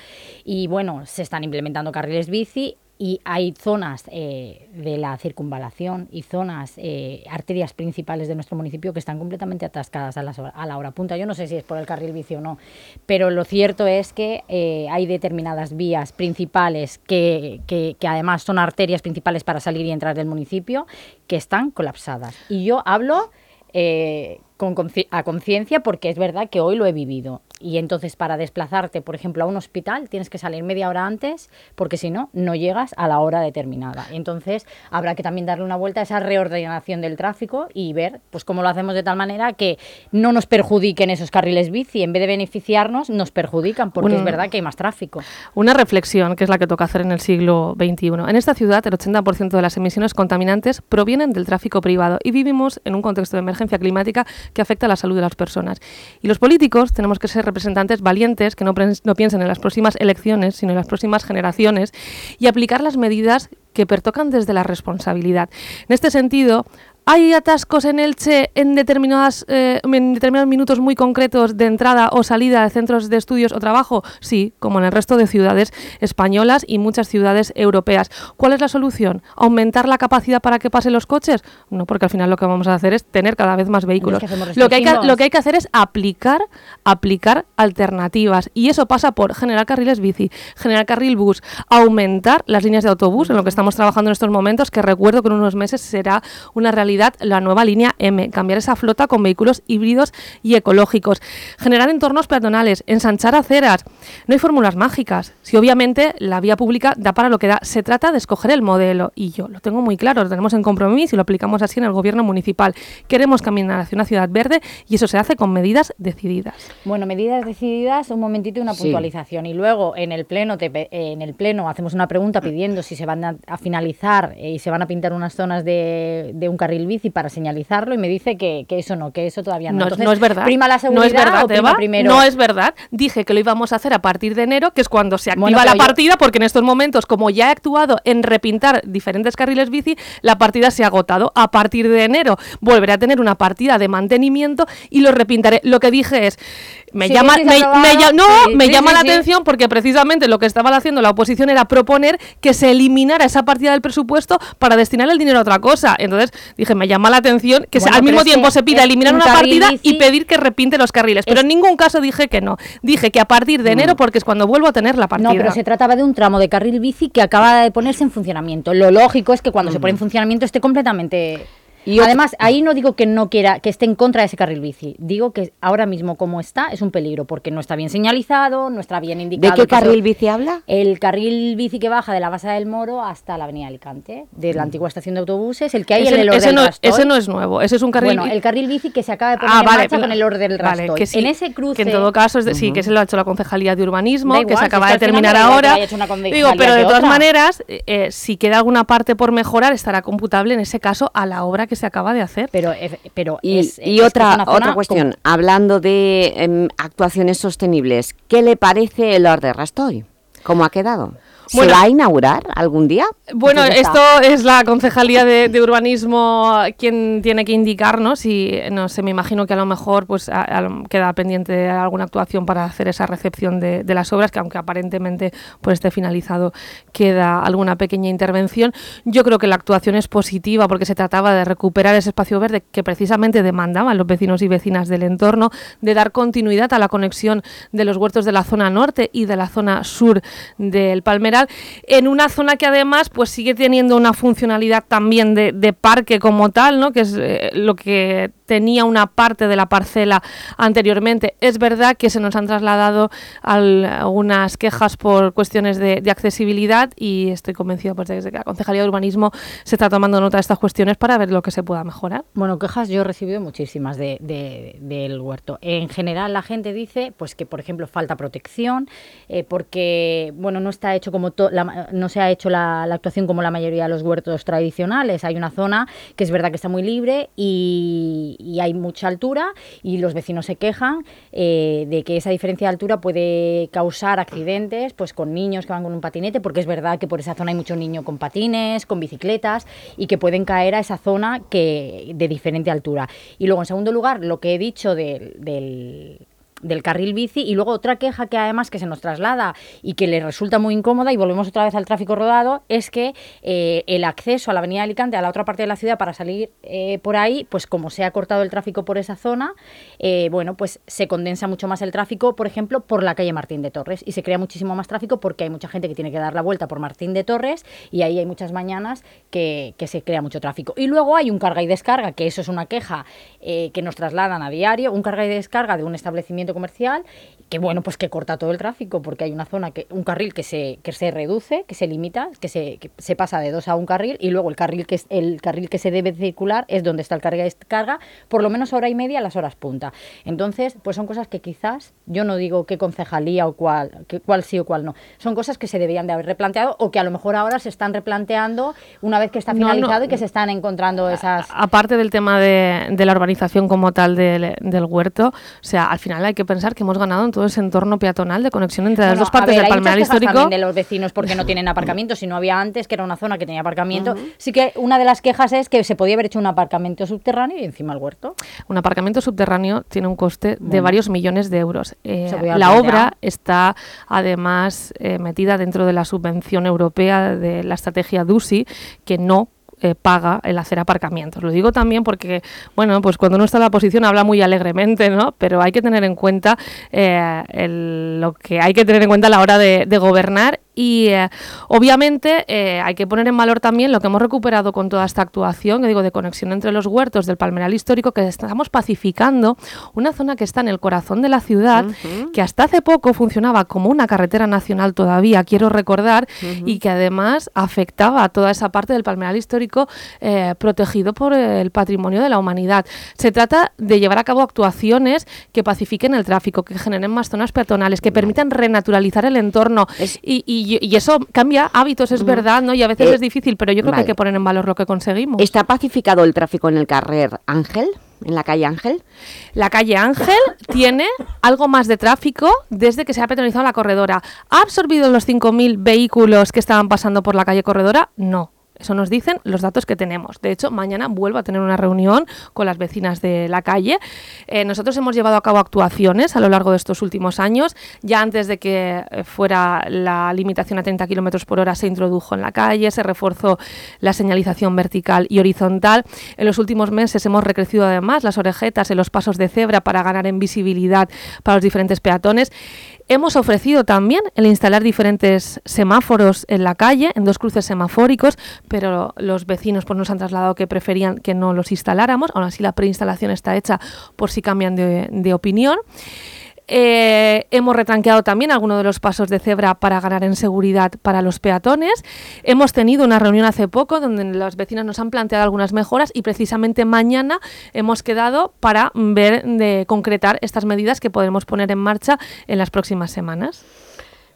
y bueno, se están implementando carriles bici y hay zonas eh, de la circunvalación y zonas, eh, arterias principales de nuestro municipio que están completamente atascadas a, hora- a la hora punta. Yo no sé si es por el carril bici o no, pero lo cierto es que eh, hay determinadas vías principales que, que- que además son arterias principales para salir y entrar del municipio que están colapsadas. Y yo hablo eh, con a conciencia porque es verdad que hoy lo he vivido. y entonces para desplazarte, por ejemplo, a un hospital tienes que salir media hora antes porque si no, no llegas a la hora determinada. Entonces habrá que también darle una vuelta a esa reordenación del tráfico y ver pues cómo lo hacemos de tal manera que no nos perjudiquen esos carriles bici, en vez de beneficiarnos, nos perjudican porque es verdad que hay más tráfico. Una reflexión que es la que toca hacer en el siglo XXI. En esta ciudad, el 80% de las emisiones contaminantes provienen del tráfico privado y vivimos en un contexto de emergencia climática que afecta a la salud de las personas. Y los políticos tenemos que ser representantes valientes que no, piensen en las próximas elecciones, sino en las próximas generaciones y aplicar las medidas que pertocan desde la responsabilidad. En este sentido, ¿Hay atascos en Elche en, determinadas, eh, en determinados minutos muy concretos de entrada o salida de centros de estudios o trabajo? Sí, como en el resto de ciudades españolas y muchas ciudades europeas. ¿Cuál es la solución? ¿Aumentar la capacidad para que pasen los coches? No, porque al final lo que vamos a hacer es tener cada vez más vehículos. que Lo que, hay que, lo que hay que hacer es aplicar, aplicar alternativas. Y eso pasa por generar carriles bici, generar carril bus, aumentar las líneas de autobús, en lo que estamos trabajando en estos momentos, que recuerdo que en unos meses será una realidad la nueva línea M, cambiar esa flota con vehículos híbridos y ecológicos, generar entornos peatonales, ensanchar aceras. No hay fórmulas mágicas. Si obviamente la vía pública da para lo que da, se trata de escoger el modelo. Y yo lo tengo muy claro, lo tenemos en compromiso y lo aplicamos así en el gobierno municipal. Queremos caminar hacia una ciudad verde y eso se hace con medidas decididas. Bueno, medidas decididas, un momentito y una Sí. puntualización. Y luego en el pleno te eh, en el pleno hacemos una pregunta pidiendo si se van a, a finalizar eh, y se van a pintar unas zonas de, de un carril bici para señalizarlo y me dice que, que eso no, que eso todavía no. No, Entonces, no es verdad. ¿Prima la no seguridad es verdad, o prima Eva. primero? No es verdad. Dije que lo íbamos a hacer a partir de enero, que es cuando se activa Bueno, la yo- partida, porque en estos momentos, como ya he actuado en repintar diferentes carriles bici, la partida se ha agotado. A partir de enero volveré a tener una partida de mantenimiento y lo repintaré. Lo que dije es, me Sí, llama, me, me no, Sí, me sí, llama la atención porque precisamente lo que estaba haciendo la oposición era proponer que se eliminara esa partida del presupuesto para destinar el dinero a otra cosa. Entonces dije, me llama la atención que se- al mismo tiempo se pida eliminar un una partida y pedir que repinte los carriles. Pero en ningún caso dije que no. Dije que a partir de enero porque es cuando vuelvo a tener la partida. No, pero se trataba de un tramo de carril bici que acaba de ponerse en funcionamiento. Lo lógico es que cuando se pone en funcionamiento esté completamente... Y además, ahí no digo que no quiera, que esté en contra de ese carril bici. Digo que ahora mismo como está es un peligro, porque no está bien señalizado, no está bien indicado. qué que eso- carril bici habla? El carril bici que baja de la Basa del Moro hasta la Avenida Alicante, de la antigua estación de autobuses, el que hay Ese- en el ese orden no- Rastoy. ese no es nuevo, ese es un carril Bueno, bi- el carril bici que se acaba de poner Ah, en vale, marcha con el orden del vale, que sí, en ese cruce... Que en todo caso, es de- sí, que se lo ha hecho la Concejalía de Urbanismo, que se acaba de terminar ahora. Digo, pero de todas otra. maneras, eh, eh, si queda alguna parte por mejorar, estará computable en ese caso a la obra que se acaba de hacer. Pero, pero Y, es- y es otra, otra cuestión, hablando de em, actuaciones sostenibles, ¿qué le parece el Or de Rastoy? ¿Cómo ha quedado? ¿Se va a inaugurar algún día? Bueno, esto es la Concejalía de, de Urbanismo quien tiene que indicarnos y no sé, me imagino que a lo mejor pues a- a- queda pendiente alguna actuación para hacer esa recepción de, de las obras, que aunque aparentemente pues esté finalizado, queda alguna pequeña intervención. Yo creo que la actuación es positiva porque se trataba de recuperar ese espacio verde que precisamente demandaban los vecinos y vecinas del entorno, de dar continuidad a la conexión de los huertos de la zona norte y de la zona sur del En una zona que además pues sigue teniendo una funcionalidad también de, de parque como tal, ¿no? que es eh, lo que tenía una parte de la parcela anteriormente. Es verdad que se nos han trasladado al- algunas quejas por cuestiones de, de accesibilidad y estoy convencida pues, de que la Concejalía de Urbanismo se está tomando nota de estas cuestiones para ver lo que se pueda mejorar. Bueno, quejas yo he recibido muchísimas de, de- del huerto. En general la gente dice pues que por ejemplo falta protección eh, porque bueno no está hecho como la no se ha hecho la actuación como la mayoría de los huertos tradicionales. Hay una zona que es verdad que está muy libre y, y hay mucha altura y los vecinos se quejan eh, de que esa diferencia de altura puede causar accidentes pues con niños que van con un patinete porque es verdad que por esa zona hay mucho niño con patines, con bicicletas y que pueden caer a esa zona que de diferente altura. Y luego en segundo lugar lo que he dicho del- del del carril bici y luego otra queja que además que se nos traslada y que le resulta muy incómoda y volvemos otra vez al tráfico rodado es que eh, el acceso a la avenida Alicante a la otra parte de la ciudad para salir eh, por ahí pues como se ha cortado el tráfico por esa zona eh, bueno pues se condensa mucho más el tráfico por ejemplo por la calle Martín de Torres. Y se crea muchísimo más tráfico porque hay mucha gente que tiene que dar la vuelta por Martín de Torres y ahí hay muchas mañanas que, que se crea mucho tráfico. Y luego hay un carga y descarga que eso es una queja que nos trasladan a diario un carga y descarga de un establecimiento comercial que bueno, pues que corta todo el tráfico, porque hay una zona, que un carril que se, que se reduce, que se limita, que se, que se pasa de dos a un carril, y luego el carril que es el carril que se debe circular es donde está el carga y descarga, por lo menos hora y media a las horas punta. Entonces, pues son cosas que quizás, yo no digo qué concejalía o cuál, que, cuál sí o cuál no, son cosas que se deberían de haber replanteado o que a lo mejor ahora se están replanteando una vez que está No, no. finalizado y que se están encontrando esas... Aparte del tema de, de la urbanización como tal del, del huerto, o sea, al final hay que pensar que hemos ganado en todo ese entorno peatonal de conexión entre las dos partes ver, del palmeral histórico. también de los vecinos porque no tienen <laughs> aparcamiento. Si no había antes, que era una zona que tenía aparcamiento. Sí que una de las quejas es que se podía haber hecho un aparcamiento subterráneo y encima el huerto. Un aparcamiento subterráneo tiene un coste de varios millones de euros. Eh, la obra está además eh, metida dentro de la subvención europea de la estrategia DUSI, que no eh, paga el hacer aparcamientos. Lo digo también porque, bueno, pues cuando uno está en la oposición habla muy alegremente, ¿no? Pero hay que tener en cuenta eh, el- lo que hay que tener en cuenta a la hora de, de gobernar y eh, obviamente eh, hay que poner en valor también lo que hemos recuperado con toda esta actuación, que digo, de conexión entre los huertos del Palmeral Histórico, que estamos pacificando una zona que está en el corazón de la ciudad, que hasta hace poco funcionaba como una carretera nacional todavía, quiero recordar, y que además afectaba a toda esa parte del Palmeral Histórico eh, protegido por el patrimonio de la humanidad. Se trata de llevar a cabo actuaciones que pacifiquen el tráfico, que generen más zonas peatonales, que permitan renaturalizar el entorno. Y, y- y eso cambia hábitos, es verdad, ¿no? Y a veces Eh, es difícil, pero yo creo que hay que poner en valor lo que conseguimos. ¿Está pacificado el tráfico en el carrer Ángel? ¿En la calle Ángel? La calle Ángel tiene algo más de tráfico desde que se ha peatonalizado la corredora. ¿Ha absorbido los 5.000 vehículos que estaban pasando por la calle corredora? No. Eso nos dicen los datos que tenemos. De hecho, mañana vuelvo a tener una reunión con las vecinas de la calle. Eh, nosotros hemos llevado a cabo actuaciones a lo largo de estos últimos años. Ya antes de que eh, fuera la limitación a 30 kilómetros por hora se introdujo en la calle, se reforzó la señalización vertical y horizontal. En los últimos meses hemos recrecido además las orejetas en los pasos de cebra para ganar en visibilidad para los diferentes peatones. Hemos ofrecido también el instalar diferentes semáforos en la calle, en dos cruces semafóricos, pero los vecinos pues, nos han trasladado que preferían que no los instaláramos. Aún así, la preinstalación está hecha por si cambian de, de opinión. Eh, hemos retranqueado también algunos de los pasos de cebra para ganar en seguridad para los peatones. Hemos tenido una reunión hace poco donde los vecinos nos han planteado algunas mejoras y precisamente mañana hemos quedado para ver de concretar estas medidas que podemos poner en marcha en las próximas semanas.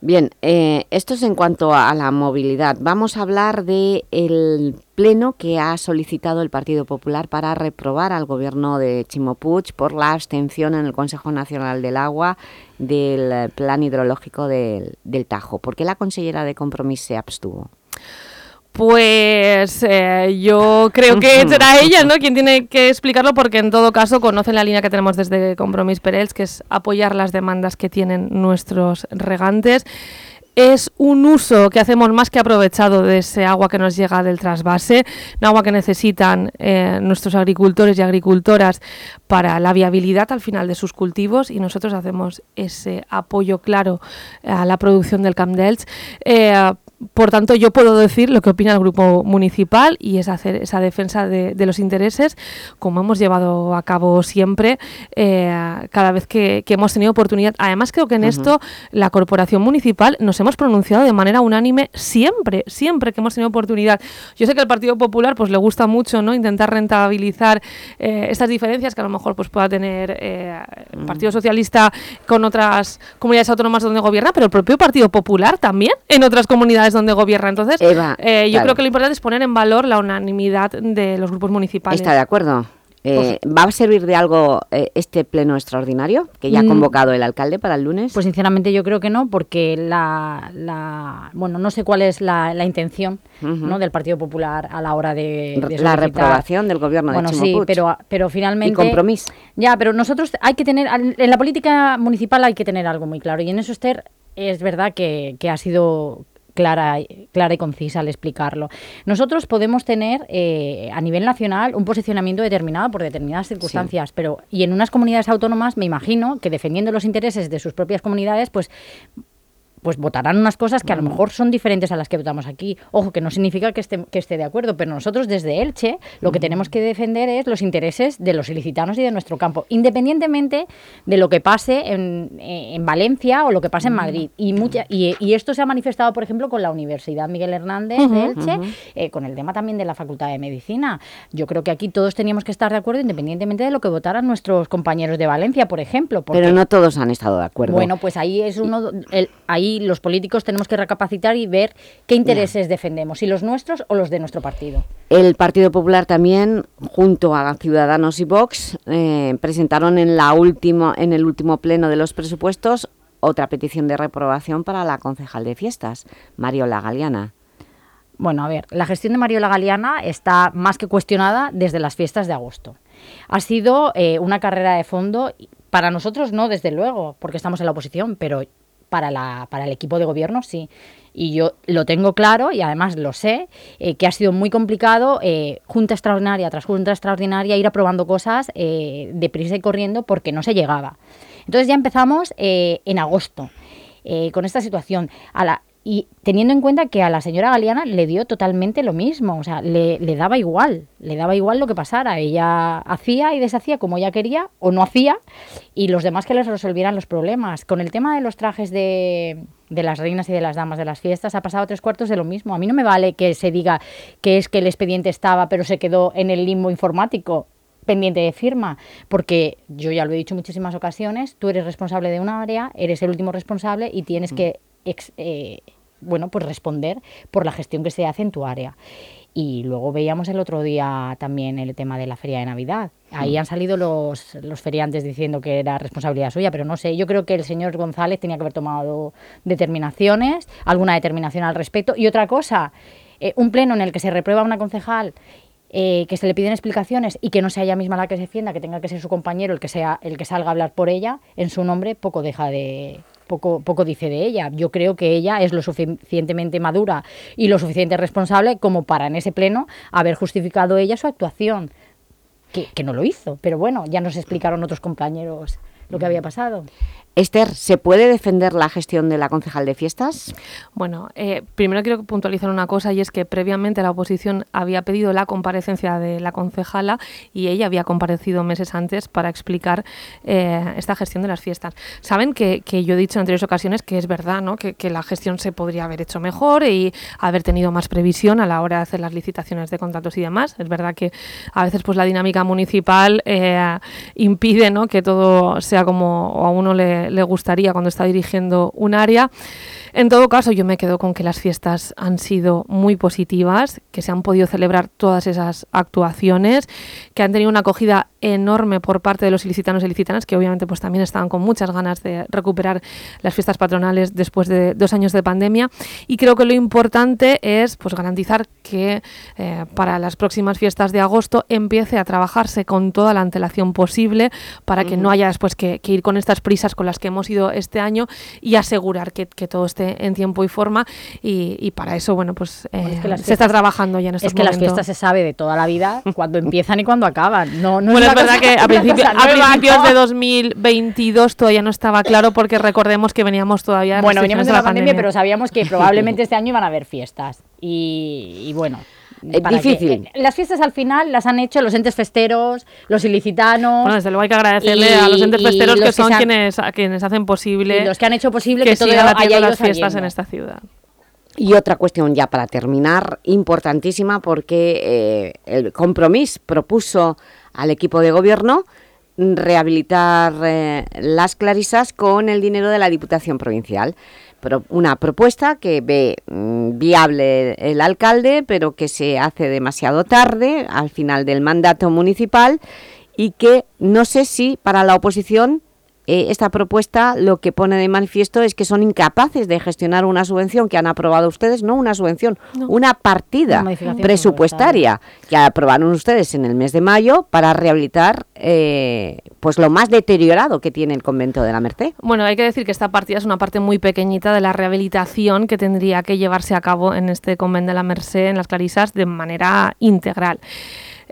Bien, eh, esto es en cuanto a la movilidad. Vamos a hablar del el pleno que ha solicitado el Partido Popular para reprobar al gobierno de Chimo Puig por la abstención en el Consejo Nacional del Agua del plan hidrológico del, del Tajo. ¿Por qué la consellera de Compromís se abstuvo? Pues eh, yo creo que será ella, ¿no? Quien tiene que explicarlo porque en todo caso conocen la línea que tenemos desde Compromís Perels, que es apoyar las demandas que tienen nuestros regantes. Es un uso que hacemos más que aprovechado de ese agua que nos llega del trasvase, un agua que necesitan eh, nuestros agricultores y agricultoras para la viabilidad al final de sus cultivos y nosotros hacemos ese apoyo claro a la producción del Camp. Eh, por tanto, yo puedo decir lo que opina el grupo municipal y es hacer esa defensa de, de los intereses, como hemos llevado a cabo siempre, eh, cada vez que, que hemos tenido oportunidad. Además, creo que en esto la corporación municipal nos hemos pronunciado de manera unánime siempre, siempre que hemos tenido oportunidad. Yo sé que al Partido Popular pues le gusta mucho no intentar rentabilizar eh, estas diferencias que a lo mejor pues pueda tener eh, el Partido Socialista con otras comunidades autónomas donde gobierna, pero el propio Partido Popular también en otras comunidades donde gobierna. Entonces, Eva, eh, yo claro. creo que lo importante es poner en valor la unanimidad de los grupos municipales. ¿Está de acuerdo? Eh, ¿Va a servir de algo eh, este pleno extraordinario que ya ha Mm. convocado el alcalde para el lunes? Pues sinceramente yo creo que no, porque la, la- bueno, no sé cuál es la, la intención. ¿no? del Partido Popular a la hora de, de La reprobación del gobierno de bueno, sí, pero, pero finalmente... Y Compromís. Ya, pero nosotros hay que tener, en la política municipal hay que tener algo muy claro, y en eso Esther es verdad que, que ha sido clara, y- clara y concisa al explicarlo. Nosotros podemos tener eh, a nivel nacional un posicionamiento determinado por determinadas circunstancias, pero y en unas comunidades autónomas me imagino que defendiendo los intereses de sus propias comunidades, pues pues votarán unas cosas que a lo mejor son diferentes a las que votamos aquí. Ojo, que no significa que esté, que esté de acuerdo, pero nosotros desde Elche lo que tenemos que defender es los intereses de los ilicitanos y de nuestro campo, independientemente de lo que pase en, eh, en Valencia o lo que pase en Madrid. Y, mucha, y, y esto se ha manifestado, por ejemplo, con la Universidad Miguel Hernández de Elche, eh, con el tema también de la Facultad de Medicina. Yo creo que aquí todos teníamos que estar de acuerdo independientemente de lo que votaran nuestros compañeros de Valencia, por ejemplo. porque- Pero no todos han estado de acuerdo. bueno, pues ahí es uno, el- ahí los políticos tenemos que recapacitar y ver qué intereses defendemos, si los nuestros o los de nuestro partido. El Partido Popular también, junto a Ciudadanos y Vox, eh, presentaron en, la último, en el último pleno de los presupuestos otra petición de reprobación para la concejal de fiestas, Mariola Galeana. Bueno, a ver, la gestión de Mariola Galeana está más que cuestionada desde las fiestas de agosto. Ha sido eh, una carrera de fondo, para nosotros no, desde luego, porque estamos en la oposición, pero para, la, para el equipo de gobierno sí. Y yo lo tengo claro y además lo sé, eh, que ha sido muy complicado, eh, junta extraordinaria tras junta extraordinaria, ir aprobando cosas eh, deprisa y corriendo porque no se llegaba. Entonces ya empezamos eh, en agosto con esta situación. A la, y teniendo en cuenta que a la señora Galeana le dio totalmente lo mismo, o sea, le, le daba igual, le daba igual lo que pasara. Ella hacía y deshacía como ella quería o no hacía y los demás que les resolvieran los problemas. Con el tema de los trajes de, de las reinas y de las damas de las fiestas ha pasado tres cuartos de lo mismo. A mí no me vale que se diga que es que el expediente estaba pero se quedó en el limbo informático pendiente de firma, porque yo ya lo he dicho en muchísimas ocasiones, tú eres responsable de un área, eres el último responsable y tienes que ex- eh, bueno, pues responder por la gestión que se hace en tu área. Y luego veíamos el otro día también el tema de la feria de Navidad. Ahí Mm. han salido los, los feriantes diciendo que era responsabilidad suya, pero no sé, yo creo que el señor González tenía que haber tomado determinaciones, alguna determinación al respecto. Y otra cosa, eh, un pleno en el que se reprueba a una concejal eh, que se le piden explicaciones y que no sea ella misma la que se defienda, que tenga que ser su compañero el que sea el que salga a hablar por ella, en su nombre poco deja de poco poco dice de ella. Yo creo que ella es lo suficientemente madura y lo suficiente responsable como para en ese pleno haber justificado ella su actuación, que, que no lo hizo, pero bueno, ya nos explicaron otros compañeros lo que había pasado. Esther, ¿se puede defender la gestión de la concejal de fiestas? Bueno, eh, primero quiero puntualizar una cosa y es que previamente la oposición había pedido la comparecencia de la concejala y ella había comparecido meses antes para explicar eh, esta gestión de las fiestas. Saben que, yo he dicho en anteriores ocasiones que es verdad, ¿no? que, que la gestión se podría haber hecho mejor y haber tenido más previsión a la hora de hacer las licitaciones de contratos y demás. Es verdad que a veces pues la dinámica municipal eh, impide ¿no? que todo sea como a uno le, le gustaría cuando está dirigiendo un área. En todo caso, yo me quedo con que las fiestas han sido muy positivas, que se han podido celebrar todas esas actuaciones, que han tenido una acogida enorme por parte de los ilicitanos y ilicitanas, que obviamente pues también estaban con muchas ganas de recuperar las fiestas patronales después de dos años de pandemia. Y creo que lo importante es pues garantizar que eh, para las próximas fiestas de agosto empiece a trabajarse con toda la antelación posible para que no haya después que, que ir con estas prisas con las que hemos ido este año y asegurar que, que todo esté en tiempo y forma y, y para eso bueno pues eh, Es que se está trabajando ya en estos Es que las fiestas se sabe de toda la vida <laughs> cuando empiezan y cuando acaban. No, no bueno, es <laughs> una verdad que a, principio- a principios de <laughs> 2022 todavía no estaba claro porque recordemos que veníamos todavía Bueno, veníamos de la pandemia, pero sabíamos que probablemente este año iban a haber fiestas. Y, y bueno. Es que- difícil. eh, las fiestas al final las han hecho los entes festeros, los ilicitanos. Bueno, desde luego hay que agradecerle y- a los entes festeros los que son han- quienes, a quienes hacen posible y los que han hecho posible que, todo sigan haya ido las fiestas en esta ciudad. Y otra cuestión ya para terminar, importantísima, porque eh, el compromiso propuso al equipo de gobierno rehabilitar eh, las clarisas con el dinero de la Diputación Provincial. Pro- una propuesta que ve mm, viable el alcalde, pero que se hace demasiado tarde, al final del mandato municipal, y que no sé si para la oposición eh, esta propuesta lo que pone de manifiesto es que son incapaces de gestionar una subvención que han aprobado ustedes, no una subvención, una partida Una presupuestaria que aprobaron ustedes en el mes de mayo para rehabilitar eh, pues lo más deteriorado que tiene el convento de la Merced. Bueno, hay que decir que esta partida es una parte muy pequeñita de la rehabilitación que tendría que llevarse a cabo en este convento de la Merced, en las Clarisas, de manera integral.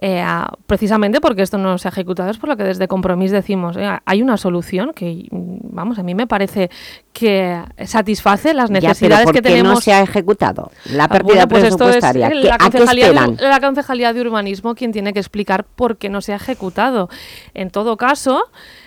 Eh, precisamente porque esto no se ha ejecutado es por lo que desde Compromís decimos, eh, hay una solución que, mm, vamos, a mí me parece que satisface las Ya, necesidades ¿por que qué tenemos. no se ha ejecutado la Ah, pérdida bueno, pues esto es presupuestaria? el- ¿Qué- la ¿A qué concejalía, de, la Concejalía de Urbanismo quien tiene que explicar por qué no se ha ejecutado. En todo caso,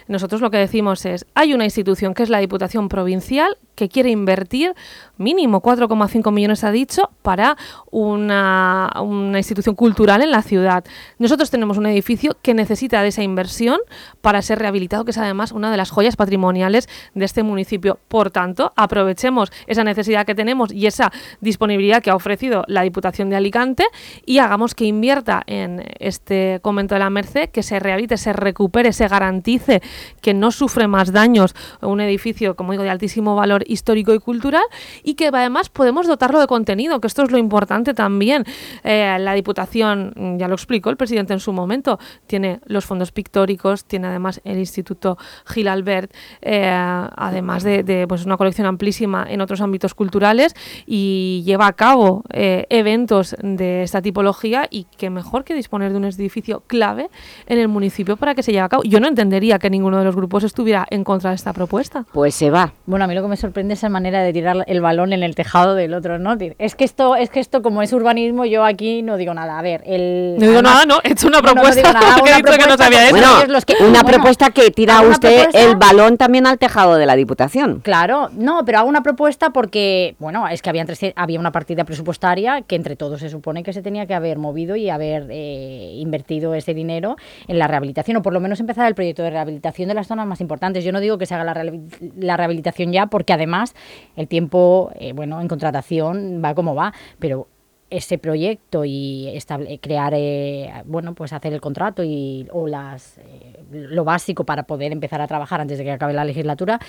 nosotros lo que decimos es, hay una institución que es la Diputación Provincial que quiere invertir mínimo 4,5 millones, ha dicho, para una, una institución cultural en la ciudad. Nosotros tenemos un edificio que necesita de esa inversión para ser rehabilitado, que es además una de las joyas patrimoniales de este municipio. Por tanto, aprovechemos esa necesidad que tenemos y esa disponibilidad que ha ofrecido la Diputación de Alicante y hagamos que invierta en este convento de la Merced, que se rehabilite, se recupere, se garantice que no sufre más daños un edificio, como digo, de altísimo valor histórico y cultural y que además podemos dotarlo de contenido, que esto es lo importante también. Eh, la Diputación, mm, ya lo explicó el presidente en su momento, tiene los fondos pictóricos, tiene además el Instituto Gil Albert, eh, además de, pues una colección amplísima en otros ámbitos culturales y lleva a cabo eh, eventos de esta tipología y que mejor que disponer de un edificio clave en el municipio para que se lleve a cabo. Yo no entendería que ninguno de los grupos estuviera en contra de esta propuesta. Pues se va. Bueno, a mí lo que me sorprende es esa manera de tirar el balón en el tejado del otro, ¿no? Es que esto, es que esto como es urbanismo, yo aquí no digo nada. A ver, el No digo además- nada, no, he hecho una No, no, no propuesta nada, <laughs> que he una dicho que no propuesta sabía porque eso. son Bueno, ellos los que- una bueno, propuesta que tira usted propuesta- el balón también al tejado de la Diputación. Claro, no, pero hago una propuesta porque, bueno, es que había, entre- había una partida presupuestaria que entre todos se supone que se tenía que haber movido y haber eh, invertido ese dinero en la rehabilitación, o por lo menos empezar el proyecto de rehabilitación de las zonas más importantes. Yo no digo que se haga la, la rehabilitación ya, porque además el tiempo, eh, bueno, en contratación va como va, pero ese proyecto y estable- crear, eh, bueno, pues hacer el contrato y o las eh, lo básico para poder empezar a trabajar antes de que acabe la legislatura.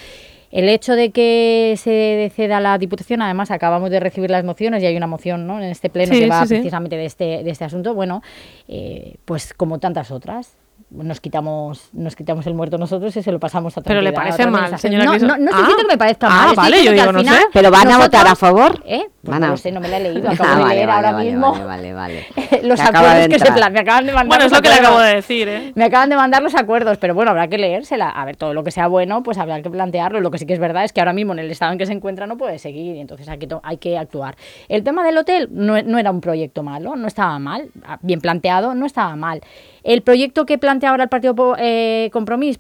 El hecho de que se ceda la Diputación, además acabamos de recibir las mociones y hay una moción ¿no? en este pleno Sí, que va sí, sí. precisamente de este, de este asunto, bueno, eh, pues como tantas otras. Nos quitamos, nos quitamos el muerto nosotros y se lo pasamos a Pero le parece mal, señora No, no, no Ah. que me parezca Ah, mal. estoy vale, yo digo, no final sé. ¿Pero van a votar a nosotros- favor? ¿Eh? Pues no lo sé, no me la he leído. Ah, Acabo de vale, leer vale, ahora vale, mismo <laughs> los acuerdos que se plan- me acaban de mandar Bueno, es lo que le acabo de decir, ¿eh? Me acaban de mandar los acuerdos, pero bueno, habrá que leérsela. A ver, todo lo que sea bueno, pues habrá que plantearlo. Lo que sí que es verdad es que ahora mismo en el estado en que se encuentra no puede seguir y entonces hay que, to- hay que actuar. El tema del hotel no, no era un proyecto malo, no estaba mal, ah, bien planteado, no estaba mal. El proyecto que ahora el Partido eh,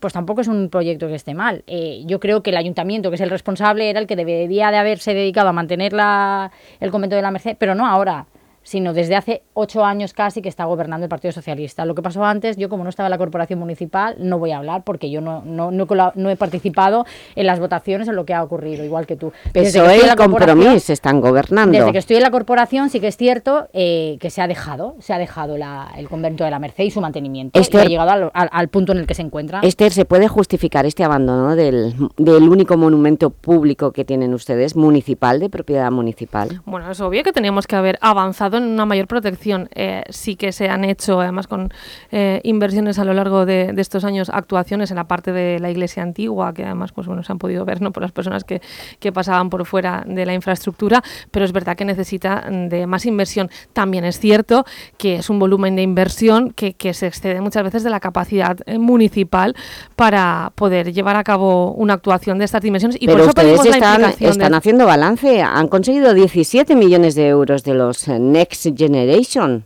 pues tampoco es un proyecto que esté mal. Eh, yo creo que el ayuntamiento, que es el responsable, era el que debería de haberse dedicado a mantener la, el convento de la Merced, pero no ahora sino desde hace ocho años casi que está gobernando el Partido Socialista. Lo que pasó antes, yo como no estaba en la corporación municipal, no voy a hablar porque yo no, no, no, no he participado en las votaciones en lo que ha ocurrido, igual que tú. Desde que PSOE estoy en y la corporación- Compromís están gobernando. Desde que estoy en la corporación sí que es cierto eh, que se ha dejado, se ha dejado la- el convento de la Merced y su mantenimiento Esther- y ha llegado al, al- al punto en el que se encuentra. Esther, ¿se puede justificar este abandono del, del único monumento público que tienen ustedes, municipal, de propiedad municipal? Bueno, es obvio que teníamos que haber avanzado en una mayor protección. Eh, sí que se han hecho, además con eh, inversiones a lo largo de, de estos años, actuaciones en la parte de la iglesia antigua, que además pues, bueno, se han podido ver ¿no? por las personas que, que pasaban por fuera de la infraestructura, pero es verdad que necesita mm, de más inversión. También es cierto que es un volumen de inversión que, que se excede muchas veces de la capacidad eh, municipal para poder llevar a cabo una actuación de estas dimensiones y Pero por eso ustedes pedimos la están, implicación están haciendo balance. Han conseguido 17 millones de euros de los eh, Next Generation.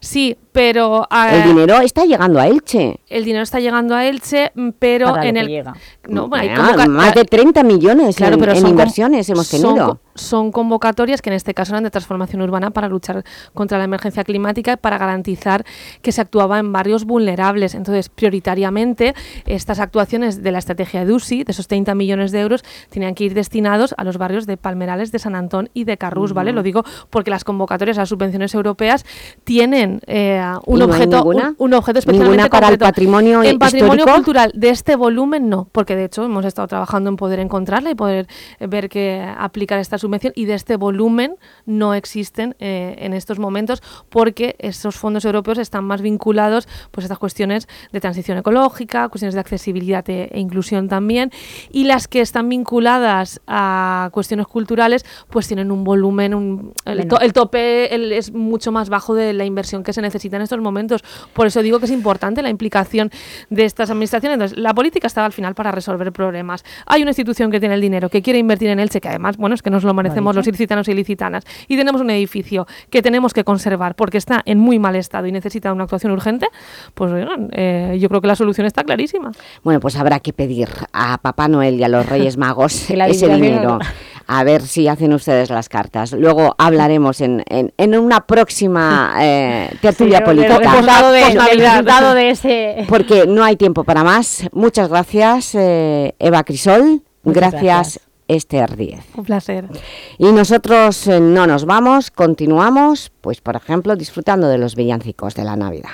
Sí, pero... El dinero está llegando a Elche. el dinero está llegando a Elche, mm, pero Para en que el... llega. No, bueno, hay Ah, convoca- más de 30 millones Claro, en, pero en son inversiones hemos son tenido. co- Son, convocatorias que en este caso eran de transformación urbana para luchar contra la emergencia climática y para garantizar que se actuaba en barrios vulnerables. Entonces, prioritariamente, estas actuaciones de la estrategia de USI, de esos 30 millones de euros, tenían que ir destinados a los barrios de Palmerales, de San Antón y de Carrús, ¿vale? Lo digo porque las convocatorias a las subvenciones europeas tienen eh, un, ¿Y no hay objeto, un, objeto especialmente ¿Ninguna para el patrimonio En patrimonio histórico? cultural de este volumen no, porque de hecho hemos estado trabajando en poder encontrarla y poder ver que aplicar estas subvención y de este volumen no existen eh, en estos momentos porque esos fondos europeos están más vinculados pues, a estas cuestiones de transición ecológica, cuestiones de accesibilidad e, e inclusión también, y las que están vinculadas a cuestiones culturales pues tienen un volumen, un- el, to- el tope el- es mucho más bajo de la inversión que se necesita en estos momentos. Por eso digo que es importante la implicación de estas administraciones. Entonces, la política está al final para resolver problemas. Hay una institución que tiene el dinero, que quiere invertir en Elche, que además, bueno, es que nos lo merecemos los ilicitanos y ilicitanas. Y tenemos un edificio que tenemos que conservar porque está en muy mal estado y necesita una actuación urgente. Pues eh, yo creo que la solución está clarísima. Bueno, pues habrá que pedir a Papá Noel y a los Reyes Magos <laughs> ese dinero. A ver si hacen ustedes las cartas. Luego hablaremos en, en, en una próxima eh, <laughs> tertulia Sí, política. del resultado de- resultado de ese- Porque no hay tiempo para más. Muchas gracias, eh, Eva Crisol. Gracias. Esther Díez. Un placer. Y nosotros eh, no nos vamos, continuamos, pues por ejemplo, disfrutando de los villancicos de la Navidad.